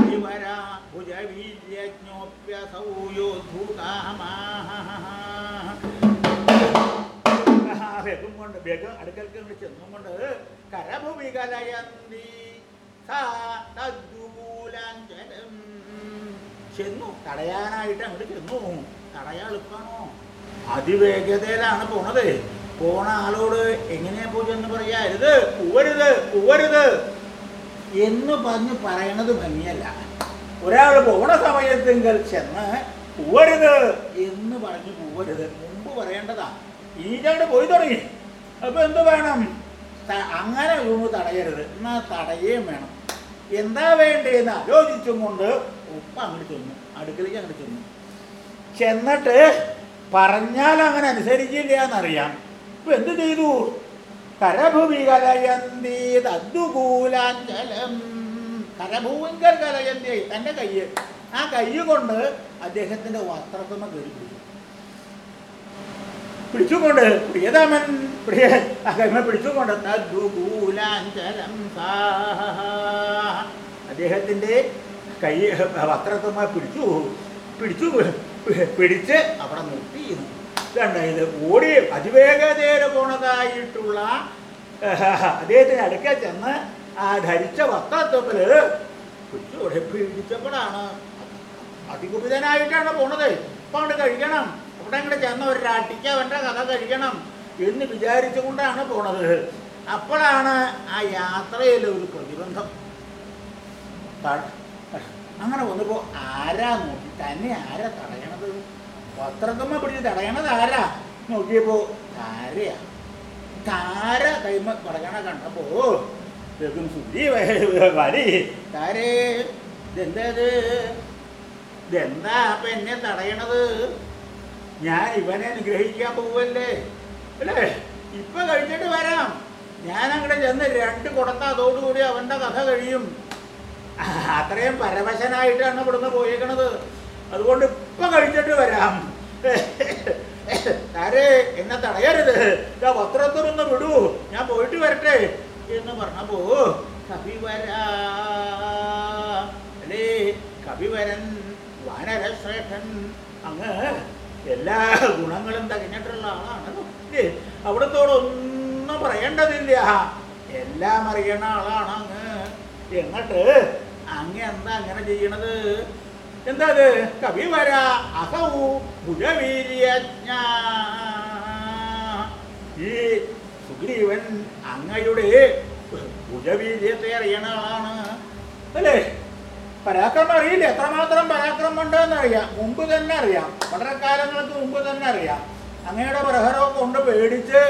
വിവരാ ചെന്നും. തടയാനായിട്ട് അങ്ങോട്ട് ചെന്നു. തടയാൻ എളുപ്പമാണോ അതിവേഗതയിലാണ് പോണത്. പോണ ആളോട് എങ്ങനെയാ പോയെന്ന് പറയാരുത് പോവരുത് പോവരുത് എന്ന് പറഞ്ഞ് പറയണത് ഭംഗിയല്ല. ഒരാൾ പോണ സമയത്തെങ്കിൽ ചെന്ന് പോവരുത് എന്ന് പറഞ്ഞ് പോവരുത്. മുമ്പ് പറയേണ്ടതാ. ഈജാണ്ട് പോയി തുടങ്ങി. അപ്പൊ എന്ത് വേണം? അങ്ങനെ വീണു തടയരുത്. എന്നാ തടയുകയും വേണം. എന്താ വേണ്ടതെന്ന് ആലോചിച്ചും കൊണ്ട് ഉപ്പ അങ്ങോട്ട് ചെന്നു. അടുക്കളയ്ക്ക് അങ്ങോട്ട് ചെന്നു. ചെന്നിട്ട് പറഞ്ഞാൽ അങ്ങനെ അനുസരിച്ചില്ല എന്നറിയാം. ഇപ്പൊ എന്ത് ചെയ്തു? കരഭൂമി കലയന്തി തദ്ദുകൂലാഞ്ചലം കരഭൂവിങ്കൽ കലയന്തി തന്റെ കയ്യ്. ആ കയ്യ് കൊണ്ട് അദ്ദേഹത്തിന്റെ വസ്ത്രത്തുമ്മ കയറി പിടിച്ചു. പിടിച്ചുകൊണ്ട് പ്രിയതമൻ പ്രിയ ആ കൈമ പിടിച്ചുകൊണ്ട് തദ്ദുകൂലാഞ്ചലം. അദ്ദേഹത്തിന്റെ കൈ വസ്ത്രത്തുമ്മ പിടിച്ചു. പിടിച്ചു പിടിച്ച് അവിടെ നിർത്തിയിരുന്നു കണ്ട ഇത് ഓടി അതിവേഗതയിൽ പോണതായിട്ടുള്ള അദ്ദേഹത്തിന് അടുക്ക ചെന്ന് ആ ധരിച്ച വസ്ത്രത്വത്തിൽ കൊച്ചുകൂടെ പീഡിച്ചപ്പോഴാണ് അതികുപിതനായിട്ടാണ് പോണത്. അപ്പൊ അവിടെ കഴിക്കണം. അവിടെ ഇങ്ങനെ ചെന്ന ഒരു രാട്ടിക്ക് അവന്റെ കഥ കഴിക്കണം എന്ന് വിചാരിച്ചുകൊണ്ടാണ് പോണത്. അപ്പോഴാണ് ആ യാത്രയിൽ ഒരു പ്രതിബന്ധം. അങ്ങനെ വന്നപ്പോ ആരാ നോക്കി തന്നെ ആരാ തടയണത്? വസ്ത്രത്തമ്മ പിടിച്ച് തടയണത് ആരാ? നോക്കിയപ്പോ താരയാ. താര കൈമ പറയണ കണ്ടപ്പോ വേഗം സുരി വരി. താരേ ഇതെന്താ ഇത് ഇതെന്താ അപ്പൊ എന്നെ തടയണത്? ഞാൻ ഇവനെ അനുഗ്രഹിക്കാൻ പോവല്ലേ? അല്ലേ? ഇപ്പൊ കഴിച്ചിട്ട് വരാം. ഞാൻ അങ്ങോട്ട് ചെന്ന് രണ്ട് കൊടുത്ത അതോടുകൂടി അവന്റെ കഥ കഴിയും. അത്രയും പരവശനായിട്ടാണ് ഇവിടുന്ന് പോയേക്കണത്. അതുകൊണ്ട് ഇപ്പൊ കഴിച്ചിട്ട് വരാം. താരേ എന്നെ തടയരുത്. ഞാൻ വസ്ത്രത്തിനൊന്ന് വിടൂ. ഞാൻ പോയിട്ട് വരട്ടെ എന്ന് പറഞ്ഞപ്പോ കവിവര അല്ലേ? കവിവരൻ വാനരശ്രേഷ്ഠൻ. അങ്ങ് എല്ലാ ഗുണങ്ങളും തികഞ്ഞിട്ടുള്ള ആളാണ് ഇല്ലേ അവിടത്തോടൊന്നും പറയേണ്ടതില്ല. എല്ലാം അറിയണ ആളാണ് അങ്ങ്. എന്നിട്ട് അങ്ങ് എന്താ അങ്ങനെ ചെയ്യണത്? എന്താ അത് കവിവര അസൗ ഭുജവീര്യജ്ഞ. ഈ സുഗ്രീവൻ അങ്ങയുടെ ഭുജവീര്യത്തെ അറിയണ ആളാണ്. അല്ലേ? പരാക്രമം അറിയില്ല. എത്രമാത്രം പരാക്രമം ഉണ്ടെന്ന് അറിയാം. മുമ്പ് തന്നെ അറിയാം. വളരെ കാലങ്ങൾക്ക് മുമ്പ് തന്നെ അറിയാം. അങ്ങയുടെ പ്രഹരവും കൊണ്ട് പേടിച്ച്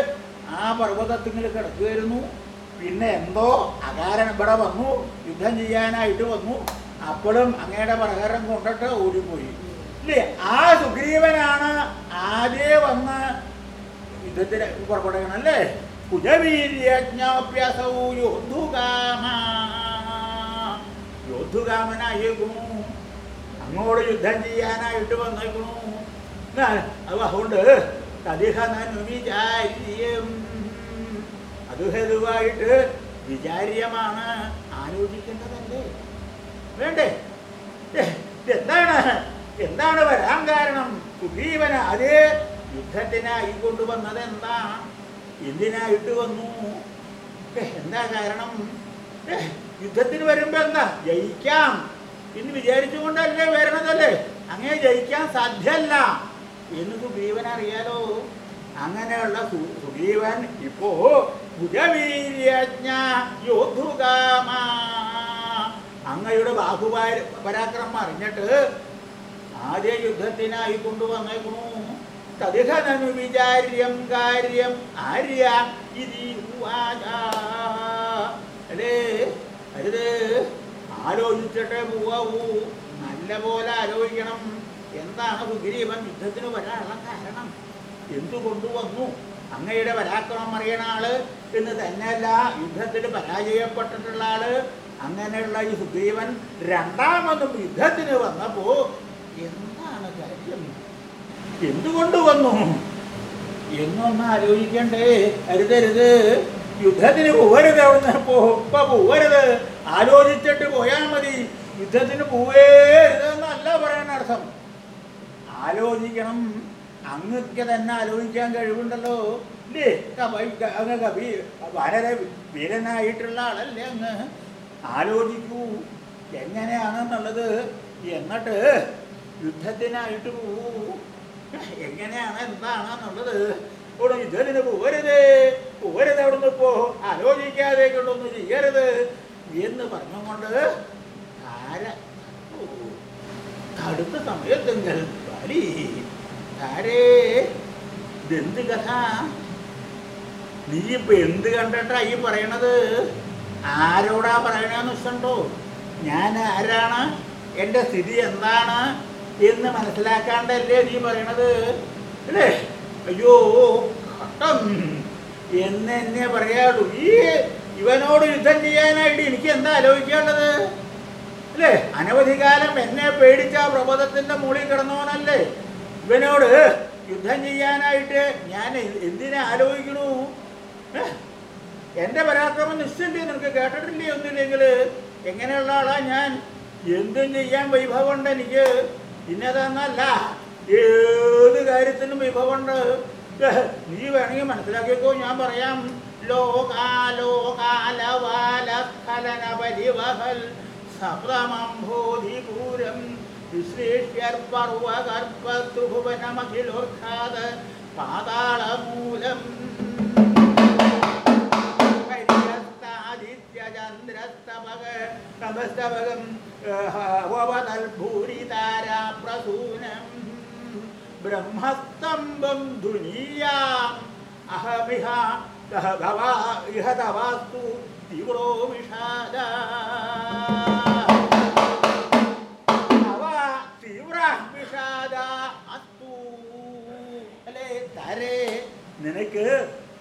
ആ പർവതത്തിങ്ങൾ കിടക്കുമായിരുന്നു പിന്നെ എന്തോ അകാരൻ ഇവിടെ വന്നു. യുദ്ധം ചെയ്യാനായിട്ട് വന്നു. അപ്പോഴും അങ്ങയുടെ പ്രകാരം കൊണ്ടിട്ട് ഓടിപ്പോയി ഇല്ലേ? ആ സുഗ്രീവനാണ് ആദ്യം വന്ന് യുദ്ധത്തിന് പുറപ്പെടുകയാണ് അല്ലേ അങ്ങോട് യുദ്ധം ചെയ്യാനായിട്ട് അത് അതുകൊണ്ട് തതിഹനു വിചാര്യം. അത് വിചാര്യമാണ് ആലോചിക്കേണ്ടതല്ലേ? വേണ്ടേ? എന്താണ്? എന്താണ് വരാൻ കാരണം? സുഗ്രീവന് അതേ യുദ്ധത്തിനായി കൊണ്ടുവന്നത് എന്താ എന്തിനായിട്ട് വന്നു? എന്താ കാരണം? യുദ്ധത്തിന് വരുമ്പോ എന്താ? ജയിക്കാം. എന്ന് വിചാരിച്ചുകൊണ്ടല്ലേ വരണതല്ലേ? അങ്ങനെ ജയിക്കാൻ സാധ്യല്ല. എന്ന് സുഗ്രീവൻ അറിയാലോ? അങ്ങനെയുള്ള സുഗ്രീവൻ ഇപ്പോ ഭുജവീര്യജ്ഞ യോദ്ധുകാമ അങ്ങയുടെ ബാഹുപാര പരാക്രമം അറിഞ്ഞിട്ട് ആദ്യ യുദ്ധത്തിനായി കൊണ്ടുവന്നേക്കണു തദിഹനു വിചാര്യം കാര്യം ആര്യ ഇതി. അല്ലേ? അരുത്. ആലോചിച്ചിട്ടേ പോവാവൂ നല്ല പോലെ ആലോചിക്കണം. എന്താണ് സുഗ്രീവൻ യുദ്ധത്തിന് വരാനുള്ള കാരണം? എന്തു കൊണ്ടുവന്നു? അങ്ങയുടെ പരാക്രമം അറിയണ ആൾ എന്ന് തന്നെയല്ല യുദ്ധത്തിൽ പരാജയപ്പെട്ടിട്ടുള്ള ആൾ. അങ്ങനെയുള്ള ഈ സുഗ്രീവൻ രണ്ടാമതും യുദ്ധത്തിന് വന്നപ്പോ എന്താണ് കാര്യം? എന്തുകൊണ്ട് വന്നു? എന്നൊന്ന് ആലോചിക്കണ്ടേ. അരുതരുത്. യുദ്ധത്തിന് പോകരുത് അവിടുന്ന്. ഇപ്പൊ പോകരുത്. ആലോചിച്ചിട്ട് പോയാൽ മതി. യുദ്ധത്തിന് പോവേരുത് എന്നല്ല പറയാൻ അർത്ഥം. ആലോചിക്കണം. അങ്ങക്ക് തന്നെ ആലോചിക്കാൻ കഴിവുണ്ടല്ലോ. ഇല്ലേ അങ്ങ് കവി വളരെ വീരനായിട്ടുള്ള ആളല്ലേ അങ്ങ്. ആലോചിക്കൂ. എങ്ങനെയാണെന്നുള്ളത് എന്നിട്ട് യുദ്ധത്തിനായിട്ട് പോവൂ. എങ്ങനെയാണ് എന്താണെന്നുള്ളത് ഇവിടെ യുദ്ധത്തിന് പോരുത് അവിടെ നിന്ന് പോ ആലോചിക്കാതെ കൊണ്ടൊന്നും ചെയ്യരുത് എന്ന് പറഞ്ഞുകൊണ്ട് താര അടുത്ത സമയത്തെങ്കിൽ വലി താരേ ഇതെന്ത് കഥ? നീ ഇപ്പൊ എന്ത് കണ്ടിട്ടാ ഈ പറയണത്? ആരോടാ പറയണെന്ന് വെച്ചിട്ടുണ്ടോ ഞാൻ ആരാണ്? എന്റെ സ്ഥിതി എന്താണ്? എന്ന് മനസ്സിലാക്കാണ്ടല്ലേ നീ പറയണത്. അല്ലേ? അയ്യോ ഘട്ടം. എന്ന് എന്നെ പറയാളൂ ഈ ഇവനോട് യുദ്ധം ചെയ്യാനായിട്ട് എനിക്ക് എന്താ ആലോചിക്കാനുള്ളത് അല്ലേ? അനവധി കാലം എന്നെ പേടിച്ച പ്രബോധത്തിന്റെ മുകളിൽ കിടന്നവനല്ലേ? ഇവനോട് യുദ്ധം ചെയ്യാനായിട്ട് ഞാൻ എന്തിനെ ആലോചിക്കണു? എന്റെ പരാക്രമം നിശ്ചയില്ലേ നിനക്ക് കേട്ടിട്ടില്ലേ ഒന്നുമില്ലെങ്കിൽ? എങ്ങനെയുള്ള ആളാ ഞാൻ? എന്തും ചെയ്യാൻ വൈഭവമുണ്ട് എനിക്ക്. ഇന്നതെന്നല്ല ഏത് കാര്യത്തിനും വിഭവമുണ്ട്. നീ വേണമെങ്കിൽ മനസ്സിലാക്കിക്കോ ഞാൻ പറയാം. ലോകാലോകാലവാലസ്ഖലനപരിവഹൽ പാതാളമൂലം ചന്ദ്രസ്തപകം ഭൂരിതാരാപ്രസൂനം ബ്രഹ്മസ്തംഭം ധുനീയാം അഹമിഹ കഹ ഭവാ ഇഹ തവാസ്തു തീവ്രോ വിഷാദ അവ തീവ്ര വിഷാദ അസ്തു അല്ലേ താരേ നിനക്ക്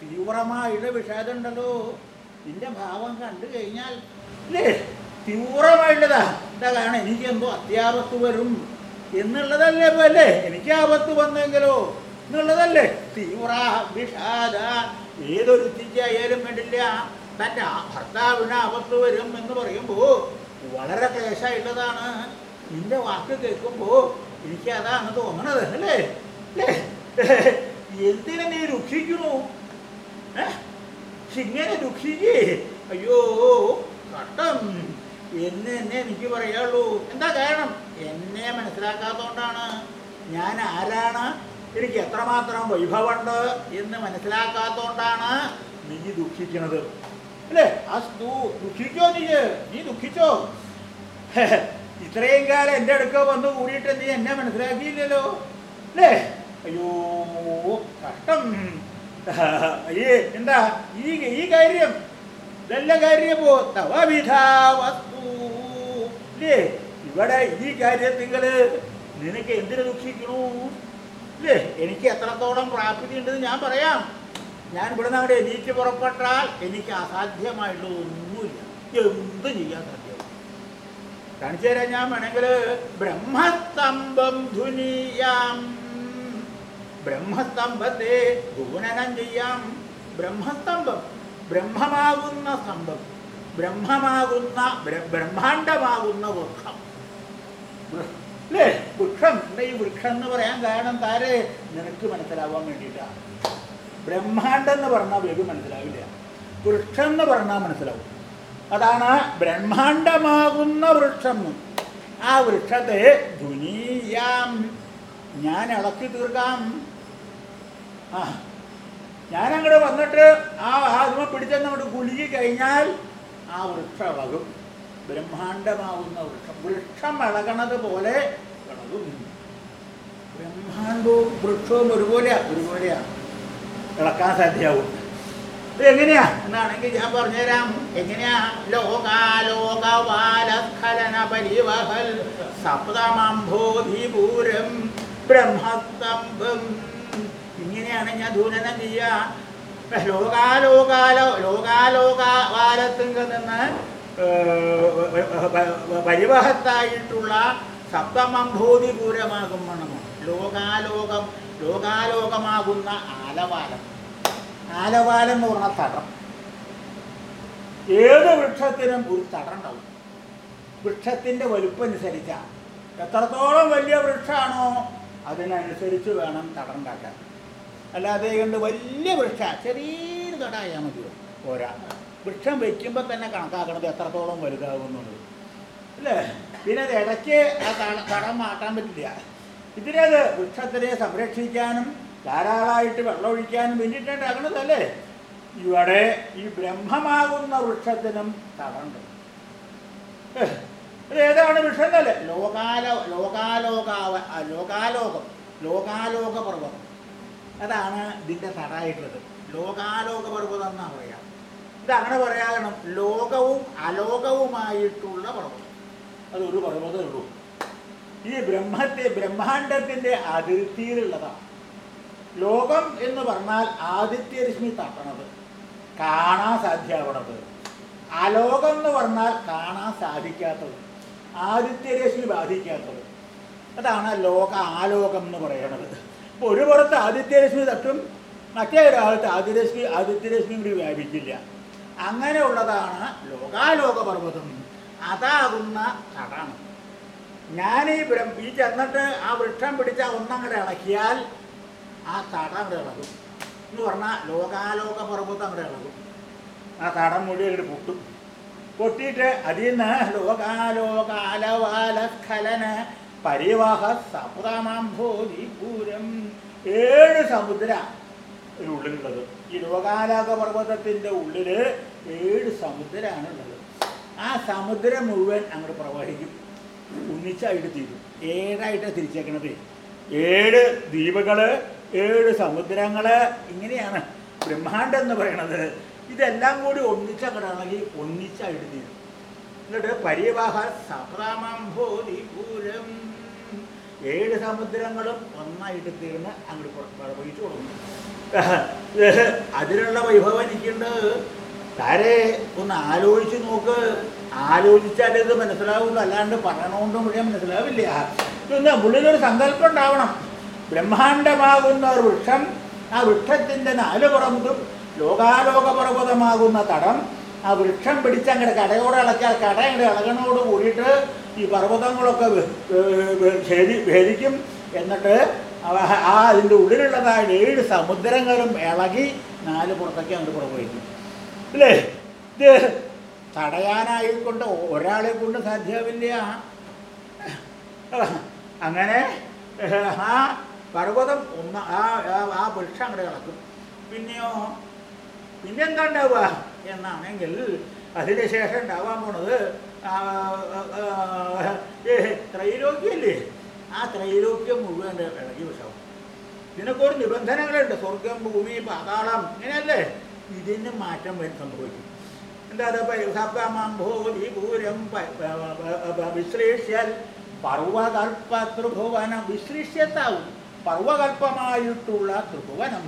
തീവ്രമായുള്ള വിഷാദം ഉണ്ടല്ലോ നിന്റെ ഭാവം കണ്ടു കഴിഞ്ഞാൽ അല്ലേ തീവ്രമായിട്ടുള്ളതാ. എന്താ കാരണം എനിക്ക് എന്തോ അത്യാപത്ത് വരും എന്നുള്ളതല്ലേ ഇപ്പൊ അല്ലേ? എനിക്ക് ആപത്ത് വന്നെങ്കിലോ? എന്നുള്ളതല്ലേ? തീവ്ര വിഷാദ ഏതൊരു ആയാലും വേണ്ടില്ല. തന്റെ ഭർത്താവിന് ആപത്ത് വരും എന്ന് പറയുമ്പോൾ വളരെ ക്ലേശമായിട്ടുള്ളതാണ്. നിന്റെ വാക്ക് കേൾക്കുമ്പോൾ എനിക്ക് അതാണ് തോന്നണത്. അല്ലേ? അല്ലേ? എന്തിനെ നീ രക്ഷിക്കണു ഏ? ഇങ്ങനെ ദുഃഖിച്ച് അയ്യോ കട്ടം എന്ന് എന്നെ എനിക്ക് പറയുള്ളൂ എന്താ കാരണം? എന്നെ മനസ്സിലാക്കാത്തതുകൊണ്ടാണ് ഞാൻ ആരാണ്? എനിക്ക് എത്രമാത്രം വൈഭവമുണ്ട് എന്ന് മനസ്സിലാക്കാത്തതുകൊണ്ടാണ് നീ ദുഃഖിക്കുന്നത് അല്ലേ? അസ്തു ദുഃഖിച്ചോ നീ? നീ ദുഃഖിച്ചോ? ഇത്രയും കാലം എന്റെ അടുക്ക വന്ന് കൂടിയിട്ട് നീ എന്നെ മനസ്സിലാക്കിയില്ലല്ലോ. അല്ലേ? അയ്യോ കഷ്ടം. എന്താ? ഈ ഈ കാര്യം. നല്ല കാര്യമോ വസ്തു. ഇല്ലേ? ഇവിടെ ഈ കാര്യത്തിങ്ങൾ നിനക്ക് എന്തിനു ദുഃഖിക്കണു ഇല്ലേ? എനിക്ക് എത്രത്തോളം പ്രാപ്തി ഉണ്ടെന്ന് ഞാൻ പറയാം. ഞാൻ ഇവിടെ നിന്ന് അവിടെ എനിക്ക് പുറപ്പെട്ടാൽ എനിക്ക് അസാധ്യമായിട്ടുള്ളതൊന്നുമില്ല എന്ത് ചെയ്യാൻ സാധ്യത കാണിച്ചു തരാൻ ഞാൻ വേണമെങ്കിൽ ബ്രഹ്മസ്തംഭം ധുനിയാം. ബ്രഹ്മസ്തംഭത്തെ ഗുണനം ചെയ്യാം. ബ്രഹ്മസ്തംഭം ബ്രഹ്മമാകുന്ന സ്തംഭം ബ്രഹ്മമാകുന്ന ബ്രഹ്മാണ്ടമാകുന്ന വൃക്ഷം. അല്ലേ? വൃക്ഷം ഈ വൃക്ഷം എന്ന് പറയാൻ കാരണം താരെ? നിനക്ക് മനസ്സിലാവാൻ വേണ്ടിയിട്ടാണ് ബ്രഹ്മാണ്ടം എന്ന് പറഞ്ഞാൽ വേഗം മനസ്സിലാവില്ല. വൃക്ഷം എന്ന് പറഞ്ഞാൽ മനസ്സിലാവും. അതാണ് ബ്രഹ്മാണ്ടമാകുന്ന വൃക്ഷം. ആ വൃക്ഷത്തെ ധുനീയാം ഞാൻ ഇളക്കി തീർക്കാം. ആ. വന്നിട്ട് ആ ആത്മ പിടിച്ചെന്ന് അങ്ങോട്ട് കുലുക്കി കഴിഞ്ഞാൽ ആ വൃക്ഷം ഇളകും ബ്രഹ്മാണ്ടമാവുന്ന വൃക്ഷം വൃക്ഷം ഇളകണത് പോലെ ബ്രഹ്മാണ്ടവും വൃക്ഷവും ഒരുപോലെയാ ഒരുപോലെയാ. ഇളക്കാൻ സാധ്യമാവും എങ്ങനെയാ? എന്നാണെങ്കിൽ ഞാൻ പറഞ്ഞുതരാം. എങ്ങനെയാ? ലോകാലോകവാലസ്ഖലന പരിവഹൽ സപ്തമംഭോധിപൂരം ബ്രഹ്മസ്തംഭം ഇങ്ങനെയാണ് ഞാൻ ധൂനനം ചെയ്യുക ലോകാലോകാലോ ലോകാലോകാവാലത്തിൽ നിന്ന് പരിവഹത്തായിട്ടുള്ള സപ്തമംഭൂതിപൂരമാകും മണമോ? ലോകാലോകം ലോകാലോകമാകുന്ന ആലവാലം. ആലവാലം എന്ന് പറഞ്ഞ തടം. ഏത് വൃക്ഷത്തിനും ഒരു വൃക്ഷത്തിന്റെ വലുപ്പം അനുസരിച്ച എത്രത്തോളം വലിയ വൃക്ഷമാണോ അതിനനുസരിച്ച് വേണം തടം ഉണ്ടാക്കാൻ. അല്ലാതെ കണ്ട് വലിയ വൃക്ഷ ചെറിയൊരു തടായാൽ മതിയോ? പോരാ. വൃക്ഷം വയ്ക്കുമ്പോൾ തന്നെ കണക്കാക്കണത് എത്രത്തോളം വലുതാകുന്നുണ്ട് അല്ലേ? പിന്നെ അത് ഇടയ്ക്ക് ആ തട- മാറ്റാൻ പറ്റില്ല. ഇതിനത് വൃക്ഷത്തിനെ സംരക്ഷിക്കാനും ധാരാളമായിട്ട് വെള്ളമൊഴിക്കാനും വേണ്ടിയിട്ടുണ്ടാകണതല്ലേ ഇവിടെ ഈ ബ്രഹ്മമാകുന്ന വൃക്ഷത്തിനും തടണ്ട് ഏതാണ് വൃക്ഷം എന്നല്ലേ? ലോകാലോ ലോകാലോകാവ ലോകാലോകം ലോകാലോക പർവതം അതാണ് ഇതിന്റെ തടായിട്ടുള്ളത് ലോകാലോക പർവതം എന്നാ പറയാം. ഇത് അങ്ങനെ പറയാകണം ലോകവും അലോകവുമായിട്ടുള്ള പർവതം. അതൊരു പർവതമേ ഉള്ളൂ. ഈ ബ്രഹ്മത്തെ ബ്രഹ്മാണ്ടത്തിന്റെ അതിർത്തിയിലുള്ളതാണ്. ലോകം എന്ന് പറഞ്ഞാൽ ആദിത്യരശ്മി തട്ടണത് കാണാൻ സാധ്യമാവണത്. അലോകം എന്ന് പറഞ്ഞാൽ കാണാൻ സാധിക്കാത്തത് ആദിത്യരശ്മി ബാധിക്കാത്തത്. അതാണ് ലോക ആലോകം എന്ന് പറയണത്. അപ്പോൾ ഒരു പുറത്ത് ആദിത്യരശ്മി തട്ടും മറ്റേ ഒരാളത്ത് ആദിരശ്മി ആദിത്യരശ്മി കൂടി വ്യാപിക്കില്ല. അങ്ങനെയുള്ളതാണ് ലോകാലോക പർവതം. അതാകുന്ന തടാണ് ഞാൻ ഈ ബ്രഹ്മ ഈ ചെന്നിട്ട് ആ വൃക്ഷം പിടിച്ച ഒന്നങ്ങടെ ഇളക്കിയാൽ ആ തടം അവിടെ ഇളകും. എന്ന് പറഞ്ഞാൽ ലോകാലോക പർവതം അങ്ങടെ ഇളകും. ആ തടം മുഴുവൻ അങ്ങോട്ട് പൊട്ടും. പൊട്ടിയിട്ട് അതിൽ നിന്ന് ലോകാലോകാലവാലസ്ഖലന പരിവാഹ സപ്തമാംഭോധിപൂരം ഏഴ് സമുദ്ര ഉള്ളിലുള്ളത്. ഈ ലോകാലാക പർവതത്തിന്റെ ഉള്ളിൽ ഏഴ് സമുദ്രമാണുള്ളത് ആ സമുദ്രം മുഴുവൻ അങ്ങോട്ട് പ്രവഹിക്കും. ഒന്നിച്ചായിട്ട് തീരും. ഏഴായിട്ടാണ് തിരിച്ചേക്കണത്. ഏഴ് ദ്വീപുകൾ ഏഴ് സമുദ്രങ്ങൾ ഇങ്ങനെയാണ് ബ്രഹ്മാണ്ടം എന്ന് പറയണത്. ഇതെല്ലാം കൂടി ഒന്നിച്ചങ്ങടാണെങ്കിൽ ഒന്നിച്ചായിട്ട് തീരും. എന്നിട്ട് പരിവാഹ സപ്തമംഭോധിപൂരം ഏഴ് സമുദ്രങ്ങളും ഒന്നായിട്ട് തീർന്ന് അങ്ങോട്ട് പ്രവഹിച്ചു കൊടുക്കും അതിനുള്ള വൈഭവം എനിക്കുണ്ട്. താരെ ഒന്ന് ആലോചിച്ച് നോക്ക്. ആലോചിച്ചാലേ ഇത് മനസ്സിലാവുള്ളൂ. അല്ലാണ്ട് പറയണോണ്ടും മുഴുവൻ മനസ്സിലാവില്ല. ഇതൊന്ന് ഉള്ളിലൊരു സങ്കല്പം ഉണ്ടാവണം. ബ്രഹ്മാണ്ടമാകുന്ന ഒരു വൃക്ഷം ആ വൃക്ഷത്തിന്റെ നാല് പുറത്തും ലോകാലോക പർവതമാകുന്ന തടം ആ വൃക്ഷം പിടിച്ചങ്ങടെ കടയോടെ ഇളക്കിയാൽ കട അങ്ങടെ ഇളകണോട് കൂടിയിട്ട് ഈ പർവതങ്ങളൊക്കെ ഭേദിക്കും. എന്നിട്ട് ആ അതിന്റെ ഉള്ളിലുള്ളതായ ഏഴ് സമുദ്രങ്ങളും ഇളകി നാല് പുറത്തൊക്കെ അങ്ങോട്ട് പുറപ്പെടുക്കും അല്ലേ ഇത് തടയാനായിക്കൊണ്ട് ഒരാളെ കൊണ്ട് സാധ്യമാവില്ല അങ്ങനെ ആ പർവതം ഒന്ന് ആ ആ- ആ വൃക്ഷം അങ്ങോട്ട് കിടക്കും പിന്നെയോ പിന്നെന്താ ഉണ്ടാവുക എന്നാണെങ്കിൽ അതിന് ശേഷം ഉണ്ടാവാൻ പോണത് ത്രൈലോക്യല്ലേ? ആ ത്രൈലോക്യം മുഴുവൻ ഇളകി വിഷാവും ഇതിനൊക്കെ നിബന്ധനകളുണ്ട് സ്വർഗം ഭൂമി പാതാളം ഇങ്ങനെയല്ലേ? ഇതിന് മാറ്റം വരും സംഭവിക്കും. എന്താ വിശ്ലേഷ്യത്താവും. പർവകൽപ്പമായിട്ടുള്ള ത്രിഭുവനം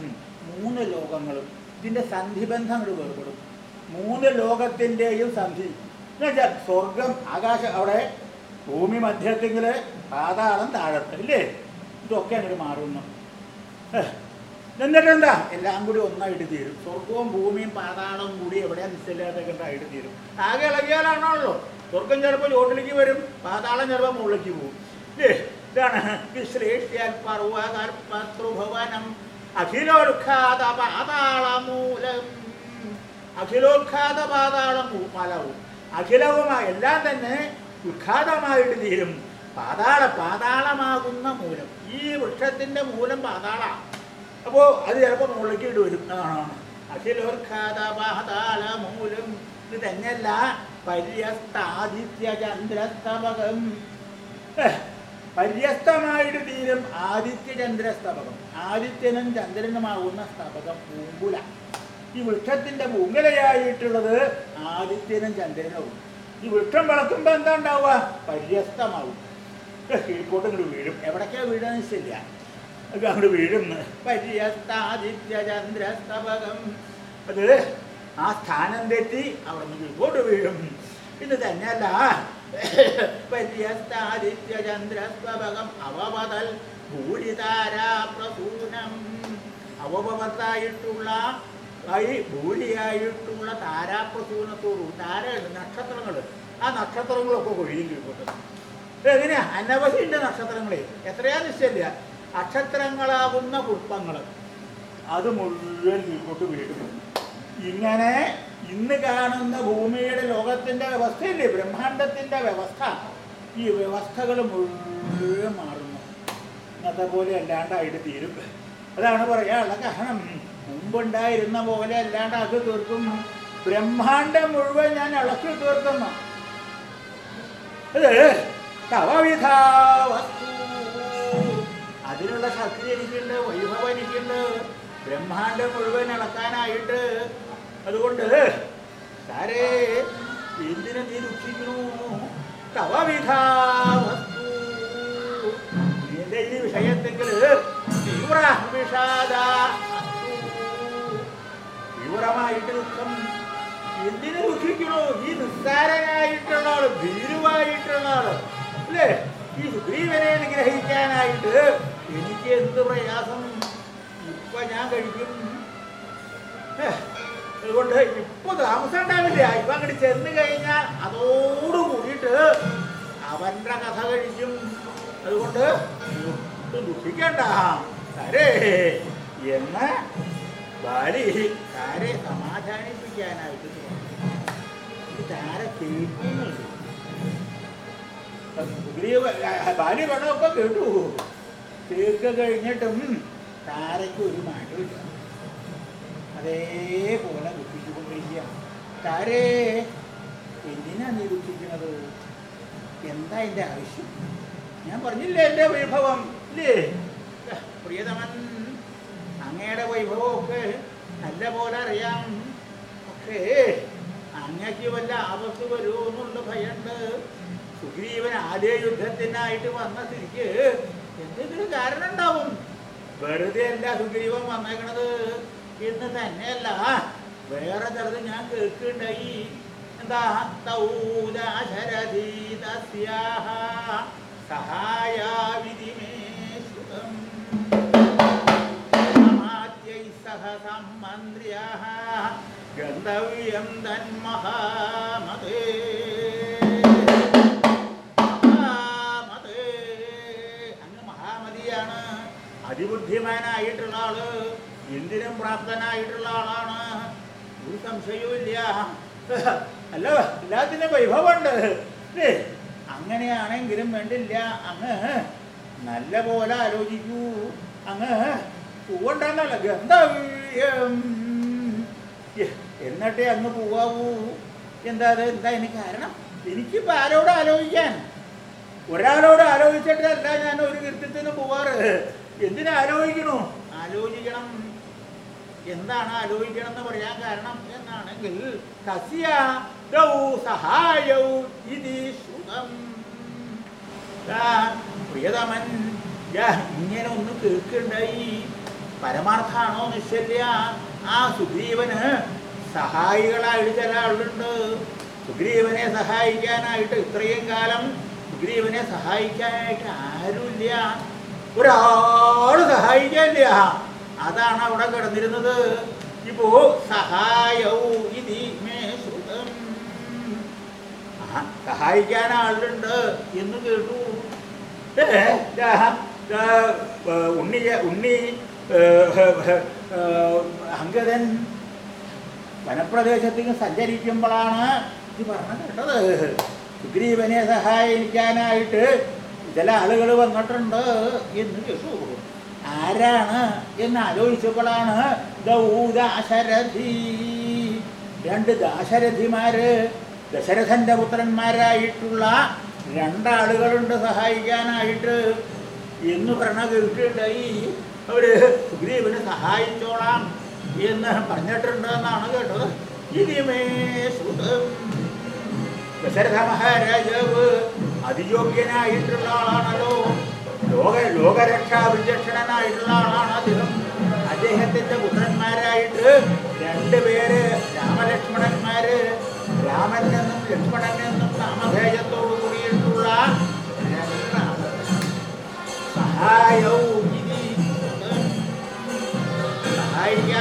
മൂന്ന് ലോകങ്ങളും ഇതിന്റെ സന്ധിബന്ധങ്ങൾ വേർപെടും. മൂന്ന് ലോകത്തിന്റെയും സന്ധി. എന്നുവെച്ചാൽ സ്വർഗം ആകാശം അവിടെ ഭൂമി മധ്യത്തിൽ പാതാളം താഴത്ത് ഇല്ലേ? ഇതൊക്കെ അങ്ങോട്ട് മാറുന്നു. എന്നിട്ടെന്താ? എല്ലാം കൂടി ഒന്നായിട്ട് തീരും. സ്വർഗവും ഭൂമിയും പാതാളവും കൂടി എവിടെയാ നിശ്ചയില്ലാതെ കണ്ടായിട്ട് തീരും. ആകെ ഇളകിയാലാണല്ലോ സ്വർഗം ചിലപ്പോൾ ചോട്ടിലേക്ക് വരും പാതാളം ചിലപ്പോൾ മുകളിലേക്ക് പോകും. ഇല്ലേ? ഇതാണ് വിശ്ലേഷ്യാൽ പർവകൽപ്പത്രുഭവനം അഖിലോത്ഖാത പാതാളമൂലം. അഖിലോത്ഖാത പാതാളം ഫലവും അഖിലവുമായി എല്ലാം തന്നെ ഉദ്ഘാതമായിട്ട് തീരും. പാതാള പാതാളമാകുന്ന മൂലം. ഈ വൃക്ഷത്തിന്റെ മൂലം പാതാള. അപ്പോൾ അത് ചിലപ്പോൾ മുകളിലേക്ക് ഇട്ട് വരും. എന്നാണ് അഖിലോത്ഖാത പാതാള മൂലം. ഇത് തന്നെയല്ല പര്യസ്താദിത്യ പര്യസ്തമായിട്ട് തീരും ആദിത്യചന്ദ്രസ്തപകം ആദിത്യനും ചന്ദ്രനുമാകുന്ന സ്തപകം പൂങ്കുല. ഈ വൃക്ഷത്തിന്റെ മുങ്ങലയായിട്ടുള്ളത് ആദിത്യനും ചന്ദ്രനും ഈ വൃക്ഷം വളർത്തുമ്പോൾ എന്താ ഉണ്ടാവുക പര്യസ്തമാവും കീഴ്പോട്ട് ഇങ്ങോട്ട് വീഴും. എവിടേക്കാ വീഴാന്ന് ശരിയ അങ്ങോട്ട് വീഴും. പര്യസ്താദിത്യ ചന്ദ്രസ്തപകം അത് ആ സ്ഥാനം തെറ്റി അവിടെ നിന്ന് കീഴ്പോട്ട് വീഴും. ഇത് തന്നെയല്ല പര്യസ്താദിത്യ ചന്ദ്രസ്തപകം അവപതൽ ഭൂരിതാരാ പ്രസൂനം അവപത്തായിട്ടുള്ള ഈ ഭൂരിയായിട്ടുള്ള താരാപ്രസൂനത്തോടും താരയുണ്ട് നക്ഷത്രങ്ങൾ ആ നക്ഷത്രങ്ങളൊക്കെ കൊഴിയും കിട്ടുന്നത് എങ്ങനെയാ? അനവധിയുണ്ട് നക്ഷത്രങ്ങളെ. എത്രയാ നിശ്ചയില്ല അക്ഷത്രങ്ങളാകുന്ന പുഷ്പങ്ങൾ അത് മുഴുവൻ കീഴ്പോട്ട് വീഴും ഇങ്ങനെ ഇന്ന് കാണുന്ന ഭൂമിയുടെ ലോകത്തിന്റെ വ്യവസ്ഥയില്ലേ? ബ്രഹ്മാണ്ടത്തിന്റെ വ്യവസ്ഥ. ഈ വ്യവസ്ഥകൾ മുഴുവൻ മാറുന്നു. ഇന്നത്തെ പോലെ അല്ലാണ്ടായിട്ട് തീരും. അതാണ് പറയാനുള്ള കാരണം. മുമ്പുണ്ടായിരുന്ന പോലെ അല്ലാണ്ട് അത് തീർക്കുന്നു. ബ്രഹ്മാണ്ടം മുഴുവൻ ഞാൻ ഇളക്കി തീർക്കുന്നു. അതിനുള്ള ശക്തി എനിക്കുണ്ട് വൈഭവം എനിക്കുണ്ട്. ബ്രഹ്മാണ്ടം മുഴുവൻ ഇളക്കാനായിട്ട് അതുകൊണ്ട് സാരേ എന്തിനു നീ ദുഃഖിക്കുന്നു? തവവിധാ എന്റെ ഈ വിഷയത്തെങ്കിൽ തീവ്ര വിഷാദ തീവ്രമായിട്ട് ദുഃഖം എന്തിനു ദുഃഖിക്കുന്നു? ഈ നിസ്സാരനായിട്ടുള്ള ആൾ ഭീരുവായിട്ടുള്ള ആൾ അല്ലേ? ഈ സുഗ്രീവനെ നിഗ്രഹിക്കാനായിട്ട് എനിക്ക് എന്ത് പ്രയാസം? ഇപ്പൊ ഞാൻ കഴിക്കും. അതുകൊണ്ട് ഇപ്പൊ താമസം ഉണ്ടാവില്ല. ഇപ്പൊ അങ്ങോട്ട് ചെന്ന് കഴിഞ്ഞാൽ അതോട് കൂടിയിട്ട് അവന്റെ കഥ കഴിക്കും. അതുകൊണ്ട് ഒട്ടും ദുഃഖിക്കണ്ട. അരേ എന്ന് ബാലി താരെ സമാധാനിപ്പിക്കാനായിട്ട് താര കേൾക്കുന്നുണ്ട്. ബാലി പണമൊക്കെ കേട്ടു. കേൾക്ക കഴിഞ്ഞിട്ടും താരയ്ക്ക് ഒരു മാറ്റമില്ല അതേപോലെ ദുഃഖിച്ചുകൊണ്ടിരിക്കുക താരേ എന്തിനാ നീ ദുഃഖിക്കുന്നത്? എന്താ എന്റെ ആവശ്യം? ഞാൻ പറഞ്ഞില്ലേ എന്റെ വൈഭവം? ഇല്ലേ? പ്രിയതമൻ അങ്ങയുടെ വൈഭവമൊക്കെ നല്ല പോലെ അറിയാം. ഒക്കെ അങ്ങക്ക് വല്ല ആപത്ത് വരുമെന്നുള്ള ഭയമുണ്ട് സുഗ്രീവൻ ആദ്യ യുദ്ധത്തിനായിട്ട് വന്ന സ്ഥിതിക്ക് എന്തെങ്കിലും കാരണം ഉണ്ടാവും വെറുതെ അല്ല സുഗ്രീവൻ വന്നേക്കണത്. എന്ന് തന്നെയല്ല. വേറെ ചെറുത് ഞാൻ കേൾക്കുണ്ടായി എന്താ? സഹായാവിധി ശ്രുതം തന്മഹാമതേ മഹാമതേ. അങ്ങ് മഹാമതിയാണ്. അതിബുദ്ധിമാനായിട്ടുള്ള ആൾ എന്തിനും പ്രാപ്തനായിട്ടുള്ള ആളാണ്. ഒരു സംശയവുമില്ല അല്ല എല്ലാത്തിനും വൈഭവമുണ്ട്. അല്ലേ? അങ്ങനെയാണെങ്കിലും വേണ്ടില്ല. അങ്ങ് നല്ല പോലെ ആലോചിക്കൂ. അങ്ങ് പോവണ്ടെന്നല്ല ഗന്ധം എന്നിട്ടേ അങ്ങ് പോവാവൂ. എന്താ അത്? എന്താ അതിന് കാരണം? എനിക്കിപ്പോൾ ആരോട് ആലോചിക്കാൻ. ഒരാളോട് ആലോചിച്ചിട്ടല്ല ഞാൻ ഒരു കൃത്യത്തിന് പോവാറ്. എന്തിനാ ആലോചിക്കണു? ആലോചിക്കണം. എന്താണ് ആലോചിക്കണം എന്ന് പറയാൻ കാരണം എന്നാണെങ്കിൽ കസ്യ സഹായവും പ്രിയതമൻ ഇങ്ങനെ ഒന്ന് കേൾക്കണ്ടായി. പരമാർത്ഥാണോ നിശ്ചല്യ? ആ സുഗ്രീവന് സഹായികളായിട്ട് ചില ആളുണ്ട് സുഗ്രീവനെ സഹായിക്കാനായിട്ട് ഇത്രയും കാലം സുഗ്രീവനെ സഹായിക്കാനായിട്ട് ആരുമില്ല. ഒരാൾ സഹായിക്കാനില്ല അതാണ് അവിടെ കിടന്നിരുന്നത്. ഇപ്പോ സഹായവും സഹായിക്കാൻ ആളുണ്ട് എന്ന് കേട്ടു. ഉണ്ണി ഉണ്ണി അങ്കദൻ വനപ്രദേശത്തേക്ക് സഞ്ചരിക്കുമ്പോഴാണ് ഇത് പറഞ്ഞത് കേട്ടത്. സുഗ്രീവനെ സഹായിക്കാനായിട്ട് ചില ആളുകൾ വന്നിട്ടുണ്ട് എന്ന് കേട്ടു. ആരാണ് എന്ന് ആലോചിച്ചപ്പോഴാണ് ദൗദാശരഥി രണ്ട് ദാശരഥിമാര് ദശരഥന്റെ പുത്രന്മാരായിട്ടുള്ള രണ്ടാളുകളുണ്ട് സഹായിക്കാനായിട്ട് എന്ന് പറഞ്ഞ കേട്ടിട്ടുണ്ടായി അവർ സുഗ്രീവനെ സഹായിച്ചോളാം എന്ന് പറഞ്ഞിട്ടുണ്ട് എന്നാണ് കേട്ടത് ദശരഥ മഹാരാജാവ് അതിയോഗ്യനായിട്ടുള്ള ആളാണല്ലോ. ലോക ലോകരക്ഷാ വിചക്ഷണനായിട്ടുള്ള ആളാണ് അദ്ദേഹം. അദ്ദേഹത്തിന്റെ പുത്രന്മാരായിട്ട് രണ്ടുപേര് രാമലക്ഷ്മണന്മാര് രാമൻ എന്നും ലക്ഷ്മണൻ എന്നും നാമധേയത്തോടു കൂടിയിട്ടുള്ള സഹായവും ഇതി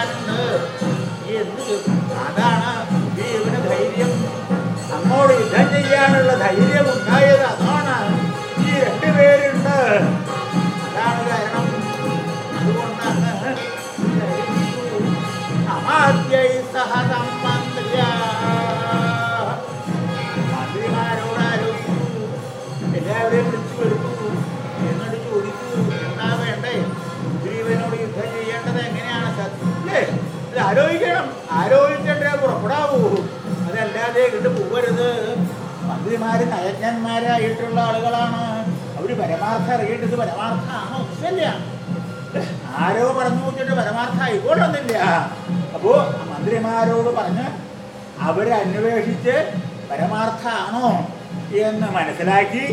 നീ എന്ത് അതാണ് ഇവന് ധൈര്യം. നമ്മോട് യുദ്ധം ചെയ്യാനുള്ള ധൈര്യം ഉണ്ടായത് അതാണ്. ഈ രണ്ടുപേരുണ്ട് അതാണ് കാരണം. അതുകൊണ്ടാണ് അമാദ്യൈ സഹ ആലോചിച്ചിട്ടേ പുറപ്പെടാവൂ അതല്ലാതെ ഇങ്ങോട്ട് പോകരുത്. മന്ത്രിമാര് നയജ്ഞന്മാരായിട്ടുള്ള ആളുകളാണ്. അവർ പരമാർത്ഥം അറിയേണ്ടത് പരമാർത്ഥമാണോ ഇല്ല ആരോ പറഞ്ഞു വെച്ചിട്ട് പരമാർത്ഥം ആയിക്കൊള്ളുന്നില്ല അപ്പോ മന്ത്രിമാരോട് പറഞ്ഞ് അവരെ അന്വേഷിച്ച് പരമാർത്ഥമാണോ എന്ന് മനസ്സിലാക്കി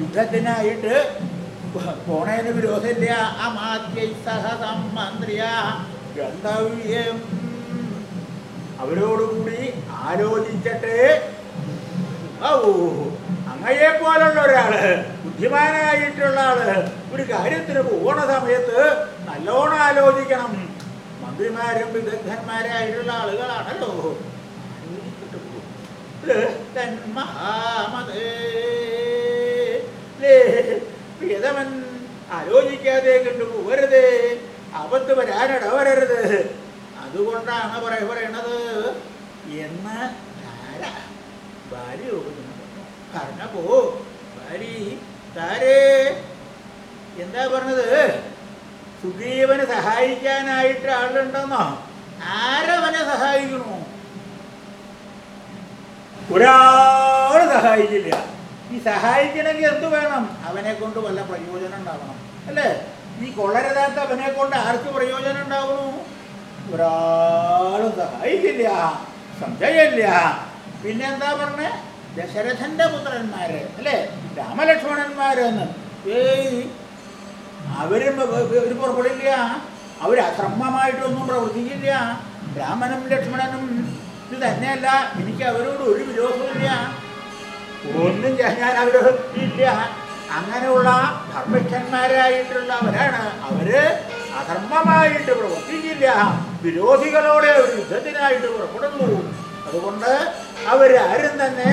യുദ്ധത്തിനായിട്ട് പോണേന് വിരോധമില്ല. ആ അമാത്യൈ സഹ സമ്മന്ത്രിയ. ഗന്ധവ്യം അവരോടുകൂടി ആലോചിച്ചിട്ട് ഓ അങ്ങയെ പോലുള്ള ഒരാൾ ബുദ്ധിമാനായിട്ടുള്ള ആൾ ഒരു കാര്യത്തിന് പോണ സമയത്ത് നല്ലോണം ആലോചിക്കണം. മന്ത്രിമാരും വിദഗ്ധന്മാരായിട്ടുള്ള ആളുകളാണല്ലോ. ആലോചിക്കാതെ കണ്ടു പോകരുത് ആപത്ത് വരാനിടവരരുത് അതുകൊണ്ടാണ് പറയ പറയണത്. എന്ന് ആരാ? ഭാര്യ പറഞ്ഞപ്പോ ഭാര്യ താരേ. എന്താ പറഞ്ഞത്? സുഗ്രീവന് സഹായിക്കാനായിട്ട് ആളുണ്ടെന്നോ? ആരവനെ സഹായിക്കണു ഒരാൾ സഹായിക്കില്ല. ഈ സഹായിക്കണമെങ്കിൽ എന്ത് വേണം? അവനെ കൊണ്ട് വല്ല പ്രയോജനം ഉണ്ടാവണം. അല്ലേ? ഈ കൊള്ളരുതാത്ത അവനെ കൊണ്ട് ആർക്ക് പ്രയോജനം ഉണ്ടാവുന്നു? ഒരാളും സഹായിക്കില്ല സംശയമില്ല. പിന്നെന്താ പറഞ്ഞേ? ദശരഥന്റെ പുത്രന്മാര് അല്ലേ? രാമലക്ഷ്മണന്മാരെന്ന്. ഏയ് അവരും ഒരു പുറപ്പെടില്ല. അവർ അധർമ്മമായിട്ടൊന്നും പ്രവർത്തിക്കില്ല. രാമനും ലക്ഷ്മണനും ഇത് തന്നെയല്ല. എനിക്ക് അവരോട് ഒരു വിരോധമില്ല ഒന്നും ഞാൻ അവരോട് ഇല്ല അങ്ങനെയുള്ള ധർമ്മിഷ്ഠന്മാരായിട്ടുള്ളവരാണ് അവർ അധർമ്മമായിട്ട് പ്രവർത്തിക്കില്ല. വിരോധികളോടെ ഒരു യുദ്ധത്തിനായിട്ട് പുറപ്പെടുന്നു. അതുകൊണ്ട് അവരാരും തന്നെ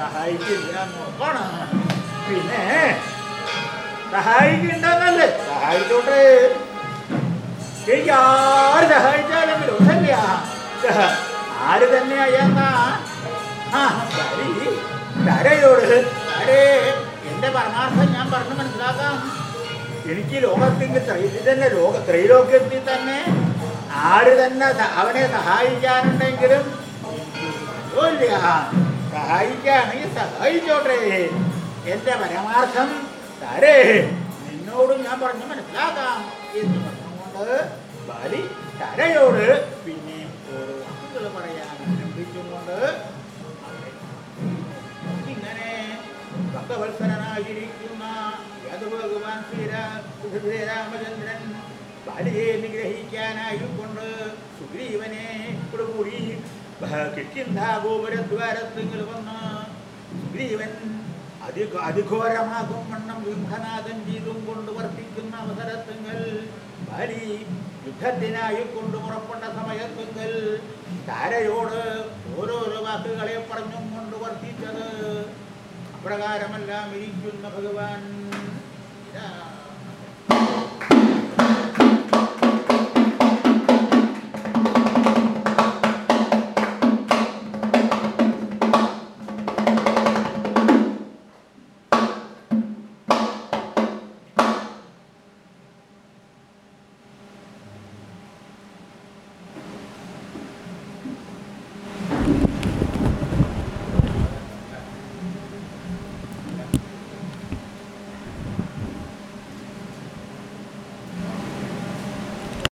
സഹായിക്കില്ല നോക്കണം പിന്നെ സഹായിക്കണ്ടെന്നല്ലേ സഹായിച്ചോട്ടെ. എനിക്ക് ആര് സഹായിച്ചാലും വിരോധമില്ല. ആര് തന്നെ അയ്യെന്നാ ആ ശരി. ധാരയോട് എന്റെ പരമാർത്ഥം ഞാൻ പറഞ്ഞു മനസ്സിലാക്കാം. എനിക്ക് ലോകത്തിന്റെ ത്രൈ- തന്നെ ലോക ത്രൈലോക്യത്തിൽ തന്നെ ആര് തന്നെ അവനെ സഹായിക്കാനുണ്ടെങ്കിലും ഇല്ല സഹായിക്കുകയാണെങ്കിൽ സഹായിച്ചോട്ടെ. എന്റെ പരമാർത്ഥം താരേ. നിന്നോടും ഞാൻ പറഞ്ഞു മനസ്സിലാക്കാം. എന്ന് പറഞ്ഞുകൊണ്ട് ബാലി തരയോട് പിന്നെയും ഓരോ വാക്കുകൾ പറയാൻ ആരംഭിച്ചുകൊണ്ട് ഭക്തവത്സരനായിരിക്കുന്ന യാദവഭഗവാൻ ശ്രീരാ- ശ്രീരാമചന്ദ്രൻ ബാലിയെ നിഗ്രഹിക്കാനായിക്കൊണ്ട് സുഗ്രീവനെ കൂടി. കിഷ്കിന്ധാഗോപുരദ്വാരത്തിങ്കിൽ വന്ന് സുഗ്രീവൻ അതി അതിഘോരമാകും വണ്ണം സിംഹനാഥൻ ചെയ്തും കൊണ്ട് വർത്തിക്കുന്ന അവസരത്തുങ്ങൾ ബാലി യുദ്ധത്തിനായി കൊണ്ട് പുറപ്പെട്ട സമയത്തുങ്ങൾ താരയോട് ഓരോരോ വാക്കുകളെ പറഞ്ഞും കൊണ്ട് വർത്തിച്ചത് പ്രകാരമെല്ലാം ഇരിക്കുന്ന ഭഗവാൻ.